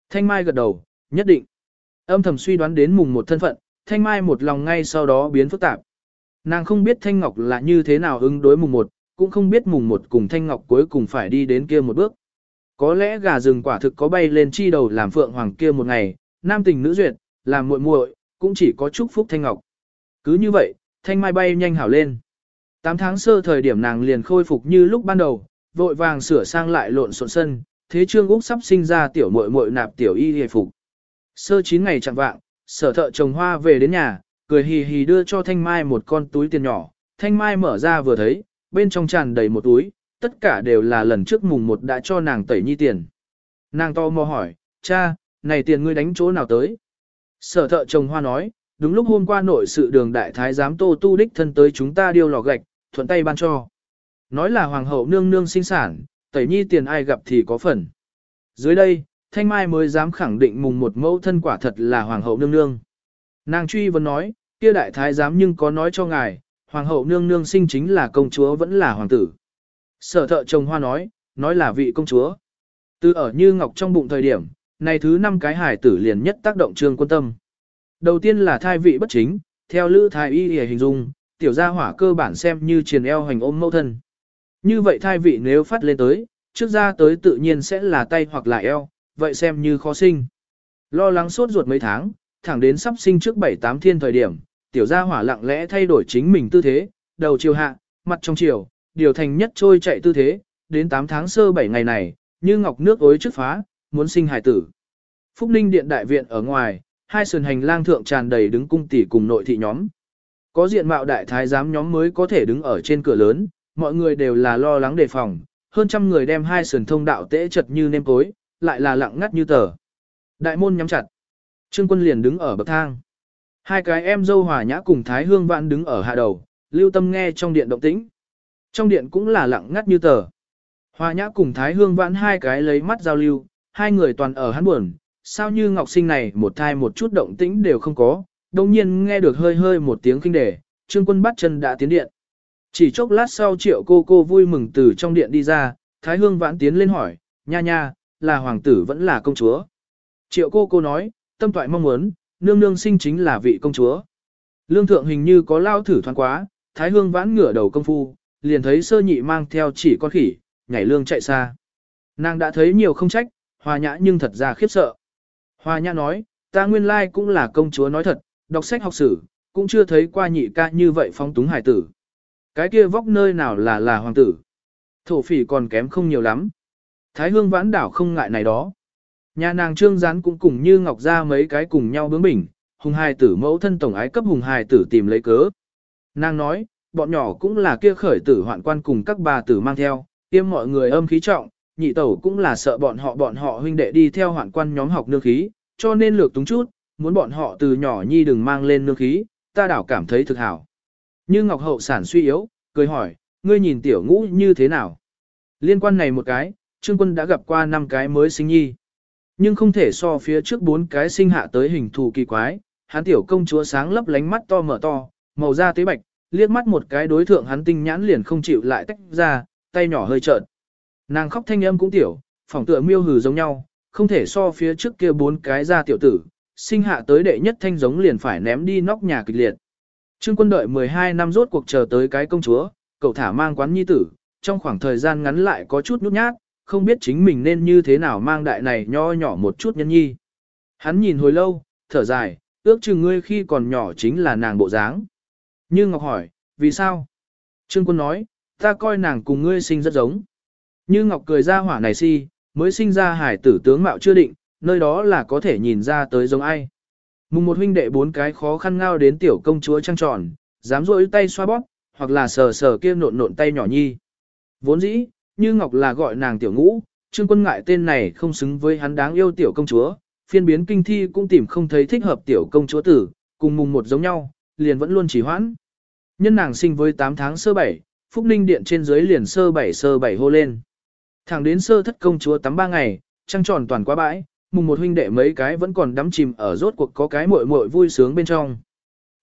Thanh Mai gật đầu, nhất định. Âm thầm suy đoán đến mùng một thân phận, Thanh Mai một lòng ngay sau đó biến phức tạp. Nàng không biết Thanh Ngọc là như thế nào ứng đối mùng một, cũng không biết mùng một cùng Thanh Ngọc cuối cùng phải đi đến kia một bước. Có lẽ gà rừng quả thực có bay lên chi đầu làm phượng hoàng kia một ngày, nam tình nữ duyệt, làm muội muội, cũng chỉ có chúc phúc Thanh Ngọc. Cứ như vậy, Thanh Mai bay nhanh hảo lên. 8 tháng sơ thời điểm nàng liền khôi phục như lúc ban đầu, vội vàng sửa sang lại lộn xộn sân, thế Trương Úc sắp sinh ra tiểu muội muội nạp tiểu y hề phục. Sơ 9 ngày chẳng vạng, sở thợ trồng hoa về đến nhà, cười hì hì đưa cho Thanh Mai một con túi tiền nhỏ, Thanh Mai mở ra vừa thấy, bên trong tràn đầy một túi, tất cả đều là lần trước mùng một đã cho nàng tẩy nhi tiền. Nàng to mò hỏi, cha, này tiền ngươi đánh chỗ nào tới? Sở thợ chồng hoa nói, đúng lúc hôm qua nội sự đường đại thái giám tô tu đích thân tới chúng ta điêu lò gạch, thuận tay ban cho. Nói là hoàng hậu nương nương sinh sản, tẩy nhi tiền ai gặp thì có phần. Dưới đây, Thanh Mai mới dám khẳng định mùng một mẫu thân quả thật là hoàng hậu nương nương. Nàng truy vấn nói, kia đại thái giám nhưng có nói cho ngài, hoàng hậu nương nương sinh chính là công chúa vẫn là hoàng tử. Sở thợ chồng hoa nói, nói là vị công chúa. Từ ở như ngọc trong bụng thời điểm, này thứ năm cái hải tử liền nhất tác động trương quân tâm. Đầu tiên là thai vị bất chính, theo lữ thái y để hình dung, tiểu gia hỏa cơ bản xem như triền eo hành ôm mẫu thân. Như vậy thai vị nếu phát lên tới, trước ra tới tự nhiên sẽ là tay hoặc là eo, vậy xem như khó sinh. Lo lắng suốt ruột mấy tháng, thẳng đến sắp sinh trước 7-8 thiên thời điểm, tiểu gia hỏa lặng lẽ thay đổi chính mình tư thế, đầu chiều hạ, mặt trong chiều, điều thành nhất trôi chạy tư thế, đến 8 tháng sơ 7 ngày này, như ngọc nước ối trước phá, muốn sinh hải tử. Phúc Ninh Điện Đại Viện ở ngoài, hai sườn hành lang thượng tràn đầy đứng cung tỷ cùng nội thị nhóm. Có diện mạo đại thái giám nhóm mới có thể đứng ở trên cửa lớn, mọi người đều là lo lắng đề phòng, hơn trăm người đem hai sườn thông đạo tễ chật như nêm cối, lại là lặng ngắt như tờ. Đại môn nhắm chặt. Trương quân liền đứng ở bậc thang. Hai cái em dâu hòa nhã cùng Thái Hương Vãn đứng ở hạ đầu, lưu tâm nghe trong điện động tĩnh. Trong điện cũng là lặng ngắt như tờ. Hòa nhã cùng Thái Hương Vãn hai cái lấy mắt giao lưu, hai người toàn ở hắn buồn, sao như ngọc sinh này một thai một chút động tĩnh đều không có, đồng nhiên nghe được hơi hơi một tiếng kinh đề, trương quân bắt chân đã tiến điện. Chỉ chốc lát sau triệu cô cô vui mừng từ trong điện đi ra, Thái Hương vãn tiến lên hỏi, nha nha, là hoàng tử vẫn là công chúa. Triệu cô cô nói, tâm toại mong muốn, nương nương sinh chính là vị công chúa. Lương thượng hình như có lao thử thoáng quá, thái hương vãn ngửa đầu công phu, liền thấy sơ nhị mang theo chỉ con khỉ, nhảy lương chạy xa. Nàng đã thấy nhiều không trách, hòa nhã nhưng thật ra khiếp sợ. Hòa nhã nói, ta nguyên lai cũng là công chúa nói thật, đọc sách học sử, cũng chưa thấy qua nhị ca như vậy phong túng hải tử. Cái kia vóc nơi nào là là hoàng tử. Thổ phỉ còn kém không nhiều lắm. Thái hương vãn đảo không ngại này đó. Nhà nàng trương gián cũng cùng như ngọc ra mấy cái cùng nhau bướng bỉnh, hùng hài tử mẫu thân tổng ái cấp hùng hài tử tìm lấy cớ. Nàng nói, bọn nhỏ cũng là kia khởi tử hoạn quan cùng các bà tử mang theo, tiêm mọi người âm khí trọng, nhị tẩu cũng là sợ bọn họ bọn họ huynh đệ đi theo hoạn quan nhóm học nương khí, cho nên lược túng chút, muốn bọn họ từ nhỏ nhi đừng mang lên nương khí, ta đảo cảm thấy thực hảo. Như Ngọc Hậu sản suy yếu, cười hỏi, ngươi nhìn tiểu ngũ như thế nào? Liên quan này một cái, Trương Quân đã gặp qua năm cái mới sinh nhi. Nhưng không thể so phía trước bốn cái sinh hạ tới hình thù kỳ quái, hắn tiểu công chúa sáng lấp lánh mắt to mở to, màu da tế bạch, liếc mắt một cái đối thượng hắn tinh nhãn liền không chịu lại tách ra, tay nhỏ hơi trợn. Nàng khóc thanh âm cũng tiểu, phỏng tựa miêu hừ giống nhau, không thể so phía trước kia bốn cái ra tiểu tử, sinh hạ tới đệ nhất thanh giống liền phải ném đi nóc nhà kịch liệt. Trương quân đợi 12 năm rốt cuộc chờ tới cái công chúa, cậu thả mang quán nhi tử, trong khoảng thời gian ngắn lại có chút nhút nhát, không biết chính mình nên như thế nào mang đại này nho nhỏ một chút nhân nhi. Hắn nhìn hồi lâu, thở dài, ước chừng ngươi khi còn nhỏ chính là nàng bộ dáng. Như Ngọc hỏi, vì sao? Trương quân nói, ta coi nàng cùng ngươi sinh rất giống. Như Ngọc cười ra hỏa này si, mới sinh ra hải tử tướng mạo chưa định, nơi đó là có thể nhìn ra tới giống ai. Mùng một huynh đệ bốn cái khó khăn ngao đến tiểu công chúa trăng tròn, dám rỗi tay xoa bóp, hoặc là sờ sờ kia nộn nộn tay nhỏ nhi. Vốn dĩ, như Ngọc là gọi nàng tiểu ngũ, Trương Quân ngại tên này không xứng với hắn đáng yêu tiểu công chúa, phiên biến kinh thi cũng tìm không thấy thích hợp tiểu công chúa tử, cùng mùng một giống nhau, liền vẫn luôn chỉ hoãn. Nhân nàng sinh với 8 tháng sơ bảy, Phúc Ninh điện trên dưới liền sơ bảy sơ bảy hô lên. Thẳng đến sơ thất công chúa tắm ba ngày, trăng tròn toàn quá bãi, mùng một huynh đệ mấy cái vẫn còn đắm chìm ở rốt cuộc có cái muội muội vui sướng bên trong.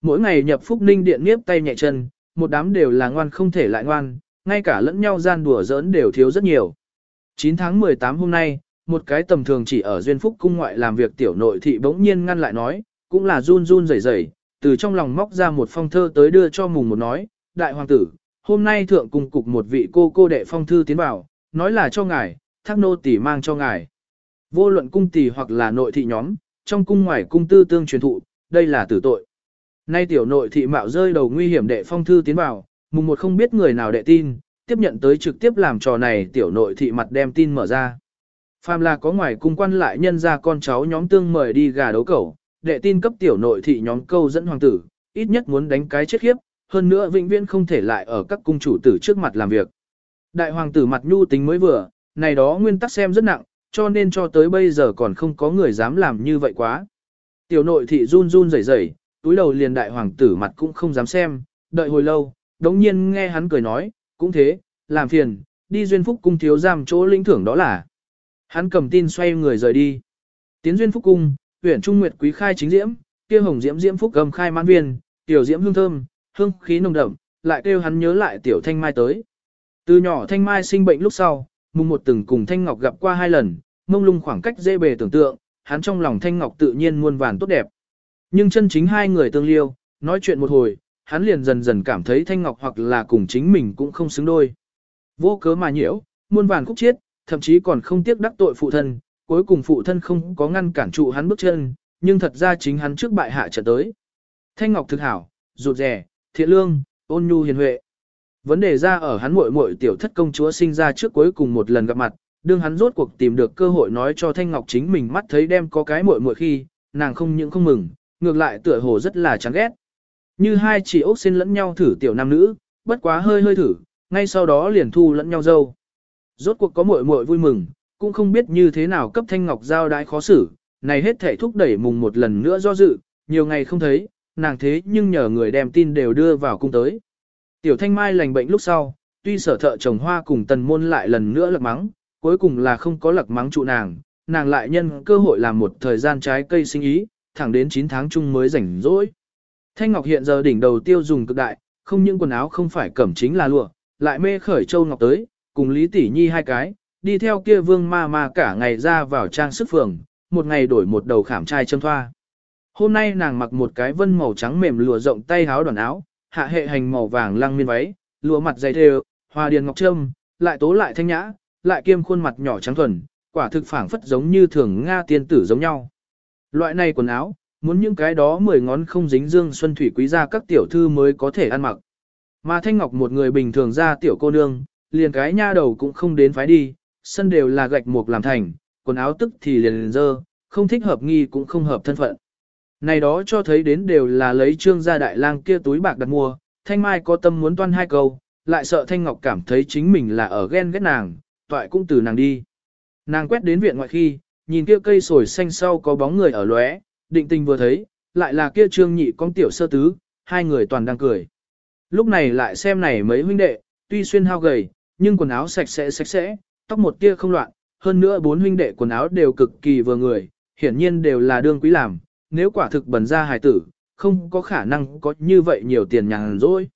Mỗi ngày nhập Phúc Ninh điện niếp tay nhẹ chân, một đám đều là ngoan không thể lại ngoan, ngay cả lẫn nhau gian đùa giỡn đều thiếu rất nhiều. 9 tháng 18 hôm nay, một cái tầm thường chỉ ở Duyên Phúc cung ngoại làm việc tiểu nội thị bỗng nhiên ngăn lại nói, cũng là run run rẩy rẩy, từ trong lòng móc ra một phong thơ tới đưa cho mùng một nói, đại hoàng tử, hôm nay thượng cùng cục một vị cô cô đệ phong thư tiến vào, nói là cho ngài, thác nô tỷ mang cho ngài. Vô luận cung tỷ hoặc là nội thị nhóm, trong cung ngoài cung tư tương truyền thụ, đây là tử tội. Nay tiểu nội thị mạo rơi đầu nguy hiểm đệ phong thư tiến vào, mùng một không biết người nào đệ tin, tiếp nhận tới trực tiếp làm trò này tiểu nội thị mặt đem tin mở ra. Phàm là có ngoài cung quan lại nhân ra con cháu nhóm tương mời đi gà đấu cẩu, đệ tin cấp tiểu nội thị nhóm câu dẫn hoàng tử, ít nhất muốn đánh cái chết khiếp, hơn nữa vĩnh viễn không thể lại ở các cung chủ tử trước mặt làm việc. Đại hoàng tử mặt nhu tính mới vừa, này đó nguyên tắc xem rất nặng, cho nên cho tới bây giờ còn không có người dám làm như vậy quá. Tiểu nội thị run run rẩy rẩy, túi đầu liền đại hoàng tử mặt cũng không dám xem, đợi hồi lâu, đống nhiên nghe hắn cười nói, cũng thế, làm phiền, đi duyên phúc cung thiếu giam chỗ lĩnh thưởng đó là. Hắn cầm tin xoay người rời đi. Tiến duyên phúc cung, huyện trung nguyệt quý khai chính diễm, kia hồng diễm diễm phúc cầm khai mãn viên, tiểu diễm hương thơm, hương khí nồng đậm, lại kêu hắn nhớ lại tiểu thanh mai tới. Từ nhỏ thanh mai sinh bệnh lúc sau, mùng một từng cùng thanh ngọc gặp qua hai lần, mông lung khoảng cách dễ bề tưởng tượng, hắn trong lòng thanh ngọc tự nhiên muôn vàn tốt đẹp. Nhưng chân chính hai người tương liêu, nói chuyện một hồi, hắn liền dần dần cảm thấy thanh ngọc hoặc là cùng chính mình cũng không xứng đôi. Vô cớ mà nhiễu, muôn vàn khúc chiết, thậm chí còn không tiếc đắc tội phụ thân, cuối cùng phụ thân không có ngăn cản trụ hắn bước chân, nhưng thật ra chính hắn trước bại hạ trở tới. Thanh ngọc thực hảo, rụt rẻ, thiện lương, ôn nhu hiền huệ. Vấn đề ra ở hắn muội muội tiểu thất công chúa sinh ra trước cuối cùng một lần gặp mặt, đương hắn rốt cuộc tìm được cơ hội nói cho Thanh Ngọc chính mình mắt thấy đem có cái muội muội khi, nàng không những không mừng, ngược lại tựa hồ rất là chán ghét. Như hai chị ốc xin lẫn nhau thử tiểu nam nữ, bất quá hơi hơi thử, ngay sau đó liền thu lẫn nhau dâu. Rốt cuộc có muội muội vui mừng, cũng không biết như thế nào cấp Thanh Ngọc giao đái khó xử, này hết thể thúc đẩy mùng một lần nữa do dự, nhiều ngày không thấy, nàng thế nhưng nhờ người đem tin đều đưa vào cung tới. Tiểu Thanh Mai lành bệnh lúc sau, tuy sở thợ trồng hoa cùng tần môn lại lần nữa lật mắng, cuối cùng là không có lật mắng trụ nàng, nàng lại nhân cơ hội làm một thời gian trái cây sinh ý, thẳng đến 9 tháng chung mới rảnh rỗi. Thanh Ngọc hiện giờ đỉnh đầu tiêu dùng cực đại, không những quần áo không phải cẩm chính là lụa, lại mê khởi châu ngọc tới, cùng Lý Tỷ Nhi hai cái, đi theo kia vương ma ma cả ngày ra vào trang sức phường, một ngày đổi một đầu khảm trai châm thoa. Hôm nay nàng mặc một cái vân màu trắng mềm lụa rộng tay áo đoàn áo, hạ hệ hành màu vàng lăng miên váy, lụa mặt dày thêu, hoa điền ngọc trâm, lại tố lại thanh nhã, lại kiêm khuôn mặt nhỏ trắng thuần, quả thực phảng phất giống như thường Nga tiên tử giống nhau. Loại này quần áo, muốn những cái đó mười ngón không dính dương xuân thủy quý gia các tiểu thư mới có thể ăn mặc. Mà Thanh Ngọc một người bình thường ra tiểu cô nương, liền cái nha đầu cũng không đến phái đi, sân đều là gạch mục làm thành, quần áo tức thì liền liền dơ, không thích hợp nghi cũng không hợp thân phận. Này đó cho thấy đến đều là lấy trương gia đại lang kia túi bạc đặt mua, Thanh Mai có tâm muốn toan hai câu, lại sợ Thanh Ngọc cảm thấy chính mình là ở ghen ghét nàng, toại cũng từ nàng đi. Nàng quét đến viện ngoại khi, nhìn kia cây sồi xanh sau có bóng người ở lóe, định tình vừa thấy, lại là kia trương nhị con tiểu sơ tứ, hai người toàn đang cười. Lúc này lại xem này mấy huynh đệ, tuy xuyên hao gầy, nhưng quần áo sạch sẽ sạch sẽ, tóc một tia không loạn, hơn nữa bốn huynh đệ quần áo đều cực kỳ vừa người, hiển nhiên đều là đương quý làm, nếu quả thực bẩn ra hài tử, không có khả năng có như vậy nhiều tiền nhàn rỗi.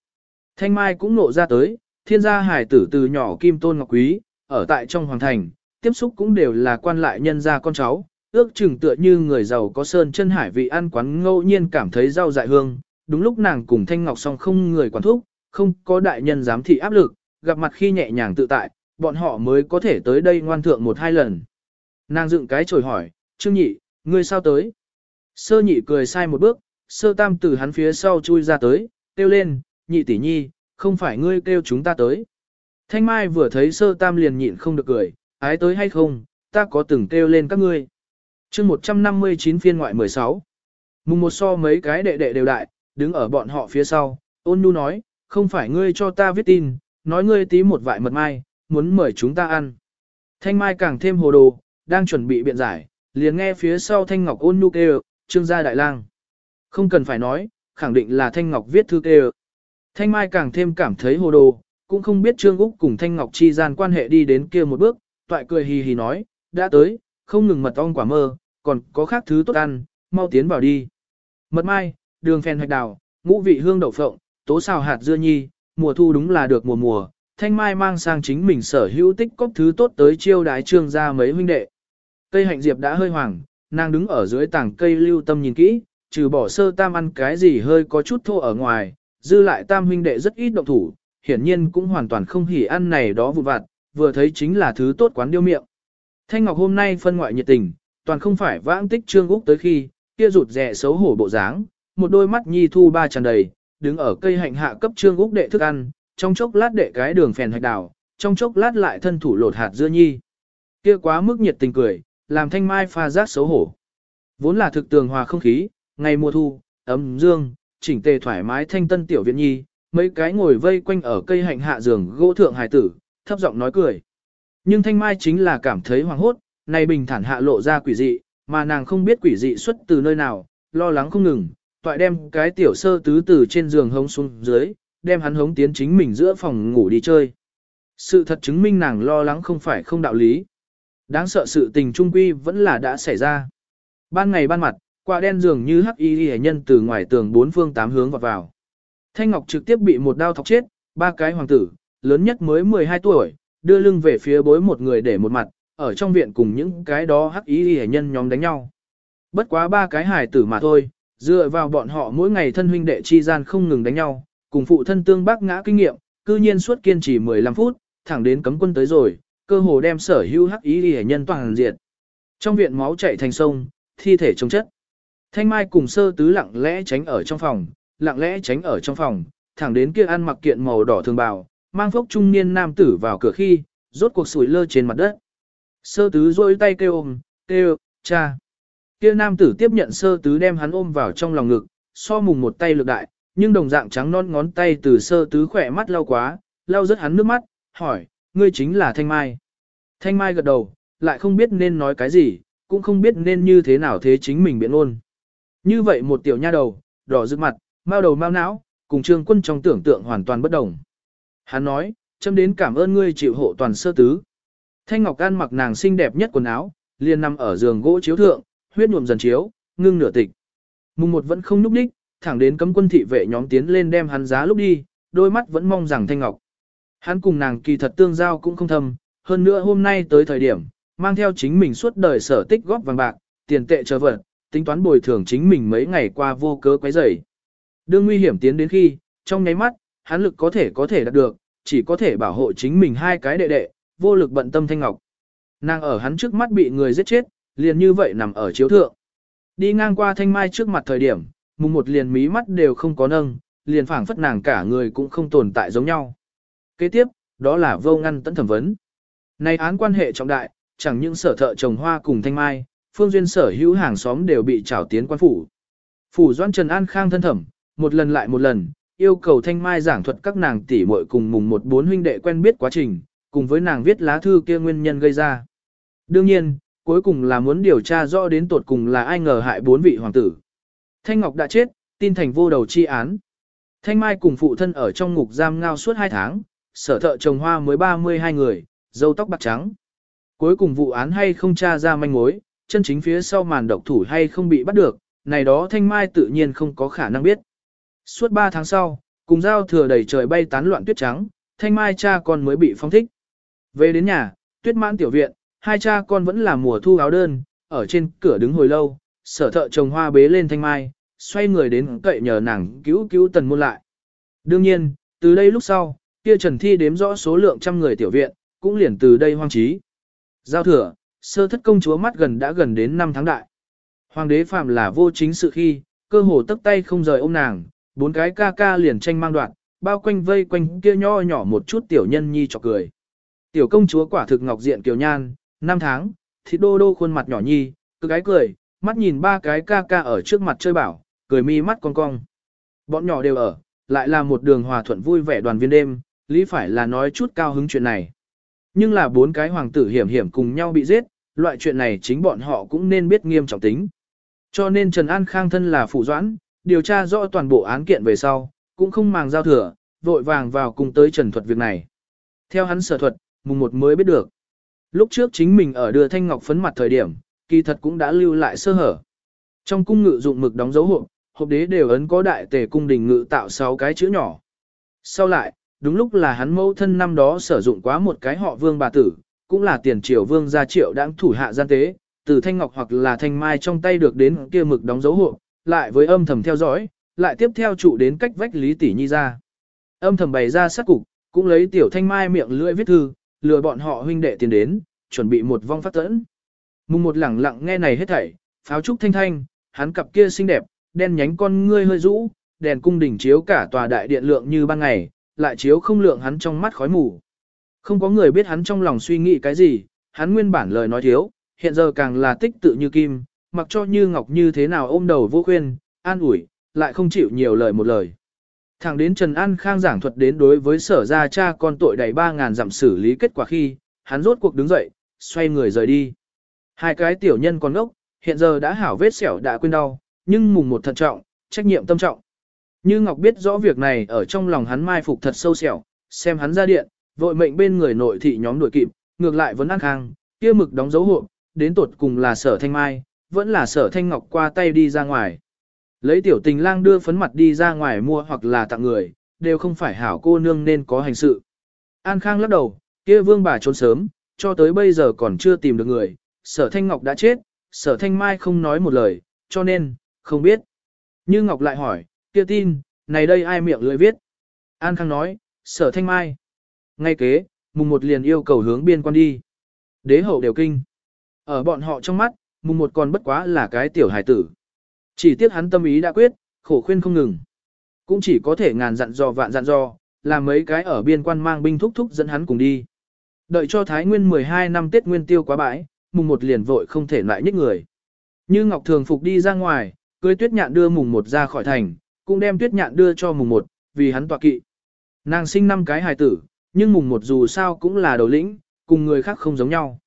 Thanh Mai cũng nộ ra tới, thiên gia hài tử từ nhỏ kim tôn ngọc quý, ở tại trong hoàng thành, tiếp xúc cũng đều là quan lại nhân gia con cháu, ước chừng tựa như người giàu có sơn chân hải vị ăn quán ngẫu nhiên cảm thấy rau dại hương, đúng lúc nàng cùng Thanh Ngọc song không người quản thúc, không có đại nhân giám thị áp lực, gặp mặt khi nhẹ nhàng tự tại, bọn họ mới có thể tới đây ngoan thượng một hai lần. Nàng dựng cái chổi hỏi, Trương Nhị, ngươi sao tới? Sơ nhị cười sai một bước, sơ tam từ hắn phía sau chui ra tới, kêu lên, nhị tỷ nhi, không phải ngươi kêu chúng ta tới. Thanh Mai vừa thấy sơ tam liền nhịn không được cười, ái tới hay không, ta có từng kêu lên các ngươi chương 159 phiên ngoại 16. Mùng một so mấy cái đệ đệ đều đại, đứng ở bọn họ phía sau, ôn nhu nói, không phải ngươi cho ta viết tin, nói ngươi tí một vại mật mai, muốn mời chúng ta ăn. Thanh Mai càng thêm hồ đồ, đang chuẩn bị biện giải, liền nghe phía sau Thanh Ngọc ôn nhu kêu, trương gia đại lang. Không cần phải nói, khẳng định là Thanh Ngọc viết thư kêu. Thanh Mai càng thêm cảm thấy hồ đồ, cũng không biết Trương Úc cùng Thanh Ngọc chi gian quan hệ đi đến kia một bước, toại cười hì hì nói, đã tới, không ngừng mật ong quả mơ, còn có khác thứ tốt ăn, mau tiến vào đi. Mật mai, đường phèn hoạch đào, ngũ vị hương đậu phộng, tố xào hạt dưa nhi, mùa thu đúng là được mùa mùa, Thanh Mai mang sang chính mình sở hữu tích cốc thứ tốt tới chiêu đái trương ra mấy huynh đệ. Cây hạnh diệp đã hơi hoàng, nàng đứng ở dưới tảng cây lưu tâm nhìn kỹ, trừ bỏ sơ tam ăn cái gì hơi có chút thô ở ngoài, dư lại tam huynh đệ rất ít động thủ, hiển nhiên cũng hoàn toàn không hỉ ăn này đó vụ vặt, vừa thấy chính là thứ tốt quán điêu miệng. Thanh Ngọc hôm nay phân ngoại nhiệt tình, toàn không phải vãng tích trương úc tới khi, kia rụt rè xấu hổ bộ dáng, một đôi mắt nhi thu ba tràn đầy, đứng ở cây hạnh hạ cấp trương úc đệ thức ăn, trong chốc lát đệ cái đường phèn hạch đào, trong chốc lát lại thân thủ lột hạt dưa nhi. Kia quá mức nhiệt tình cười, làm thanh mai pha giác xấu hổ. Vốn là thực tường hòa không khí, ngày mùa thu, ấm dương, chỉnh tề thoải mái thanh tân tiểu viện nhi, mấy cái ngồi vây quanh ở cây hạnh hạ giường gỗ thượng hài tử, thấp giọng nói cười. Nhưng thanh mai chính là cảm thấy hoàng hốt, này bình thản hạ lộ ra quỷ dị, mà nàng không biết quỷ dị xuất từ nơi nào, lo lắng không ngừng, toại đem cái tiểu sơ tứ từ trên giường hống xuống dưới, đem hắn hống tiến chính mình giữa phòng ngủ đi chơi. Sự thật chứng minh nàng lo lắng không phải không đạo lý. Đáng sợ sự tình trung quy vẫn là đã xảy ra. Ban ngày ban mặt, quả đen dường như hắc y hệ nhân từ ngoài tường bốn phương tám hướng vọt vào. Thanh Ngọc trực tiếp bị một đao thọc chết, ba cái hoàng tử, lớn nhất mới 12 tuổi, đưa lưng về phía bối một người để một mặt, ở trong viện cùng những cái đó hắc ý hệ nhân nhóm đánh nhau. Bất quá ba cái hài tử mà thôi, dựa vào bọn họ mỗi ngày thân huynh đệ chi gian không ngừng đánh nhau, cùng phụ thân tương bác ngã kinh nghiệm, cư nhiên suốt kiên trì 15 phút, thẳng đến cấm quân tới rồi, cơ hồ đem sở hữu hắc ý hệ nhân toàn diệt. Trong viện máu chảy thành sông, thi thể trông chất. Thanh Mai cùng sơ tứ lặng lẽ tránh ở trong phòng, lặng lẽ tránh ở trong phòng, thẳng đến kia ăn mặc kiện màu đỏ thường bào, mang phốc trung niên nam tử vào cửa khi, rốt cuộc sủi lơ trên mặt đất. Sơ tứ rôi tay kêu ôm, kêu, cha. Kia nam tử tiếp nhận sơ tứ đem hắn ôm vào trong lòng ngực, so mùng một tay lực đại, nhưng đồng dạng trắng non ngón tay từ sơ tứ khỏe mắt lau quá, lau rất hắn nước mắt, hỏi, ngươi chính là Thanh Mai. Thanh Mai gật đầu, lại không biết nên nói cái gì, cũng không biết nên như thế nào thế chính mình biện ôn. Như vậy một tiểu nha đầu, đỏ rực mặt, mau đầu mau não, cùng trương quân trong tưởng tượng hoàn toàn bất đồng. Hắn nói, châm đến cảm ơn ngươi chịu hộ toàn sơ tứ. Thanh Ngọc An mặc nàng xinh đẹp nhất quần áo, liền nằm ở giường gỗ chiếu thượng, huyết nhuộm dần chiếu, ngưng nửa tịch. Mùng một vẫn không núp đích, thẳng đến cấm quân thị vệ nhóm tiến lên đem hắn giá lúc đi, đôi mắt vẫn mong rằng Thanh Ngọc. Hắn cùng nàng kỳ thật tương giao cũng không thâm, hơn nữa hôm nay tới thời điểm, mang theo chính mình suốt đời sở tích góp vàng bạc, tiền tệ chờ vật, tính toán bồi thường chính mình mấy ngày qua vô cớ quấy rầy. Đương nguy hiểm tiến đến khi, trong nháy mắt, hắn lực có thể có thể đạt được, chỉ có thể bảo hộ chính mình hai cái đệ đệ, vô lực bận tâm Thanh Ngọc. Nàng ở hắn trước mắt bị người giết chết, liền như vậy nằm ở chiếu thượng. Đi ngang qua Thanh Mai trước mặt thời điểm, mùng một liền mí mắt đều không có nâng, liền phảng phất nàng cả người cũng không tồn tại giống nhau. Kế tiếp, đó là vô ngăn tận thẩm vấn. Này án quan hệ trọng đại, chẳng những sở thợ trồng hoa cùng Thanh Mai, phương duyên sở hữu hàng xóm đều bị trảo tiến quan phủ. Phủ Doan Trần An Khang thân thẩm, một lần lại một lần, yêu cầu Thanh Mai giảng thuật các nàng tỷ muội cùng mùng một bốn huynh đệ quen biết quá trình, cùng với nàng viết lá thư kia nguyên nhân gây ra. Đương nhiên, cuối cùng là muốn điều tra rõ đến tột cùng là ai ngờ hại bốn vị hoàng tử. Thanh Ngọc đã chết, tin thành vô đầu chi án. Thanh Mai cùng phụ thân ở trong ngục giam ngao suốt hai tháng, sở thợ trồng hoa mới 32 người, dâu tóc bạc trắng. Cuối cùng vụ án hay không tra ra manh mối, chân chính phía sau màn độc thủ hay không bị bắt được, này đó Thanh Mai tự nhiên không có khả năng biết. Suốt 3 tháng sau, cùng giao thừa đầy trời bay tán loạn tuyết trắng, Thanh Mai cha con mới bị phong thích. Về đến nhà, tuyết mãn tiểu viện, hai cha con vẫn là mùa thu áo đơn, ở trên cửa đứng hồi lâu, sở thợ trồng hoa bế lên Thanh Mai, xoay người đến cậy nhờ nàng cứu cứu tần môn lại. Đương nhiên, từ đây lúc sau, kia Trần Thi đếm rõ số lượng trăm người tiểu viện, cũng liền từ đây hoang trí. Giao thừa, sơ thất công chúa mắt gần đã gần đến năm tháng đại. Hoàng đế phạm là vô chính sự khi, cơ hồ tấp tay không rời ôm nàng, bốn cái ca ca liền tranh mang đoạn, bao quanh vây quanh kia nho nhỏ một chút tiểu nhân nhi chọc cười. Tiểu công chúa quả thực ngọc diện kiều nhan, năm tháng, thịt đô đô khuôn mặt nhỏ nhi, cứ cái cười, mắt nhìn ba cái ca ca ở trước mặt chơi bảo, cười mi mắt cong cong. Bọn nhỏ đều ở, lại là một đường hòa thuận vui vẻ đoàn viên đêm, lý phải là nói chút cao hứng chuyện này. Nhưng là bốn cái hoàng tử hiểm hiểm cùng nhau bị giết, loại chuyện này chính bọn họ cũng nên biết nghiêm trọng tính. Cho nên Trần An Khang thân là phụ doãn, điều tra rõ toàn bộ án kiện về sau, cũng không màng giao thừa, vội vàng vào cùng tới trần thuật việc này. Theo hắn sở thuật, mùng một mới biết được. Lúc trước chính mình ở đưa thanh ngọc phấn mặt thời điểm, kỳ thật cũng đã lưu lại sơ hở. Trong cung ngự dụng mực đóng dấu hộp, hộp đế đều ấn có đại tề cung đình ngự tạo 6 cái chữ nhỏ. Sau lại, đúng lúc là hắn mẫu thân năm đó sử dụng quá một cái họ vương bà tử, cũng là tiền triều vương gia triệu đáng thủ hạ gian tế, từ thanh ngọc hoặc là thanh mai trong tay được đến kia mực đóng dấu hộp, lại với âm thầm theo dõi, lại tiếp theo trụ đến cách vách Lý Tỷ Nhi ra. Âm thầm bày ra sát cục, cũng lấy tiểu thanh mai miệng lưỡi viết thư, lừa bọn họ huynh đệ tiền đến, chuẩn bị một vong phát tẫn. Mùng một lẳng lặng nghe này hết thảy, pháo trúc thanh thanh, hắn cặp kia xinh đẹp, đen nhánh con ngươi hơi rũ, đèn cung đỉnh chiếu cả tòa đại điện lượng như ban ngày, lại chiếu không lượng hắn trong mắt khói mù. Không có người biết hắn trong lòng suy nghĩ cái gì, hắn nguyên bản lời nói thiếu, hiện giờ càng là tích tự như kim, mặc cho như ngọc như thế nào ôm đầu vô khuyên, an ủi, lại không chịu nhiều lời một lời. Thẳng đến Trần An Khang giảng thuật đến đối với sở gia cha con tội đầy 3.000 giảm xử lý kết quả khi, hắn rốt cuộc đứng dậy, xoay người rời đi. Hai cái tiểu nhân còn ngốc, hiện giờ đã hảo vết sẹo đã quên đau, nhưng mùng một thận trọng, trách nhiệm tâm trọng. Như Ngọc biết rõ việc này ở trong lòng hắn mai phục thật sâu sẹo, xem hắn ra điện, vội mệnh bên người nội thị nhóm đuổi kịp, ngược lại vẫn ăn khang, kia mực đóng dấu hộ, đến tột cùng là sở thanh mai, vẫn là sở thanh ngọc qua tay đi ra ngoài. Lấy tiểu tình lang đưa phấn mặt đi ra ngoài mua hoặc là tặng người, đều không phải hảo cô nương nên có hành sự. An Khang lắc đầu, kia vương bà trốn sớm, cho tới bây giờ còn chưa tìm được người, sở thanh ngọc đã chết, sở thanh mai không nói một lời, cho nên, không biết. Như Ngọc lại hỏi, kia tin, này đây ai miệng lưỡi viết? An Khang nói, sở thanh mai. Ngay kế, mùng một liền yêu cầu hướng biên quan đi. Đế hậu đều kinh. Ở bọn họ trong mắt, mùng một còn bất quá là cái tiểu hài tử. Chỉ tiếc hắn tâm ý đã quyết, khổ khuyên không ngừng. Cũng chỉ có thể ngàn dặn dò vạn dặn dò, làm mấy cái ở biên quan mang binh thúc thúc dẫn hắn cùng đi. Đợi cho Thái Nguyên 12 năm Tết Nguyên tiêu quá bãi, mùng một liền vội không thể lại nhích người. Như Ngọc Thường Phục đi ra ngoài, cưới tuyết nhạn đưa mùng một ra khỏi thành, cũng đem tuyết nhạn đưa cho mùng một, vì hắn tọa kỵ. Nàng sinh năm cái hài tử, nhưng mùng một dù sao cũng là đầu lĩnh, cùng người khác không giống nhau.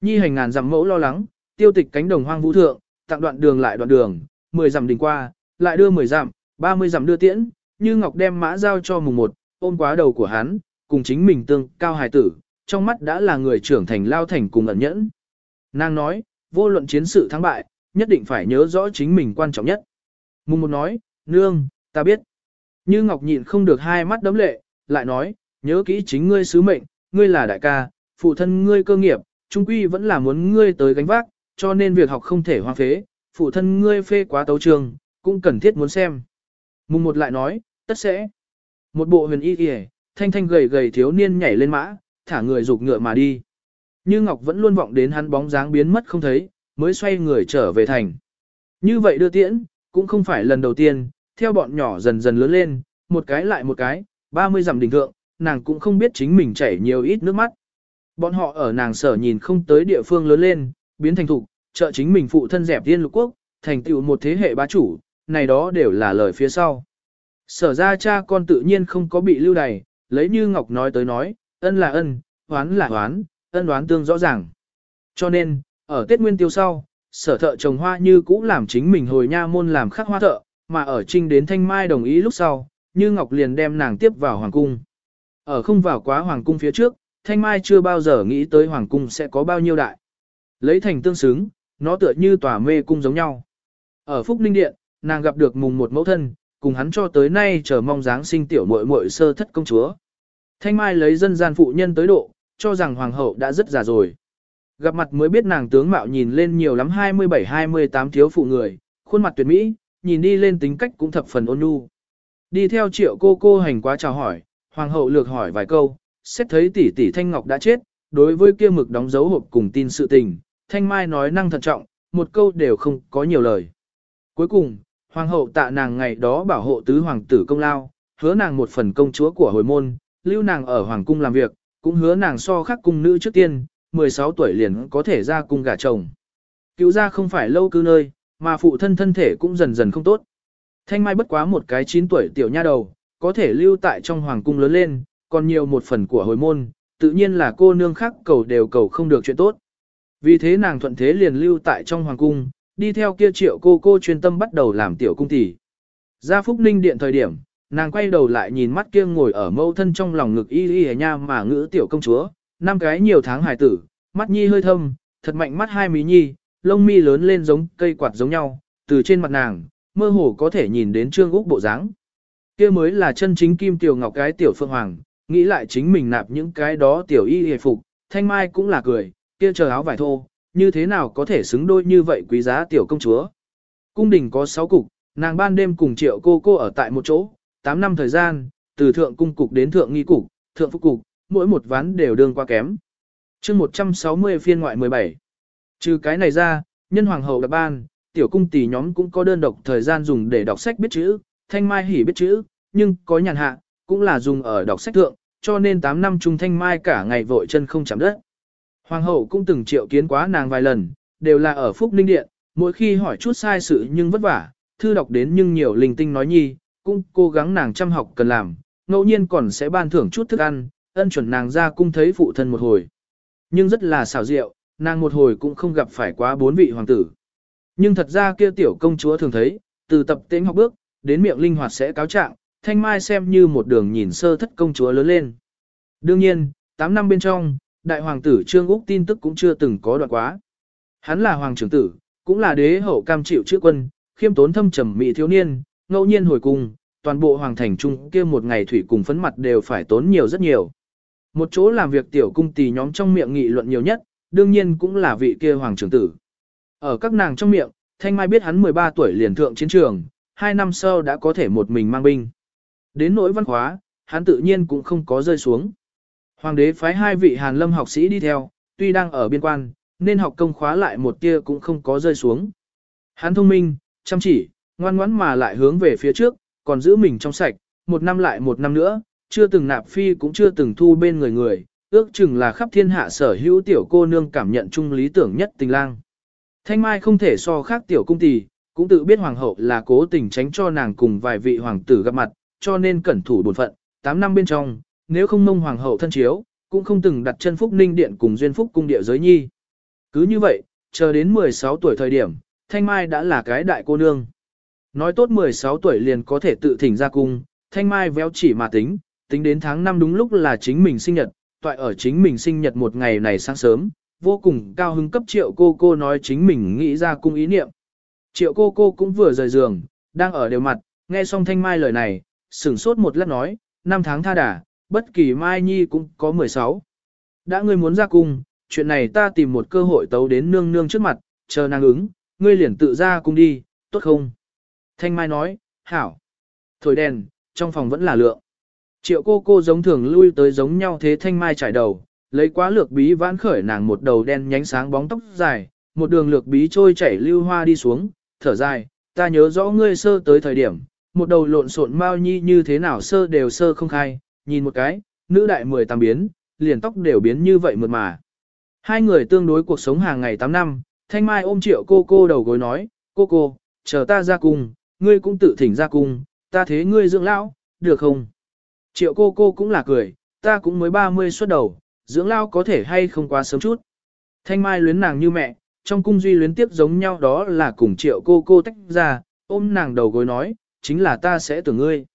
Nhi hành ngàn dặm mẫu lo lắng, tiêu tịch cánh đồng hoang vũ thượng, tặng đoạn đường lại đoạn đường, 10 dặm đỉnh qua, lại đưa 10 dặm, 30 dặm đưa tiễn, như Ngọc đem mã giao cho mùng một, ôm quá đầu của hắn, cùng chính mình tương cao hài tử, trong mắt đã là người trưởng thành lao thành cùng ẩn nhẫn. Nàng nói, vô luận chiến sự thắng bại, nhất định phải nhớ rõ chính mình quan trọng nhất. Mùng một nói, nương, ta biết. Như Ngọc nhịn không được hai mắt đấm lệ, lại nói, nhớ kỹ chính ngươi sứ mệnh, ngươi là đại ca, phụ thân ngươi cơ nghiệp, trung quy vẫn là muốn ngươi tới gánh vác, cho nên việc học không thể hoang phế, phụ thân ngươi phê quá tấu trường, cũng cần thiết muốn xem. Mùng một lại nói, tất sẽ. Một bộ huyền y kìa, thanh thanh gầy gầy thiếu niên nhảy lên mã, thả người rục ngựa mà đi. Như Ngọc vẫn luôn vọng đến hắn bóng dáng biến mất không thấy, mới xoay người trở về thành. Như vậy đưa tiễn, cũng không phải lần đầu tiên, theo bọn nhỏ dần dần lớn lên, một cái lại một cái, 30 dặm đỉnh thượng, nàng cũng không biết chính mình chảy nhiều ít nước mắt. Bọn họ ở nàng sở nhìn không tới địa phương lớn lên, biến thành thục, trợ chính mình phụ thân dẹp tiên lục quốc, thành tựu một thế hệ bá chủ, này đó đều là lời phía sau. Sở ra cha con tự nhiên không có bị lưu đày, lấy như Ngọc nói tới nói, ân là ân, hoán là hoán, ân đoán tương rõ ràng. Cho nên, ở Tết Nguyên Tiêu sau, sở thợ trồng hoa như cũ làm chính mình hồi nha môn làm khắc hoa thợ, mà ở trinh đến Thanh Mai đồng ý lúc sau, như Ngọc liền đem nàng tiếp vào Hoàng Cung. Ở không vào quá Hoàng Cung phía trước, Thanh Mai chưa bao giờ nghĩ tới Hoàng Cung sẽ có bao nhiêu đại. Lấy thành tương xứng, nó tựa như tòa mê cung giống nhau. Ở Phúc Ninh Điện, nàng gặp được mùng một mẫu thân, cùng hắn cho tới nay chờ mong dáng sinh tiểu muội muội sơ thất công chúa. Thanh Mai lấy dân gian phụ nhân tới độ, cho rằng hoàng hậu đã rất già rồi. Gặp mặt mới biết nàng tướng mạo nhìn lên nhiều lắm 27-28 thiếu phụ người, khuôn mặt tuyệt mỹ, nhìn đi lên tính cách cũng thập phần ôn nhu. Đi theo triệu cô cô hành quá chào hỏi, hoàng hậu lược hỏi vài câu, xét thấy tỷ tỷ Thanh Ngọc đã chết, đối với kia mực đóng dấu hộp cùng tin sự tình, Thanh Mai nói năng thận trọng, một câu đều không có nhiều lời. Cuối cùng, hoàng hậu tạ nàng ngày đó bảo hộ tứ hoàng tử công lao, hứa nàng một phần công chúa của hồi môn, lưu nàng ở hoàng cung làm việc, cũng hứa nàng so khác cung nữ trước tiên, 16 tuổi liền có thể ra cung gả chồng. Cứu ra không phải lâu cư nơi, mà phụ thân thân thể cũng dần dần không tốt. Thanh Mai bất quá một cái 9 tuổi tiểu nha đầu, có thể lưu tại trong hoàng cung lớn lên, còn nhiều một phần của hồi môn, tự nhiên là cô nương khác cầu đều cầu không được chuyện tốt. Vì thế nàng thuận thế liền lưu tại trong hoàng cung, đi theo kia triệu cô cô chuyên tâm bắt đầu làm tiểu cung tỷ. Ra Phúc Ninh điện thời điểm, nàng quay đầu lại nhìn mắt kia ngồi ở mâu thân trong lòng ngực y y nha mà ngữ tiểu công chúa, năm cái nhiều tháng hài tử, mắt nhi hơi thâm, thật mạnh mắt hai mí nhi, lông mi lớn lên giống cây quạt giống nhau, từ trên mặt nàng, mơ hồ có thể nhìn đến trương úc bộ dáng. Kia mới là chân chính kim tiểu ngọc cái tiểu phượng hoàng, nghĩ lại chính mình nạp những cái đó tiểu y hề phục, thanh mai cũng là cười, kia chờ áo vải thô, như thế nào có thể xứng đôi như vậy quý giá tiểu công chúa. Cung đình có 6 cục, nàng ban đêm cùng triệu cô cô ở tại một chỗ, 8 năm thời gian, từ thượng cung cục đến thượng nghi cục, thượng phúc cục, mỗi một ván đều đương qua kém. chương 160 phiên ngoại 17. Trừ cái này ra, nhân hoàng hậu đặc ban, tiểu cung tỷ nhóm cũng có đơn độc thời gian dùng để đọc sách biết chữ, thanh mai hỉ biết chữ, nhưng có nhàn hạ, cũng là dùng ở đọc sách thượng, cho nên 8 năm trung thanh mai cả ngày vội chân không chạm đất. Hoàng hậu cũng từng triệu kiến quá nàng vài lần, đều là ở Phúc Ninh Điện, mỗi khi hỏi chút sai sự nhưng vất vả, thư đọc đến nhưng nhiều linh tinh nói nhi, cũng cố gắng nàng chăm học cần làm, ngẫu nhiên còn sẽ ban thưởng chút thức ăn, ân chuẩn nàng ra cung thấy phụ thân một hồi. Nhưng rất là xảo diệu, nàng một hồi cũng không gặp phải quá bốn vị hoàng tử. Nhưng thật ra kia tiểu công chúa thường thấy, từ tập tễnh học bước, đến miệng linh hoạt sẽ cáo trạng, thanh mai xem như một đường nhìn sơ thất công chúa lớn lên. Đương nhiên, 8 năm bên trong, đại hoàng tử Trương Úc tin tức cũng chưa từng có đoạn quá. Hắn là hoàng trưởng tử, cũng là đế hậu cam chịu chữ quân, khiêm tốn thâm trầm mỹ thiếu niên, ngẫu nhiên hồi cung, toàn bộ hoàng thành trung kia một ngày thủy cùng phấn mặt đều phải tốn nhiều rất nhiều. Một chỗ làm việc tiểu cung tỳ nhóm trong miệng nghị luận nhiều nhất, đương nhiên cũng là vị kia hoàng trưởng tử. Ở các nàng trong miệng, Thanh Mai biết hắn 13 tuổi liền thượng chiến trường, 2 năm sau đã có thể một mình mang binh. Đến nỗi văn khóa, hắn tự nhiên cũng không có rơi xuống. Hoàng đế phái hai vị Hàn Lâm học sĩ đi theo, tuy đang ở biên quan, nên học công khóa lại một tia cũng không có rơi xuống. Hắn thông minh, chăm chỉ, ngoan ngoãn mà lại hướng về phía trước, còn giữ mình trong sạch, một năm lại một năm nữa, chưa từng nạp phi cũng chưa từng thu bên người người, ước chừng là khắp thiên hạ sở hữu tiểu cô nương cảm nhận chung lý tưởng nhất tình lang. Thanh Mai không thể so khác tiểu cung tỷ, cũng tự biết hoàng hậu là cố tình tránh cho nàng cùng vài vị hoàng tử gặp mặt, cho nên cẩn thủ bổn phận, 8 năm bên trong, nếu không mông hoàng hậu thân chiếu, cũng không từng đặt chân phúc ninh điện cùng duyên phúc cung địa giới nhi. Cứ như vậy, chờ đến 16 tuổi thời điểm, Thanh Mai đã là cái đại cô nương. Nói tốt 16 tuổi liền có thể tự thỉnh ra cung, Thanh Mai véo chỉ mà tính, tính đến tháng 5 đúng lúc là chính mình sinh nhật, toại ở chính mình sinh nhật một ngày này sáng sớm, vô cùng cao hứng cấp triệu cô cô nói chính mình nghĩ ra cung ý niệm. Triệu cô cô cũng vừa rời giường, đang ở đều mặt, nghe xong Thanh Mai lời này, sửng sốt một lát nói, năm tháng tha đà, bất kỳ Mai Nhi cũng có 16. Đã ngươi muốn ra cung, chuyện này ta tìm một cơ hội tấu đến nương nương trước mặt, chờ nàng ứng, ngươi liền tự ra cung đi, tốt không? Thanh Mai nói, hảo. Thổi đèn, trong phòng vẫn là lượng. Triệu cô cô giống thường lui tới giống nhau thế Thanh Mai trải đầu, lấy quá lược bí vãn khởi nàng một đầu đen nhánh sáng bóng tóc dài, một đường lược bí trôi chảy lưu hoa đi xuống, thở dài, ta nhớ rõ ngươi sơ tới thời điểm, một đầu lộn xộn mau nhi như thế nào sơ đều sơ không khai, nhìn một cái, nữ đại mười tam biến, liền tóc đều biến như vậy mượt mà. Hai người tương đối cuộc sống hàng ngày 8 năm, Thanh Mai ôm triệu cô cô đầu gối nói, cô cô, chờ ta ra cung, ngươi cũng tự thỉnh ra cung, ta thế ngươi dưỡng lão, được không? Triệu cô cô cũng là cười, ta cũng mới 30 xuất đầu, dưỡng lão có thể hay không quá sớm chút. Thanh Mai luyến nàng như mẹ, trong cung duy luyến tiếp giống nhau đó là cùng triệu cô cô tách ra, ôm nàng đầu gối nói, chính là ta sẽ tưởng ngươi.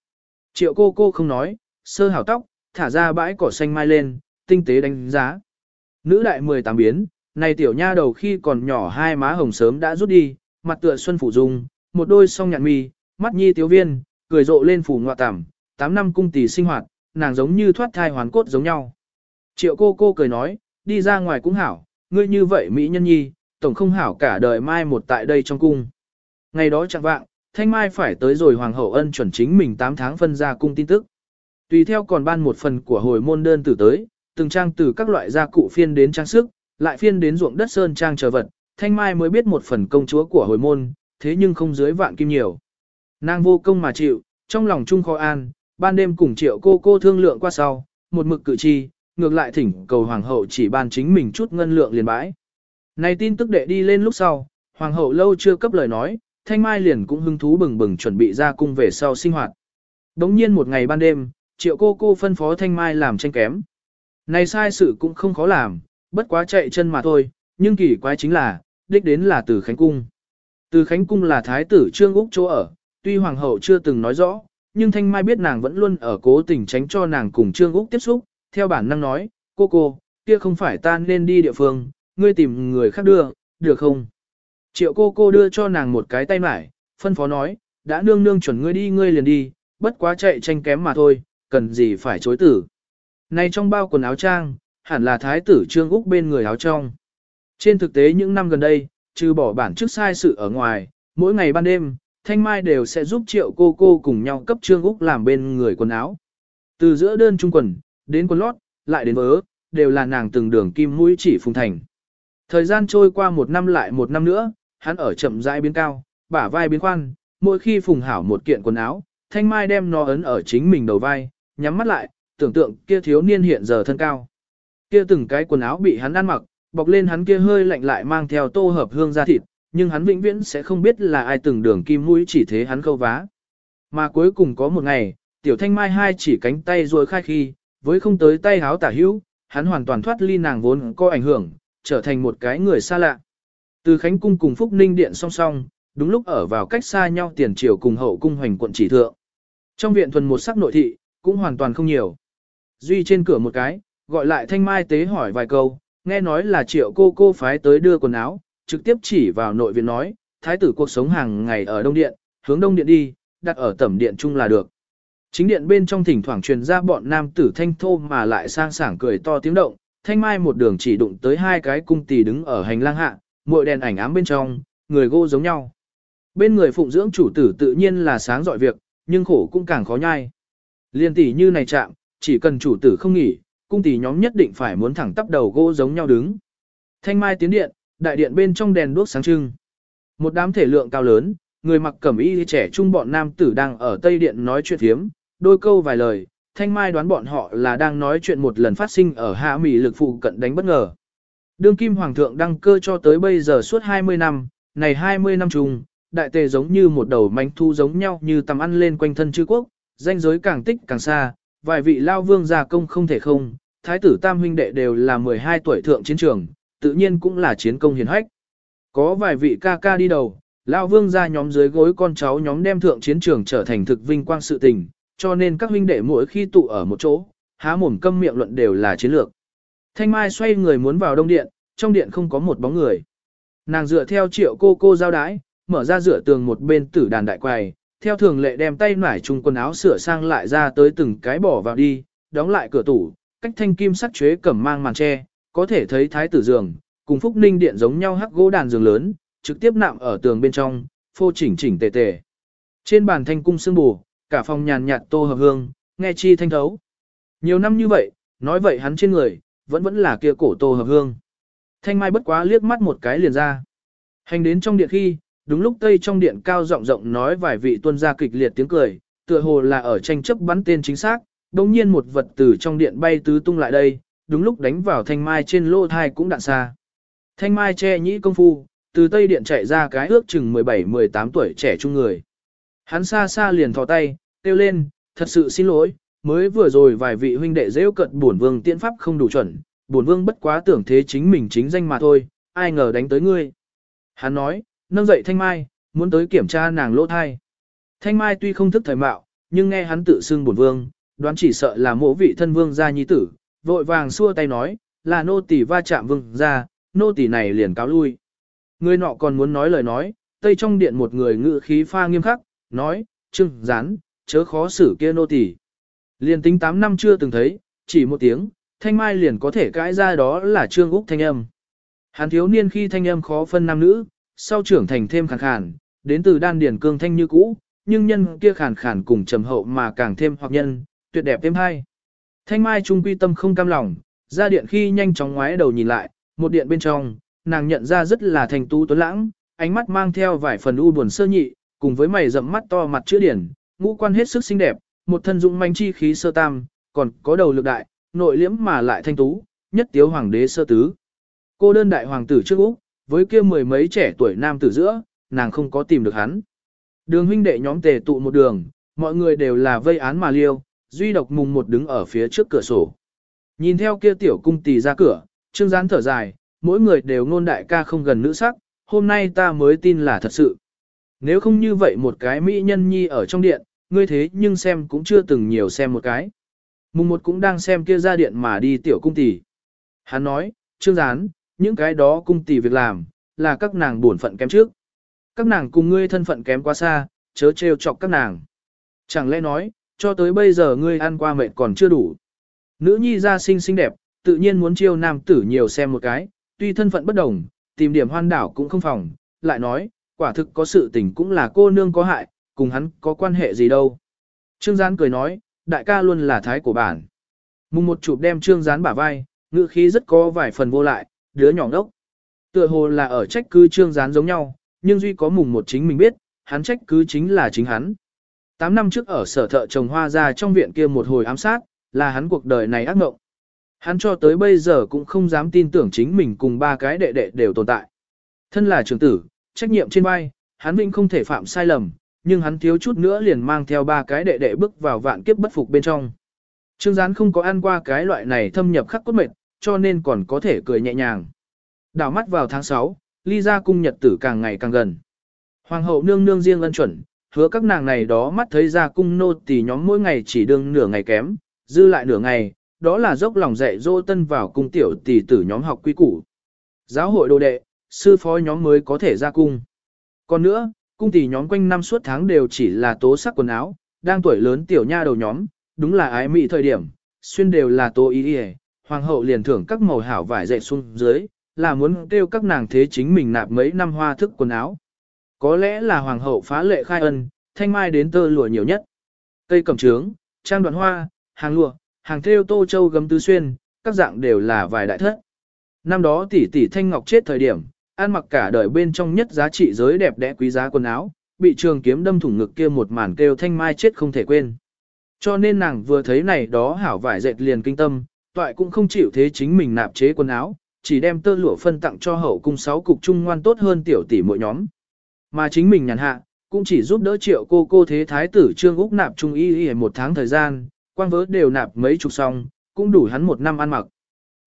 Triệu cô cô không nói, sơ hảo tóc, thả ra bãi cỏ xanh mai lên, tinh tế đánh giá. Nữ đại 18 biến, này tiểu nha đầu khi còn nhỏ hai má hồng sớm đã rút đi, mặt tựa xuân phủ dung, một đôi song nhạn mi, mắt nhi tiếu viên, cười rộ lên phủ ngọa tằm, 8 năm cung tỷ sinh hoạt, nàng giống như thoát thai hoàn cốt giống nhau. Triệu cô cô cười nói, đi ra ngoài cũng hảo, ngươi như vậy mỹ nhân nhi, tổng không hảo cả đời mai một tại đây trong cung. Ngày đó chẳng vạng, thanh mai phải tới rồi hoàng hậu ân chuẩn chính mình 8 tháng phân ra cung tin tức. Tùy theo còn ban một phần của hồi môn đơn tử tới, từng trang từ các loại gia cụ phiên đến trang sức, lại phiên đến ruộng đất sơn trang chờ vật, thanh mai mới biết một phần công chúa của hồi môn, thế nhưng không dưới vạn kim nhiều. Nàng vô công mà chịu, trong lòng chung khó an, ban đêm cùng triệu cô cô thương lượng qua sau, một mực cử chi, ngược lại thỉnh cầu hoàng hậu chỉ ban chính mình chút ngân lượng liền bãi. Này tin tức đệ đi lên lúc sau, hoàng hậu lâu chưa cấp lời nói, thanh mai liền cũng hưng thú bừng bừng chuẩn bị ra cung về sau sinh hoạt. Đống nhiên một ngày ban đêm, triệu cô cô phân phó thanh mai làm tranh kém. Này sai sự cũng không khó làm, bất quá chạy chân mà thôi, nhưng kỳ quái chính là, đích đến là từ Khánh Cung. Từ Khánh Cung là thái tử Trương Úc chỗ ở, tuy hoàng hậu chưa từng nói rõ, nhưng Thanh Mai biết nàng vẫn luôn ở cố tình tránh cho nàng cùng Trương Úc tiếp xúc, theo bản năng nói, cô cô, kia không phải ta nên đi địa phương, ngươi tìm người khác đưa, được không? Triệu cô cô đưa cho nàng một cái tay mải, phân phó nói, đã nương nương chuẩn ngươi đi ngươi liền đi, bất quá chạy tranh kém mà thôi, cần gì phải chối tử. Này trong bao quần áo trang, hẳn là thái tử Trương Úc bên người áo trong. Trên thực tế những năm gần đây, trừ bỏ bản chức sai sự ở ngoài, mỗi ngày ban đêm, Thanh Mai đều sẽ giúp triệu cô cô cùng nhau cấp Trương Úc làm bên người quần áo. Từ giữa đơn trung quần, đến quần lót, lại đến vớ, đều là nàng từng đường kim mũi chỉ phùng thành. Thời gian trôi qua một năm lại một năm nữa, hắn ở chậm rãi biến cao, bả vai biến khoan, mỗi khi phùng hảo một kiện quần áo, Thanh Mai đem nó ấn ở chính mình đầu vai, nhắm mắt lại, tưởng tượng kia thiếu niên hiện giờ thân cao. Kia từng cái quần áo bị hắn ăn mặc, bọc lên hắn kia hơi lạnh lại mang theo tô hợp hương da thịt, nhưng hắn vĩnh viễn sẽ không biết là ai từng đường kim mũi chỉ thế hắn câu vá. Mà cuối cùng có một ngày, tiểu thanh mai hai chỉ cánh tay ruồi khai khi, với không tới tay háo tả hữu, hắn hoàn toàn thoát ly nàng vốn có ảnh hưởng, trở thành một cái người xa lạ. Từ Khánh Cung cùng Phúc Ninh Điện song song, đúng lúc ở vào cách xa nhau tiền triều cùng hậu cung hoành quận chỉ thượng. Trong viện thuần một sắc nội thị, cũng hoàn toàn không nhiều. Duy trên cửa một cái, gọi lại thanh mai tế hỏi vài câu, nghe nói là triệu cô cô phái tới đưa quần áo, trực tiếp chỉ vào nội viện nói, thái tử cuộc sống hàng ngày ở đông điện, hướng đông điện đi, đặt ở tẩm điện chung là được. Chính điện bên trong thỉnh thoảng truyền ra bọn nam tử thanh thô mà lại sang sảng cười to tiếng động, thanh mai một đường chỉ đụng tới hai cái cung tỳ đứng ở hành lang hạ, mỗi đèn ảnh ám bên trong, người gô giống nhau. Bên người phụng dưỡng chủ tử tự nhiên là sáng dọi việc, nhưng khổ cũng càng khó nhai. Liên tỷ như này chạm, chỉ cần chủ tử không nghỉ, cung tỷ nhóm nhất định phải muốn thẳng tắp đầu gỗ giống nhau đứng. Thanh mai tiến điện, đại điện bên trong đèn đuốc sáng trưng. Một đám thể lượng cao lớn, người mặc cẩm y trẻ trung bọn nam tử đang ở tây điện nói chuyện thiếm, đôi câu vài lời, thanh mai đoán bọn họ là đang nói chuyện một lần phát sinh ở hạ mỹ lực phụ cận đánh bất ngờ. Đương kim hoàng thượng đăng cơ cho tới bây giờ suốt 20 năm, này 20 năm chung, đại tề giống như một đầu manh thu giống nhau như tầm ăn lên quanh thân chư quốc, danh giới càng tích càng xa, vài vị lao vương gia công không thể không, thái tử tam huynh đệ đều là 12 tuổi thượng chiến trường, tự nhiên cũng là chiến công hiển hách. Có vài vị ca ca đi đầu, lao vương gia nhóm dưới gối con cháu nhóm đem thượng chiến trường trở thành thực vinh quang sự tình, cho nên các huynh đệ mỗi khi tụ ở một chỗ, há mồm câm miệng luận đều là chiến lược. Thanh Mai xoay người muốn vào đông điện, trong điện không có một bóng người. Nàng dựa theo triệu cô cô giao đái, mở ra dựa tường một bên tử đàn đại quầy, theo thường lệ đem tay nải chung quần áo sửa sang lại ra tới từng cái bỏ vào đi, đóng lại cửa tủ, cách thanh kim sắt chế cẩm mang màn tre, có thể thấy thái tử giường, cùng phúc ninh điện giống nhau hắc gỗ đàn giường lớn, trực tiếp nạm ở tường bên trong, phô chỉnh chỉnh tề tề. Trên bàn thanh cung sương bù, cả phòng nhàn nhạt tô hợp hương, nghe chi thanh thấu. Nhiều năm như vậy, nói vậy hắn trên người, vẫn vẫn là kia cổ tô hợp hương. Thanh mai bất quá liếc mắt một cái liền ra. Hành đến trong điện khi, đúng lúc tây trong điện cao rộng rộng nói vài vị tuân ra kịch liệt tiếng cười, tựa hồ là ở tranh chấp bắn tên chính xác, đồng nhiên một vật từ trong điện bay tứ tung lại đây, đúng lúc đánh vào thanh mai trên lô thai cũng đạn xa. Thanh mai che nhĩ công phu, từ tây điện chạy ra cái ước chừng 17-18 tuổi trẻ trung người. Hắn xa xa liền thò tay, kêu lên, thật sự xin lỗi, mới vừa rồi vài vị huynh đệ dễ cận bổn vương tiễn pháp không đủ chuẩn, bổn vương bất quá tưởng thế chính mình chính danh mà thôi, ai ngờ đánh tới ngươi. Hắn nói, nâng dậy thanh mai, muốn tới kiểm tra nàng lỗ thai. Thanh mai tuy không thức thời mạo, nhưng nghe hắn tự xưng bổn vương, đoán chỉ sợ là mỗ vị thân vương gia nhi tử, vội vàng xua tay nói, là nô tỳ va chạm vương gia, nô tỳ này liền cáo lui. Người nọ còn muốn nói lời nói, tây trong điện một người ngự khí pha nghiêm khắc, nói, trưng, rán, chớ khó xử kia nô tỳ. Liền tính 8 năm chưa từng thấy, chỉ một tiếng, thanh mai liền có thể cãi ra đó là trương úc thanh âm. Hắn thiếu niên khi thanh âm khó phân nam nữ, sau trưởng thành thêm khàn khàn, đến từ đan điền cương thanh như cũ, nhưng nhân kia khàn khàn cùng trầm hậu mà càng thêm hoặc nhân, tuyệt đẹp thêm hay. Thanh mai trung quy tâm không cam lòng, ra điện khi nhanh chóng ngoái đầu nhìn lại, một điện bên trong, nàng nhận ra rất là thành tú tuấn lãng, ánh mắt mang theo vài phần u buồn sơ nhị, cùng với mày rậm mắt to mặt chữ điển, ngũ quan hết sức xinh đẹp, một thân dụng manh chi khí sơ tam, còn có đầu lực đại, nội liễm mà lại thanh tú, nhất tiếu hoàng đế sơ tứ. Cô đơn đại hoàng tử trước Úc, với kia mười mấy trẻ tuổi nam tử giữa, nàng không có tìm được hắn. Đường huynh đệ nhóm tề tụ một đường, mọi người đều là vây án mà liêu, duy độc mùng một đứng ở phía trước cửa sổ. Nhìn theo kia tiểu cung tỳ ra cửa, trương gián thở dài, mỗi người đều ngôn đại ca không gần nữ sắc, hôm nay ta mới tin là thật sự. Nếu không như vậy một cái mỹ nhân nhi ở trong điện, ngươi thế nhưng xem cũng chưa từng nhiều xem một cái. Mùng một cũng đang xem kia ra điện mà đi tiểu cung tỷ. Hắn nói, trương gián, những cái đó cung tỷ việc làm, là các nàng buồn phận kém trước. Các nàng cùng ngươi thân phận kém quá xa, chớ trêu chọc các nàng. Chẳng lẽ nói, cho tới bây giờ ngươi ăn qua mệt còn chưa đủ. Nữ nhi ra xinh xinh đẹp, tự nhiên muốn chiêu nam tử nhiều xem một cái, tuy thân phận bất đồng, tìm điểm hoan đảo cũng không phòng, lại nói, quả thực có sự tình cũng là cô nương có hại, cùng hắn có quan hệ gì đâu. Trương Gián cười nói, đại ca luôn là thái của bản. Mùng một chụp đem Trương Gián bả vai, ngữ khí rất có vài phần vô lại, đứa nhỏ ngốc. Tựa hồ là ở trách cứ Trương Gián giống nhau, nhưng duy có mùng một chính mình biết, hắn trách cứ chính là chính hắn. Tám năm trước ở sở thợ trồng hoa ra trong viện kia một hồi ám sát, là hắn cuộc đời này ác mộng. Hắn cho tới bây giờ cũng không dám tin tưởng chính mình cùng ba cái đệ đệ đều tồn tại. Thân là trưởng tử, trách nhiệm trên vai, hắn vĩnh không thể phạm sai lầm, nhưng hắn thiếu chút nữa liền mang theo ba cái đệ đệ bước vào vạn kiếp bất phục bên trong. Trương Gián không có ăn qua cái loại này thâm nhập khắc cốt mệt, cho nên còn có thể cười nhẹ nhàng. Đảo mắt vào tháng 6, ly ra cung nhật tử càng ngày càng gần. Hoàng hậu nương nương riêng ân chuẩn, hứa các nàng này đó mắt thấy ra cung nô tỳ nhóm mỗi ngày chỉ đương nửa ngày kém, dư lại nửa ngày, đó là dốc lòng dạy dỗ tân vào cung tiểu tỷ tử nhóm học quy củ. Giáo hội đồ đệ, sư phó nhóm mới có thể ra cung. Còn nữa, cung tỷ nhóm quanh năm suốt tháng đều chỉ là tố sắc quần áo, đang tuổi lớn tiểu nha đầu nhóm, đúng là ái mị thời điểm, xuyên đều là tố ý y hoàng hậu liền thưởng các màu hảo vải dệt xuống dưới, là muốn kêu các nàng thế chính mình nạp mấy năm hoa thức quần áo. Có lẽ là hoàng hậu phá lệ khai ân, thanh mai đến tơ lụa nhiều nhất. Cây cẩm trướng, trang đoạn hoa, hàng lụa, hàng thêu tô châu gấm tứ xuyên, các dạng đều là vài đại thất. Năm đó tỷ tỷ thanh ngọc chết thời điểm, ăn mặc cả đời bên trong nhất giá trị giới đẹp đẽ quý giá quần áo, bị trường kiếm đâm thủng ngực kia một màn kêu thanh mai chết không thể quên. Cho nên nàng vừa thấy này đó hảo vải dệt liền kinh tâm, toại cũng không chịu thế chính mình nạp chế quần áo, chỉ đem tơ lụa phân tặng cho hậu cung sáu cục trung ngoan tốt hơn tiểu tỷ mỗi nhóm. Mà chính mình nhàn hạ, cũng chỉ giúp đỡ triệu cô cô thế thái tử trương úc nạp trung y y một tháng thời gian, quang vớ đều nạp mấy chục xong, cũng đủ hắn một năm ăn mặc.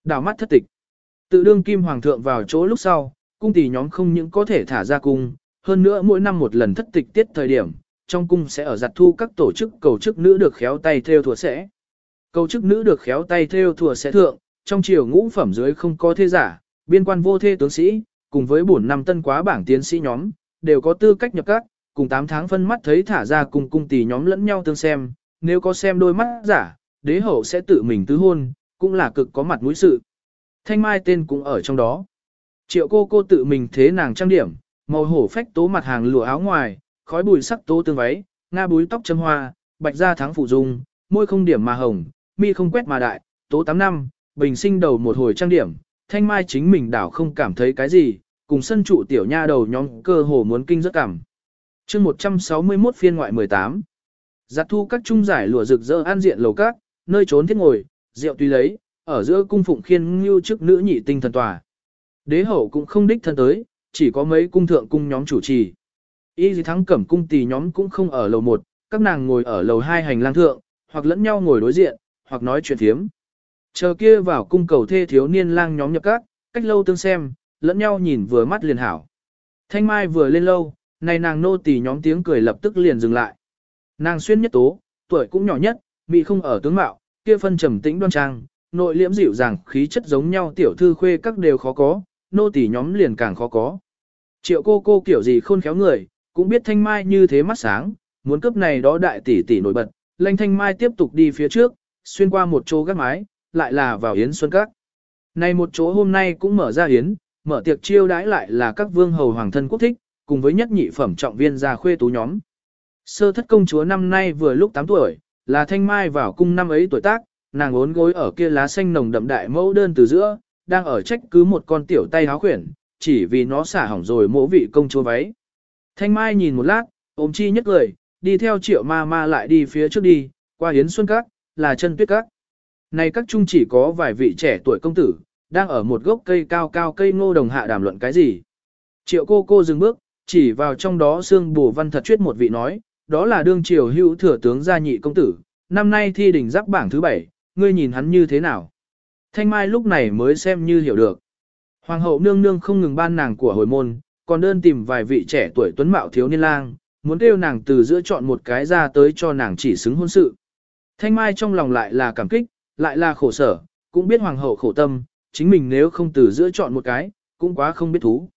Đào mắt thất tịch. Tự đương kim hoàng thượng vào chỗ lúc sau, cung tỷ nhóm không những có thể thả ra cung, hơn nữa mỗi năm một lần thất tịch tiết thời điểm, trong cung sẽ ở giặt thu các tổ chức cầu chức nữ được khéo tay theo thùa sẽ. Cầu chức nữ được khéo tay theo thừa sẽ thượng, trong triều ngũ phẩm dưới không có thế giả, biên quan vô thê tướng sĩ, cùng với bổn năm tân quá bảng tiến sĩ nhóm, đều có tư cách nhập các, cùng 8 tháng phân mắt thấy thả ra cùng cung tỷ nhóm lẫn nhau tương xem, nếu có xem đôi mắt giả, đế hậu sẽ tự mình tứ hôn, cũng là cực có mặt mũi sự. Thanh Mai tên cũng ở trong đó. Triệu cô cô tự mình thế nàng trang điểm, màu hổ phách tố mặt hàng lụa áo ngoài, khói bùi sắc tố tương váy, nga búi tóc châm hoa, bạch da thắng phụ dung, môi không điểm mà hồng, mi không quét mà đại, tố 8 năm, bình sinh đầu một hồi trang điểm, thanh mai chính mình đảo không cảm thấy cái gì, cùng sân trụ tiểu nha đầu nhóm cơ hồ muốn kinh rất cảm. chương 161 phiên ngoại 18 Giặt thu các trung giải lụa rực rỡ an diện lầu các, nơi trốn thiết ngồi, rượu tùy lấy, ở giữa cung phụng khiên ngưu trước nữ nhị tinh thần tòa. Đế hậu cũng không đích thân tới, chỉ có mấy cung thượng cung nhóm chủ trì. Y dì thắng cẩm cung tỳ nhóm cũng không ở lầu 1, các nàng ngồi ở lầu 2 hành lang thượng, hoặc lẫn nhau ngồi đối diện, hoặc nói chuyện thiếm. Chờ kia vào cung cầu thê thiếu niên lang nhóm nhập các, cách lâu tương xem, lẫn nhau nhìn vừa mắt liền hảo. Thanh Mai vừa lên lâu, này nàng nô tỳ nhóm tiếng cười lập tức liền dừng lại. Nàng xuyên nhất tố, tuổi cũng nhỏ nhất, mị không ở tướng mạo, kia phân trầm tĩnh đoan trang, nội liễm dịu dàng, khí chất giống nhau tiểu thư khuê các đều khó có, nô tỳ nhóm liền càng khó có. Triệu cô cô kiểu gì khôn khéo người, cũng biết thanh mai như thế mắt sáng, muốn cướp này đó đại tỷ tỷ nổi bật, lanh thanh mai tiếp tục đi phía trước, xuyên qua một chỗ gác mái, lại là vào yến xuân các. Này một chỗ hôm nay cũng mở ra yến, mở tiệc chiêu đãi lại là các vương hầu hoàng thân quốc thích, cùng với nhất nhị phẩm trọng viên gia khuê tú nhóm. Sơ thất công chúa năm nay vừa lúc 8 tuổi, là thanh mai vào cung năm ấy tuổi tác, nàng ốn gối ở kia lá xanh nồng đậm đại mẫu đơn từ giữa, đang ở trách cứ một con tiểu tay háo khuyển, chỉ vì nó xả hỏng rồi mỗ vị công chúa váy. Thanh mai nhìn một lát, ôm chi nhất lời, đi theo triệu ma ma lại đi phía trước đi, qua hiến xuân các, là chân tuyết các. Này các trung chỉ có vài vị trẻ tuổi công tử, đang ở một gốc cây cao cao cây ngô đồng hạ đàm luận cái gì. Triệu cô cô dừng bước, chỉ vào trong đó xương bù văn thật chuyết một vị nói, đó là đương triều hữu thừa tướng gia nhị công tử, năm nay thi đỉnh giáp bảng thứ bảy, ngươi nhìn hắn như thế nào. Thanh Mai lúc này mới xem như hiểu được. Hoàng hậu nương nương không ngừng ban nàng của hồi môn, còn đơn tìm vài vị trẻ tuổi tuấn mạo thiếu niên lang, muốn kêu nàng từ giữa chọn một cái ra tới cho nàng chỉ xứng hôn sự. Thanh Mai trong lòng lại là cảm kích, lại là khổ sở, cũng biết hoàng hậu khổ tâm, chính mình nếu không từ giữa chọn một cái, cũng quá không biết thú.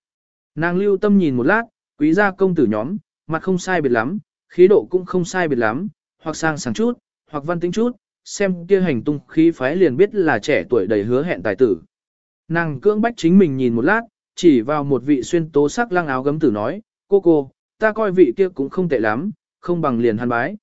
Nàng lưu tâm nhìn một lát, quý gia công tử nhóm, mặt không sai biệt lắm, khí độ cũng không sai biệt lắm, hoặc sang sáng chút, hoặc văn tính chút, xem kia hành tung khí phái liền biết là trẻ tuổi đầy hứa hẹn tài tử. Nàng cưỡng bách chính mình nhìn một lát, chỉ vào một vị xuyên tố sắc lăng áo gấm tử nói, cô cô, ta coi vị kia cũng không tệ lắm, không bằng liền hàn bái.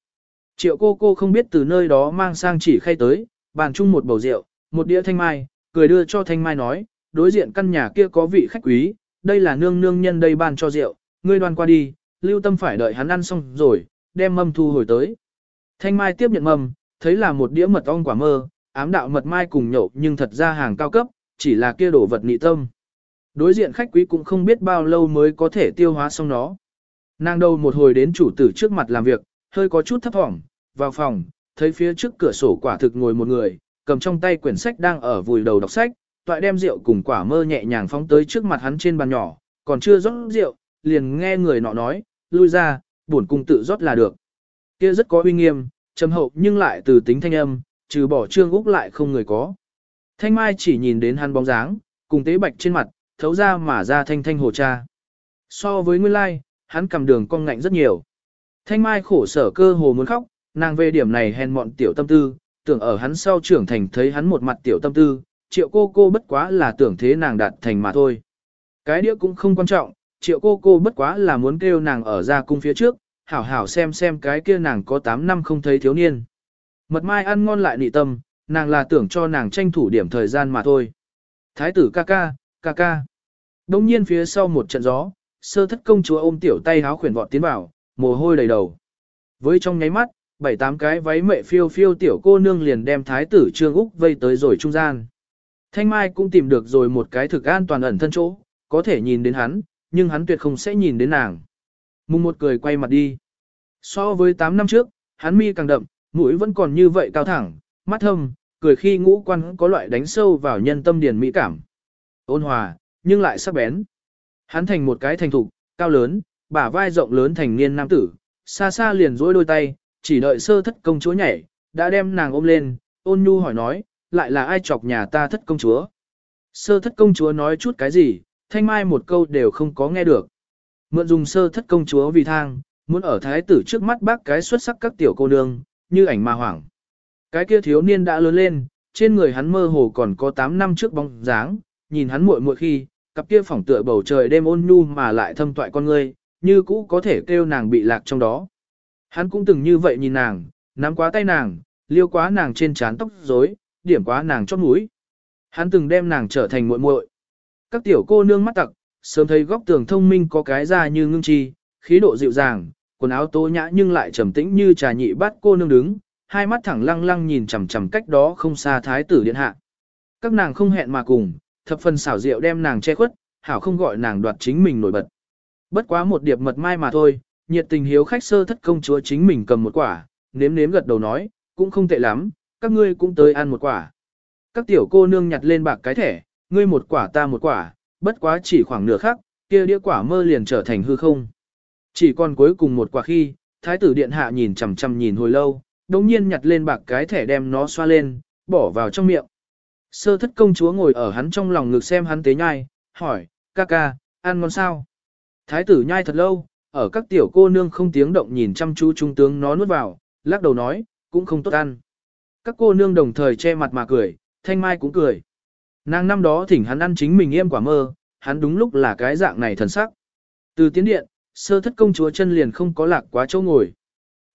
Triệu cô cô không biết từ nơi đó mang sang chỉ khay tới, bàn chung một bầu rượu, một đĩa thanh mai, cười đưa cho thanh mai nói, đối diện căn nhà kia có vị khách quý, đây là nương nương nhân đây ban cho rượu, ngươi đoan qua đi, lưu tâm phải đợi hắn ăn xong rồi, đem mâm thu hồi tới. Thanh mai tiếp nhận mâm, thấy là một đĩa mật ong quả mơ, ám đạo mật mai cùng nhậu nhưng thật ra hàng cao cấp, chỉ là kia đổ vật nị tâm. Đối diện khách quý cũng không biết bao lâu mới có thể tiêu hóa xong nó. Nàng đầu một hồi đến chủ tử trước mặt làm việc, hơi có chút thấp thỏm, vào phòng, thấy phía trước cửa sổ quả thực ngồi một người, cầm trong tay quyển sách đang ở vùi đầu đọc sách, toại đem rượu cùng quả mơ nhẹ nhàng phóng tới trước mặt hắn trên bàn nhỏ, còn chưa rót rượu, liền nghe người nọ nói, lui ra, buồn cung tự rót là được. Kia rất có uy nghiêm, trầm hậu nhưng lại từ tính thanh âm, trừ bỏ trương úc lại không người có. Thanh Mai chỉ nhìn đến hắn bóng dáng, cùng tế bạch trên mặt, thấu ra mà ra thanh thanh hồ cha. So với nguyên lai, hắn cầm đường cong ngạnh rất nhiều. Thanh Mai khổ sở cơ hồ muốn khóc, nàng về điểm này hèn mọn tiểu tâm tư, tưởng ở hắn sau trưởng thành thấy hắn một mặt tiểu tâm tư, triệu cô cô bất quá là tưởng thế nàng đạt thành mà thôi. Cái đĩa cũng không quan trọng, triệu cô cô bất quá là muốn kêu nàng ở ra cung phía trước, hảo hảo xem xem cái kia nàng có 8 năm không thấy thiếu niên. Mật mai ăn ngon lại nị tâm, nàng là tưởng cho nàng tranh thủ điểm thời gian mà thôi. Thái tử ca ca, ca ca. Đông nhiên phía sau một trận gió, sơ thất công chúa ôm tiểu tay háo khuyển vọt tiến vào, mồ hôi đầy đầu. Với trong nháy mắt, bảy tám cái váy mệ phiêu phiêu tiểu cô nương liền đem thái tử Trương Úc vây tới rồi trung gian. Thanh Mai cũng tìm được rồi một cái thực an toàn ẩn thân chỗ, có thể nhìn đến hắn, nhưng hắn tuyệt không sẽ nhìn đến nàng. Mùng một cười quay mặt đi. So với 8 năm trước, hắn mi càng đậm, mũi vẫn còn như vậy cao thẳng, mắt thâm, cười khi ngũ quan có loại đánh sâu vào nhân tâm điền mỹ cảm. Ôn hòa, nhưng lại sắc bén. Hắn thành một cái thành thục, cao lớn, bả vai rộng lớn thành niên nam tử, xa xa liền dối đôi tay, chỉ đợi sơ thất công chúa nhảy, đã đem nàng ôm lên, ôn nhu hỏi nói, lại là ai chọc nhà ta thất công chúa. Sơ thất công chúa nói chút cái gì, thanh mai một câu đều không có nghe được. Mượn dùng sơ thất công chúa vì thang, muốn ở thái tử trước mắt bác cái xuất sắc các tiểu cô nương, như ảnh ma hoảng. Cái kia thiếu niên đã lớn lên, trên người hắn mơ hồ còn có 8 năm trước bóng dáng, nhìn hắn muội muội khi, cặp kia phỏng tựa bầu trời đêm ôn nhu mà lại thâm toại con ngươi, như cũ có thể kêu nàng bị lạc trong đó. Hắn cũng từng như vậy nhìn nàng, nắm quá tay nàng, liêu quá nàng trên trán tóc rối, điểm quá nàng chót mũi. Hắn từng đem nàng trở thành muội muội. Các tiểu cô nương mắt tặc, sớm thấy góc tường thông minh có cái da như ngưng chi, khí độ dịu dàng, quần áo tố nhã nhưng lại trầm tĩnh như trà nhị bát cô nương đứng, hai mắt thẳng lăng lăng nhìn chằm chằm cách đó không xa thái tử điện hạ. Các nàng không hẹn mà cùng, thập phần xảo diệu đem nàng che khuất, hảo không gọi nàng đoạt chính mình nổi bật. Bất quá một điệp mật mai mà thôi, nhiệt tình hiếu khách sơ thất công chúa chính mình cầm một quả, nếm nếm gật đầu nói, cũng không tệ lắm, các ngươi cũng tới ăn một quả. Các tiểu cô nương nhặt lên bạc cái thẻ, ngươi một quả ta một quả, bất quá chỉ khoảng nửa khắc, kia đĩa quả mơ liền trở thành hư không. Chỉ còn cuối cùng một quả khi, thái tử điện hạ nhìn chằm chằm nhìn hồi lâu, đồng nhiên nhặt lên bạc cái thẻ đem nó xoa lên, bỏ vào trong miệng. Sơ thất công chúa ngồi ở hắn trong lòng ngực xem hắn tế nhai, hỏi, ca ca, ăn ngon sao? Thái tử nhai thật lâu, ở các tiểu cô nương không tiếng động nhìn chăm chú trung tướng nó nuốt vào, lắc đầu nói, cũng không tốt ăn. Các cô nương đồng thời che mặt mà cười, thanh mai cũng cười. Nàng năm đó thỉnh hắn ăn chính mình yêm quả mơ, hắn đúng lúc là cái dạng này thần sắc. Từ tiến điện, sơ thất công chúa chân liền không có lạc quá chỗ ngồi.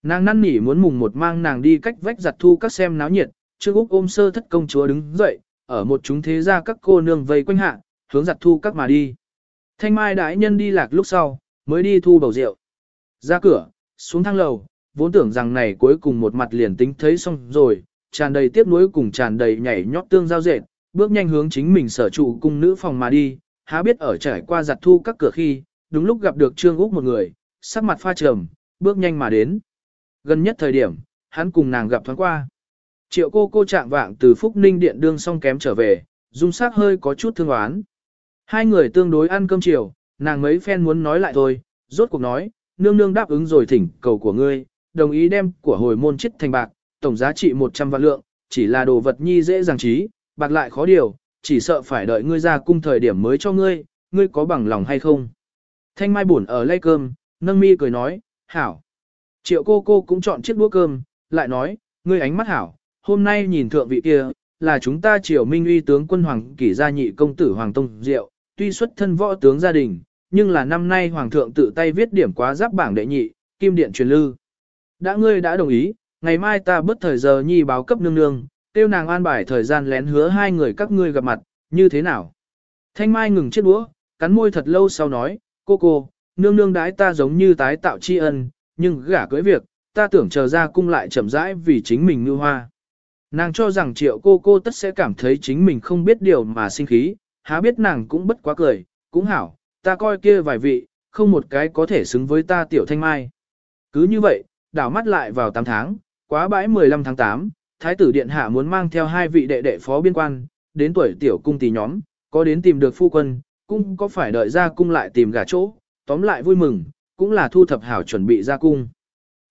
Nàng năn nỉ muốn mùng một mang nàng đi cách vách giặt thu các xem náo nhiệt, trước Úc ôm sơ thất công chúa đứng dậy, ở một chúng thế ra các cô nương vây quanh hạ, hướng giặt thu các mà đi. Thanh mai đại nhân đi lạc lúc sau, mới đi thu bầu rượu. Ra cửa, xuống thang lầu, vốn tưởng rằng này cuối cùng một mặt liền tính thấy xong rồi, tràn đầy tiếc nuối cùng tràn đầy nhảy nhót tương giao dệt, bước nhanh hướng chính mình sở trụ cung nữ phòng mà đi, há biết ở trải qua giặt thu các cửa khi, đúng lúc gặp được Trương Úc một người, sắc mặt pha trầm, bước nhanh mà đến. Gần nhất thời điểm, hắn cùng nàng gặp thoáng qua. Triệu cô cô trạng vạng từ Phúc Ninh Điện đương xong kém trở về, dung sắc hơi có chút thương oán. Hai người tương đối ăn cơm chiều, nàng mấy phen muốn nói lại thôi, rốt cuộc nói, nương nương đáp ứng rồi thỉnh cầu của ngươi, đồng ý đem của hồi môn chết thành bạc, tổng giá trị 100 vạn lượng, chỉ là đồ vật nhi dễ dàng trí, bạc lại khó điều, chỉ sợ phải đợi ngươi ra cung thời điểm mới cho ngươi, ngươi có bằng lòng hay không. Thanh Mai buồn ở lây cơm, nâng mi cười nói, hảo. Triệu cô cô cũng chọn chiếc đũa cơm, lại nói, ngươi ánh mắt hảo, hôm nay nhìn thượng vị kia, là chúng ta triều minh uy tướng quân hoàng kỷ gia nhị công tử hoàng tông diệu, tuy xuất thân võ tướng gia đình, nhưng là năm nay hoàng thượng tự tay viết điểm quá giáp bảng đệ nhị, kim điện truyền lư. Đã ngươi đã đồng ý, ngày mai ta bất thời giờ nhi báo cấp nương nương, tiêu nàng an bài thời gian lén hứa hai người các ngươi gặp mặt, như thế nào? Thanh Mai ngừng chết đũa, cắn môi thật lâu sau nói, cô cô, nương nương đái ta giống như tái tạo tri ân, nhưng gả cưới việc, ta tưởng chờ ra cung lại chậm rãi vì chính mình ngư hoa. Nàng cho rằng triệu cô cô tất sẽ cảm thấy chính mình không biết điều mà sinh khí, há biết nàng cũng bất quá cười, cũng hảo, ta coi kia vài vị, không một cái có thể xứng với ta tiểu thanh mai. Cứ như vậy, đảo mắt lại vào 8 tháng, quá bãi 15 tháng 8, Thái tử Điện Hạ muốn mang theo hai vị đệ đệ phó biên quan, đến tuổi tiểu cung tỷ nhóm, có đến tìm được phu quân, cũng có phải đợi ra cung lại tìm gả chỗ, tóm lại vui mừng, cũng là thu thập hảo chuẩn bị ra cung.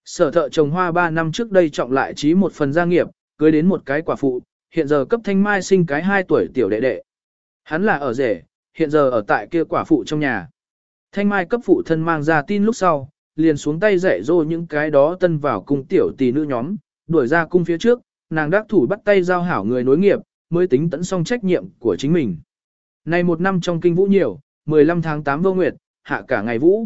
Sở thợ trồng hoa 3 năm trước đây trọng lại trí một phần gia nghiệp, cưới đến một cái quả phụ, hiện giờ cấp thanh mai sinh cái 2 tuổi tiểu đệ đệ. Hắn là ở rể, hiện giờ ở tại kia quả phụ trong nhà. Thanh mai cấp phụ thân mang ra tin lúc sau, liền xuống tay dạy dỗ những cái đó tân vào cung tiểu tỷ nữ nhóm, đuổi ra cung phía trước, nàng đắc thủ bắt tay giao hảo người nối nghiệp, mới tính tận xong trách nhiệm của chính mình. nay một năm trong kinh vũ nhiều, 15 tháng 8 vô nguyệt, hạ cả ngày vũ.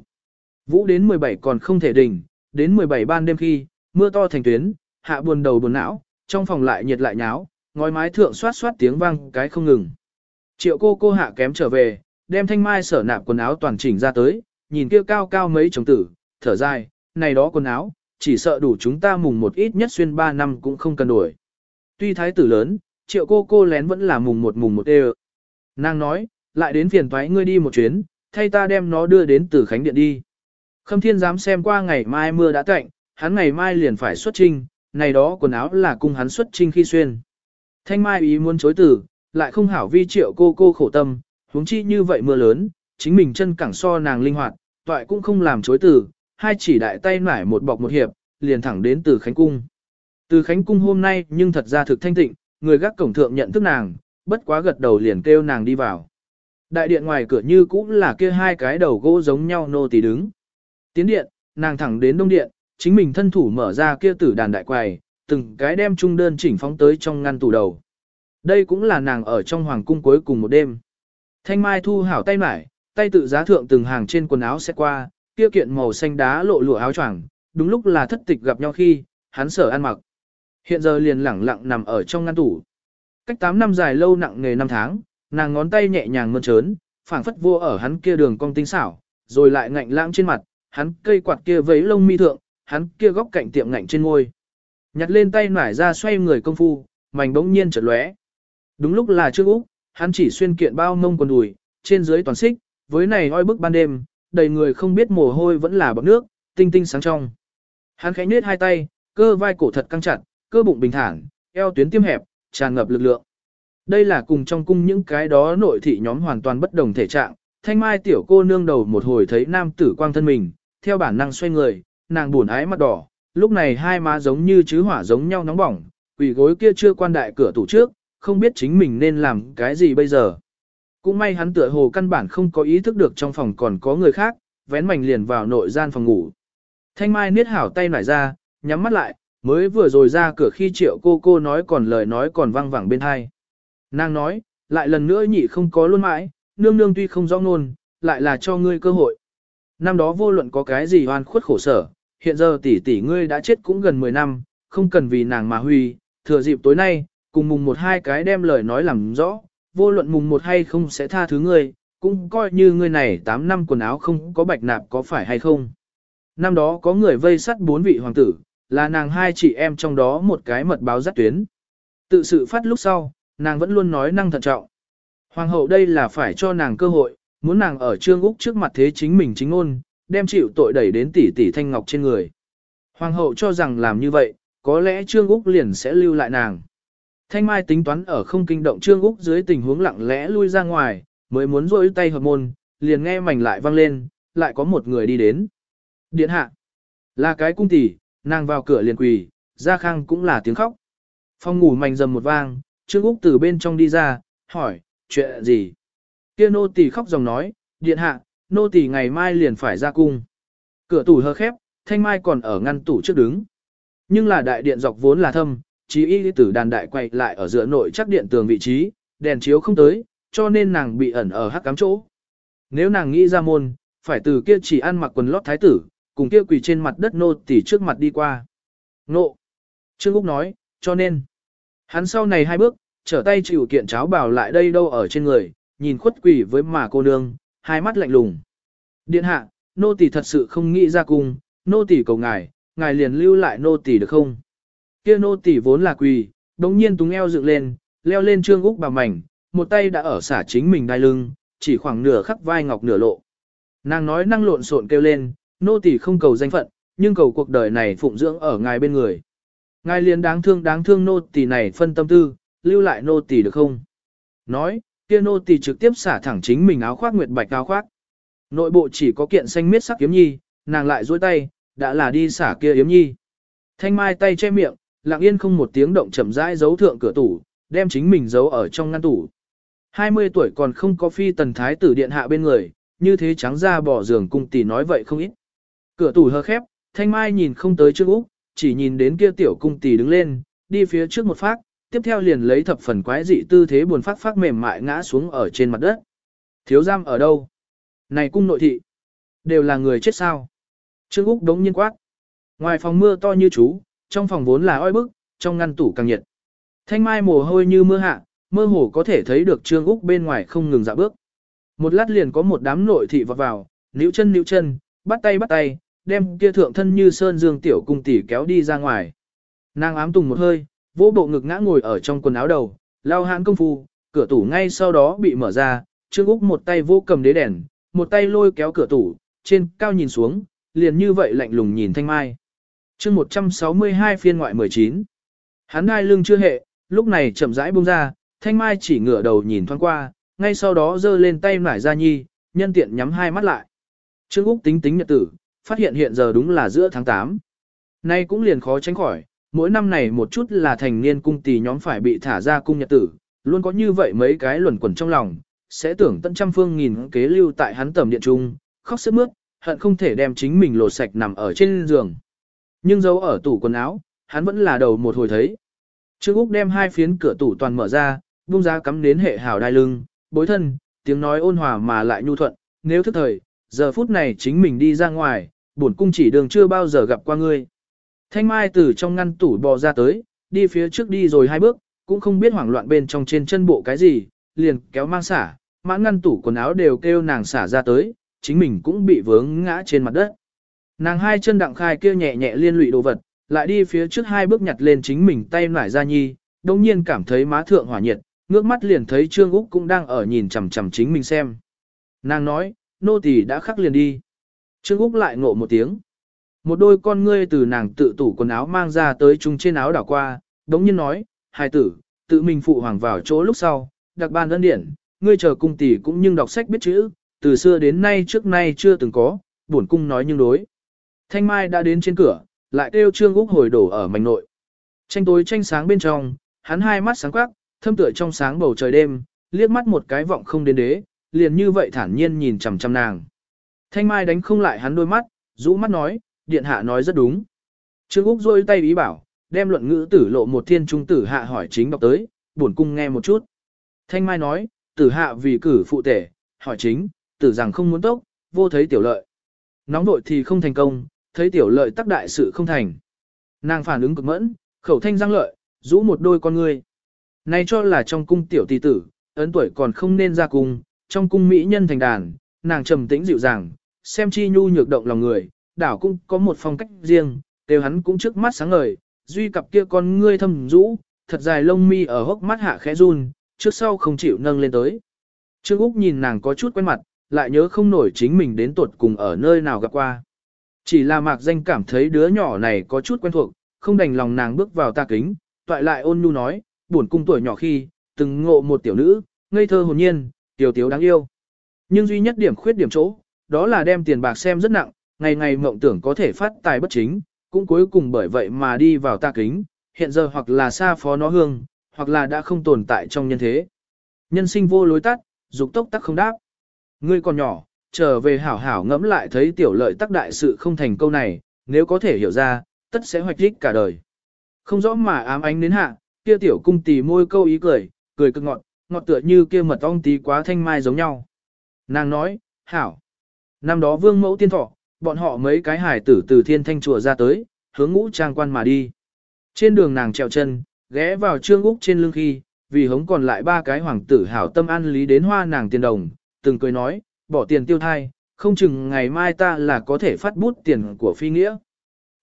Vũ đến 17 còn không thể đỉnh, đến 17 ban đêm khi, mưa to thành tuyến, hạ buồn đầu buồn não, trong phòng lại nhiệt lại nháo, ngói mái thượng xoát xoát tiếng vang cái không ngừng. Triệu cô cô hạ kém trở về, đem thanh mai sở nạp quần áo toàn chỉnh ra tới, nhìn kia cao cao mấy chồng tử, thở dài, này đó quần áo, chỉ sợ đủ chúng ta mùng một ít nhất xuyên 3 năm cũng không cần đổi. Tuy thái tử lớn, triệu cô cô lén vẫn là mùng một mùng một đê Nàng nói, lại đến phiền toái ngươi đi một chuyến, thay ta đem nó đưa đến từ Khánh Điện đi. Khâm thiên dám xem qua ngày mai mưa đã tạnh, hắn ngày mai liền phải xuất trinh, này đó quần áo là cung hắn xuất trinh khi xuyên. Thanh mai ý muốn chối từ, lại không hảo vi triệu cô cô khổ tâm, huống chi như vậy mưa lớn, chính mình chân cẳng so nàng linh hoạt, toại cũng không làm chối từ, hai chỉ đại tay nải một bọc một hiệp, liền thẳng đến từ Khánh Cung. Từ Khánh Cung hôm nay nhưng thật ra thực thanh tịnh, người gác cổng thượng nhận thức nàng, bất quá gật đầu liền kêu nàng đi vào. Đại điện ngoài cửa như cũng là kia hai cái đầu gỗ giống nhau nô tỳ đứng. Tiến điện, nàng thẳng đến đông điện, chính mình thân thủ mở ra kia tử đàn đại quầy, từng cái đem trung đơn chỉnh phóng tới trong ngăn tủ đầu. Đây cũng là nàng ở trong hoàng cung cuối cùng một đêm. Thanh Mai thu hảo tay mải, tay tự giá thượng từng hàng trên quần áo sẽ qua, kia kiện màu xanh đá lộ lụa áo choàng, đúng lúc là thất tịch gặp nhau khi, hắn sở ăn mặc. Hiện giờ liền lẳng lặng nằm ở trong ngăn tủ. Cách 8 năm dài lâu nặng nghề năm tháng, nàng ngón tay nhẹ nhàng mơn trớn, phảng phất vua ở hắn kia đường cong tinh xảo, rồi lại ngạnh lãng trên mặt, hắn cây quạt kia vấy lông mi thượng, hắn kia góc cạnh tiệm ngạnh trên ngôi. Nhặt lên tay nải ra xoay người công phu, mảnh bỗng nhiên chợt lóe. Đúng lúc là trước Úc, hắn chỉ xuyên kiện bao mông quần đùi, trên dưới toàn xích, với này oi bức ban đêm, đầy người không biết mồ hôi vẫn là bọt nước, tinh tinh sáng trong. Hắn khẽ nhếch hai tay, cơ vai cổ thật căng chặt, cơ bụng bình thản, eo tuyến tiêm hẹp, tràn ngập lực lượng. Đây là cùng trong cung những cái đó nội thị nhóm hoàn toàn bất đồng thể trạng. Thanh mai tiểu cô nương đầu một hồi thấy nam tử quang thân mình, theo bản năng xoay người, nàng buồn ái mắt đỏ, lúc này hai má giống như chứ hỏa giống nhau nóng bỏng, quỷ gối kia chưa quan đại cửa tủ trước, không biết chính mình nên làm cái gì bây giờ. Cũng may hắn tựa hồ căn bản không có ý thức được trong phòng còn có người khác, vén mảnh liền vào nội gian phòng ngủ. Thanh Mai niết hảo tay nải ra, nhắm mắt lại, mới vừa rồi ra cửa khi triệu cô cô nói còn lời nói còn vang vẳng bên hai. Nàng nói, lại lần nữa nhị không có luôn mãi, nương nương tuy không rõ ngôn, lại là cho ngươi cơ hội. Năm đó vô luận có cái gì oan khuất khổ sở, hiện giờ tỷ tỷ ngươi đã chết cũng gần 10 năm, không cần vì nàng mà huy, thừa dịp tối nay, cùng mùng một hai cái đem lời nói làm rõ, vô luận mùng một hay không sẽ tha thứ ngươi, cũng coi như ngươi này 8 năm quần áo không có bạch nạp có phải hay không. Năm đó có người vây sắt bốn vị hoàng tử, là nàng hai chị em trong đó một cái mật báo dắt tuyến. Tự sự phát lúc sau, nàng vẫn luôn nói năng thận trọng. Hoàng hậu đây là phải cho nàng cơ hội, muốn nàng ở Trương Úc trước mặt thế chính mình chính ôn, đem chịu tội đẩy đến tỷ tỷ thanh ngọc trên người. Hoàng hậu cho rằng làm như vậy, có lẽ Trương Úc liền sẽ lưu lại nàng. Thanh Mai tính toán ở không kinh động Trương Úc dưới tình huống lặng lẽ lui ra ngoài, mới muốn rôi tay hợp môn, liền nghe mảnh lại vang lên, lại có một người đi đến. Điện hạ, là cái cung tỷ, nàng vào cửa liền quỳ, ra khang cũng là tiếng khóc. phong ngủ mảnh dầm một vang, Trương Úc từ bên trong đi ra, hỏi, chuyện gì? Kia nô tỷ khóc dòng nói, điện hạ, nô tỷ ngày mai liền phải ra cung. Cửa tủ hơ khép, thanh mai còn ở ngăn tủ trước đứng. Nhưng là đại điện dọc vốn là thâm, chí y tử đàn đại quay lại ở giữa nội chắc điện tường vị trí, đèn chiếu không tới, cho nên nàng bị ẩn ở hắc cám chỗ. Nếu nàng nghĩ ra môn, phải từ kia chỉ ăn mặc quần lót thái tử, cùng kia quỳ trên mặt đất nô tỳ trước mặt đi qua. Nộ! Trương Úc nói, cho nên, hắn sau này hai bước, trở tay chịu kiện cháo bảo lại đây đâu ở trên người, nhìn khuất quỷ với mà cô nương, hai mắt lạnh lùng. Điện hạ, nô tỳ thật sự không nghĩ ra cung, nô tỳ cầu ngài, ngài liền lưu lại nô tỳ được không? Kia nô tỷ vốn là quỳ, đống nhiên túng eo dựng lên, leo lên trương úc bà mảnh, một tay đã ở xả chính mình đai lưng, chỉ khoảng nửa khắc vai ngọc nửa lộ. Nàng nói năng lộn xộn kêu lên, nô tỷ không cầu danh phận, nhưng cầu cuộc đời này phụng dưỡng ở ngài bên người. Ngài liền đáng thương đáng thương nô tỷ này phân tâm tư, lưu lại nô tỷ được không? Nói, kia nô tỷ trực tiếp xả thẳng chính mình áo khoác nguyệt bạch áo khoác. Nội bộ chỉ có kiện xanh miết sắc kiếm nhi, nàng lại duỗi tay, đã là đi xả kia yếm nhi. Thanh mai tay che miệng, lặng yên không một tiếng động chậm rãi giấu thượng cửa tủ, đem chính mình giấu ở trong ngăn tủ. 20 tuổi còn không có phi tần thái tử điện hạ bên người, như thế trắng ra bỏ giường cung tỷ nói vậy không ít. Cửa tủ hờ khép, thanh mai nhìn không tới trước Úc, chỉ nhìn đến kia tiểu cung tỷ đứng lên, đi phía trước một phát, tiếp theo liền lấy thập phần quái dị tư thế buồn phát phát mềm mại ngã xuống ở trên mặt đất. Thiếu giam ở đâu? Này cung nội thị, đều là người chết sao? Trương Úc đống nhiên quát. Ngoài phòng mưa to như chú, trong phòng vốn là oi bức, trong ngăn tủ càng nhiệt. Thanh mai mồ hôi như mưa hạ, mơ hồ có thể thấy được Trương Úc bên ngoài không ngừng dạo bước. Một lát liền có một đám nội thị vọt vào, níu chân níu chân, bắt tay bắt tay, đem kia thượng thân như sơn dương tiểu cung tỷ kéo đi ra ngoài. Nàng ám tùng một hơi, vỗ bộ ngực ngã ngồi ở trong quần áo đầu, lao hãn công phu, cửa tủ ngay sau đó bị mở ra, Trương Úc một tay vô cầm đế đèn, một tay lôi kéo cửa tủ, trên cao nhìn xuống, liền như vậy lạnh lùng nhìn Thanh Mai chương 162 phiên ngoại 19. Hắn đai lưng chưa hệ, lúc này chậm rãi buông ra, Thanh Mai chỉ ngửa đầu nhìn thoáng qua, ngay sau đó giơ lên tay nải ra nhi, nhân tiện nhắm hai mắt lại. Trương Úc tính tính nhật tử, phát hiện hiện giờ đúng là giữa tháng 8. Nay cũng liền khó tránh khỏi, mỗi năm này một chút là thành niên cung tỷ nhóm phải bị thả ra cung nhật tử, luôn có như vậy mấy cái luẩn quẩn trong lòng, sẽ tưởng tận trăm phương nghìn kế lưu tại hắn tầm điện trung, khóc sức mướt, hận không thể đem chính mình lột sạch nằm ở trên giường. Nhưng giấu ở tủ quần áo, hắn vẫn là đầu một hồi thấy. Trương Úc đem hai phiến cửa tủ toàn mở ra, bung ra cắm đến hệ hào đai lưng, bối thân, tiếng nói ôn hòa mà lại nhu thuận, nếu thức thời, giờ phút này chính mình đi ra ngoài, bổn cung chỉ đường chưa bao giờ gặp qua ngươi. Thanh Mai từ trong ngăn tủ bò ra tới, đi phía trước đi rồi hai bước, cũng không biết hoảng loạn bên trong trên chân bộ cái gì, liền kéo mang xả, mãn ngăn tủ quần áo đều kêu nàng xả ra tới, chính mình cũng bị vướng ngã trên mặt đất. Nàng hai chân đặng khai kia nhẹ nhẹ liên lụy đồ vật, lại đi phía trước hai bước nhặt lên chính mình tay nải ra nhi, đồng nhiên cảm thấy má thượng hỏa nhiệt, ngước mắt liền thấy Trương Úc cũng đang ở nhìn chằm chằm chính mình xem. Nàng nói, nô tỳ đã khắc liền đi. Trương Úc lại ngộ một tiếng. Một đôi con ngươi từ nàng tự tủ quần áo mang ra tới chung trên áo đảo qua, đống nhiên nói, hài tử, tự mình phụ hoàng vào chỗ lúc sau, đặc ban ân điển, ngươi chờ cung tỷ cũng nhưng đọc sách biết chữ, từ xưa đến nay trước nay chưa từng có, buồn cung nói nhưng đối. Thanh Mai đã đến trên cửa, lại kêu Trương Úc hồi đổ ở mảnh nội. Tranh tối tranh sáng bên trong, hắn hai mắt sáng quắc, thâm tựa trong sáng bầu trời đêm, liếc mắt một cái vọng không đến đế, liền như vậy thản nhiên nhìn chằm chằm nàng. Thanh Mai đánh không lại hắn đôi mắt, rũ mắt nói, điện hạ nói rất đúng. Trương Úc rôi tay ý bảo, đem luận ngữ tử lộ một thiên trung tử hạ hỏi chính đọc tới, buồn cung nghe một chút. Thanh Mai nói, tử hạ vì cử phụ tể, hỏi chính, tử rằng không muốn tốc, vô thấy tiểu lợi. Nóng vội thì không thành công, thấy tiểu lợi tắc đại sự không thành. Nàng phản ứng cực mẫn, khẩu thanh răng lợi, rũ một đôi con ngươi. Này cho là trong cung tiểu tỷ tử, ấn tuổi còn không nên ra cung, trong cung mỹ nhân thành đàn, nàng trầm tĩnh dịu dàng, xem chi nhu nhược động lòng người, đảo cũng có một phong cách riêng, đều hắn cũng trước mắt sáng ngời, duy cặp kia con ngươi thâm rũ, thật dài lông mi ở hốc mắt hạ khẽ run, trước sau không chịu nâng lên tới. Trương Úc nhìn nàng có chút quen mặt, lại nhớ không nổi chính mình đến tuột cùng ở nơi nào gặp qua. Chỉ là mạc danh cảm thấy đứa nhỏ này có chút quen thuộc, không đành lòng nàng bước vào ta kính, toại lại ôn nhu nói, buồn cung tuổi nhỏ khi, từng ngộ một tiểu nữ, ngây thơ hồn nhiên, tiểu tiểu đáng yêu. Nhưng duy nhất điểm khuyết điểm chỗ, đó là đem tiền bạc xem rất nặng, ngày ngày mộng tưởng có thể phát tài bất chính, cũng cuối cùng bởi vậy mà đi vào ta kính, hiện giờ hoặc là xa phó nó hương, hoặc là đã không tồn tại trong nhân thế. Nhân sinh vô lối tắt, dục tốc tắc không đáp. Ngươi còn nhỏ, trở về hảo hảo ngẫm lại thấy tiểu lợi tắc đại sự không thành câu này, nếu có thể hiểu ra, tất sẽ hoạch đích cả đời. Không rõ mà ám ánh đến hạ, kia tiểu cung tì môi câu ý cười, cười cực ngọt, ngọt tựa như kia mật ong tí quá thanh mai giống nhau. Nàng nói, hảo. Năm đó vương mẫu tiên thọ, bọn họ mấy cái hải tử từ thiên thanh chùa ra tới, hướng ngũ trang quan mà đi. Trên đường nàng trèo chân, ghé vào trương úc trên lưng khi, vì hống còn lại ba cái hoàng tử hảo tâm an lý đến hoa nàng tiền đồng, từng cười nói, bỏ tiền tiêu thai, không chừng ngày mai ta là có thể phát bút tiền của phi nghĩa.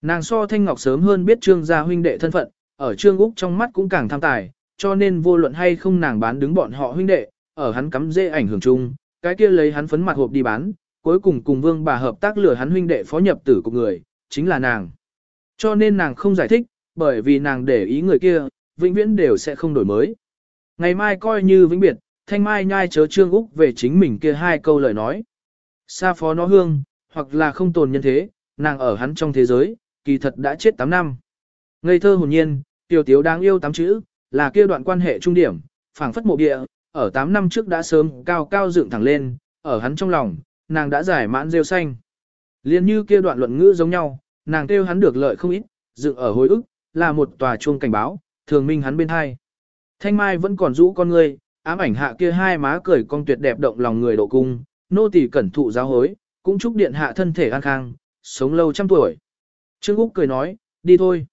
Nàng so Thanh Ngọc sớm hơn biết trương gia huynh đệ thân phận, ở trương úc trong mắt cũng càng tham tài, cho nên vô luận hay không nàng bán đứng bọn họ huynh đệ, ở hắn cắm dễ ảnh hưởng chung, cái kia lấy hắn phấn mặt hộp đi bán, cuối cùng cùng vương bà hợp tác lừa hắn huynh đệ phó nhập tử của người, chính là nàng. Cho nên nàng không giải thích, bởi vì nàng để ý người kia, vĩnh viễn đều sẽ không đổi mới. Ngày mai coi như vĩnh biệt, thanh mai nhai chớ trương úc về chính mình kia hai câu lời nói. xa phó nó hương, hoặc là không tồn nhân thế, nàng ở hắn trong thế giới, kỳ thật đã chết 8 năm. Ngây thơ hồn nhiên, tiểu tiếu đáng yêu tám chữ, là kia đoạn quan hệ trung điểm, phảng phất mộ địa, ở 8 năm trước đã sớm cao cao dựng thẳng lên, ở hắn trong lòng, nàng đã giải mãn rêu xanh. Liên như kia đoạn luận ngữ giống nhau, nàng kêu hắn được lợi không ít, dựng ở hồi ức, là một tòa chuông cảnh báo, thường minh hắn bên hai. Thanh Mai vẫn còn rũ con người, ám ảnh hạ kia hai má cười con tuyệt đẹp động lòng người độ cung, nô tỳ cẩn thụ giáo hối, cũng chúc điện hạ thân thể an khang, sống lâu trăm tuổi. Trương Úc cười nói, đi thôi.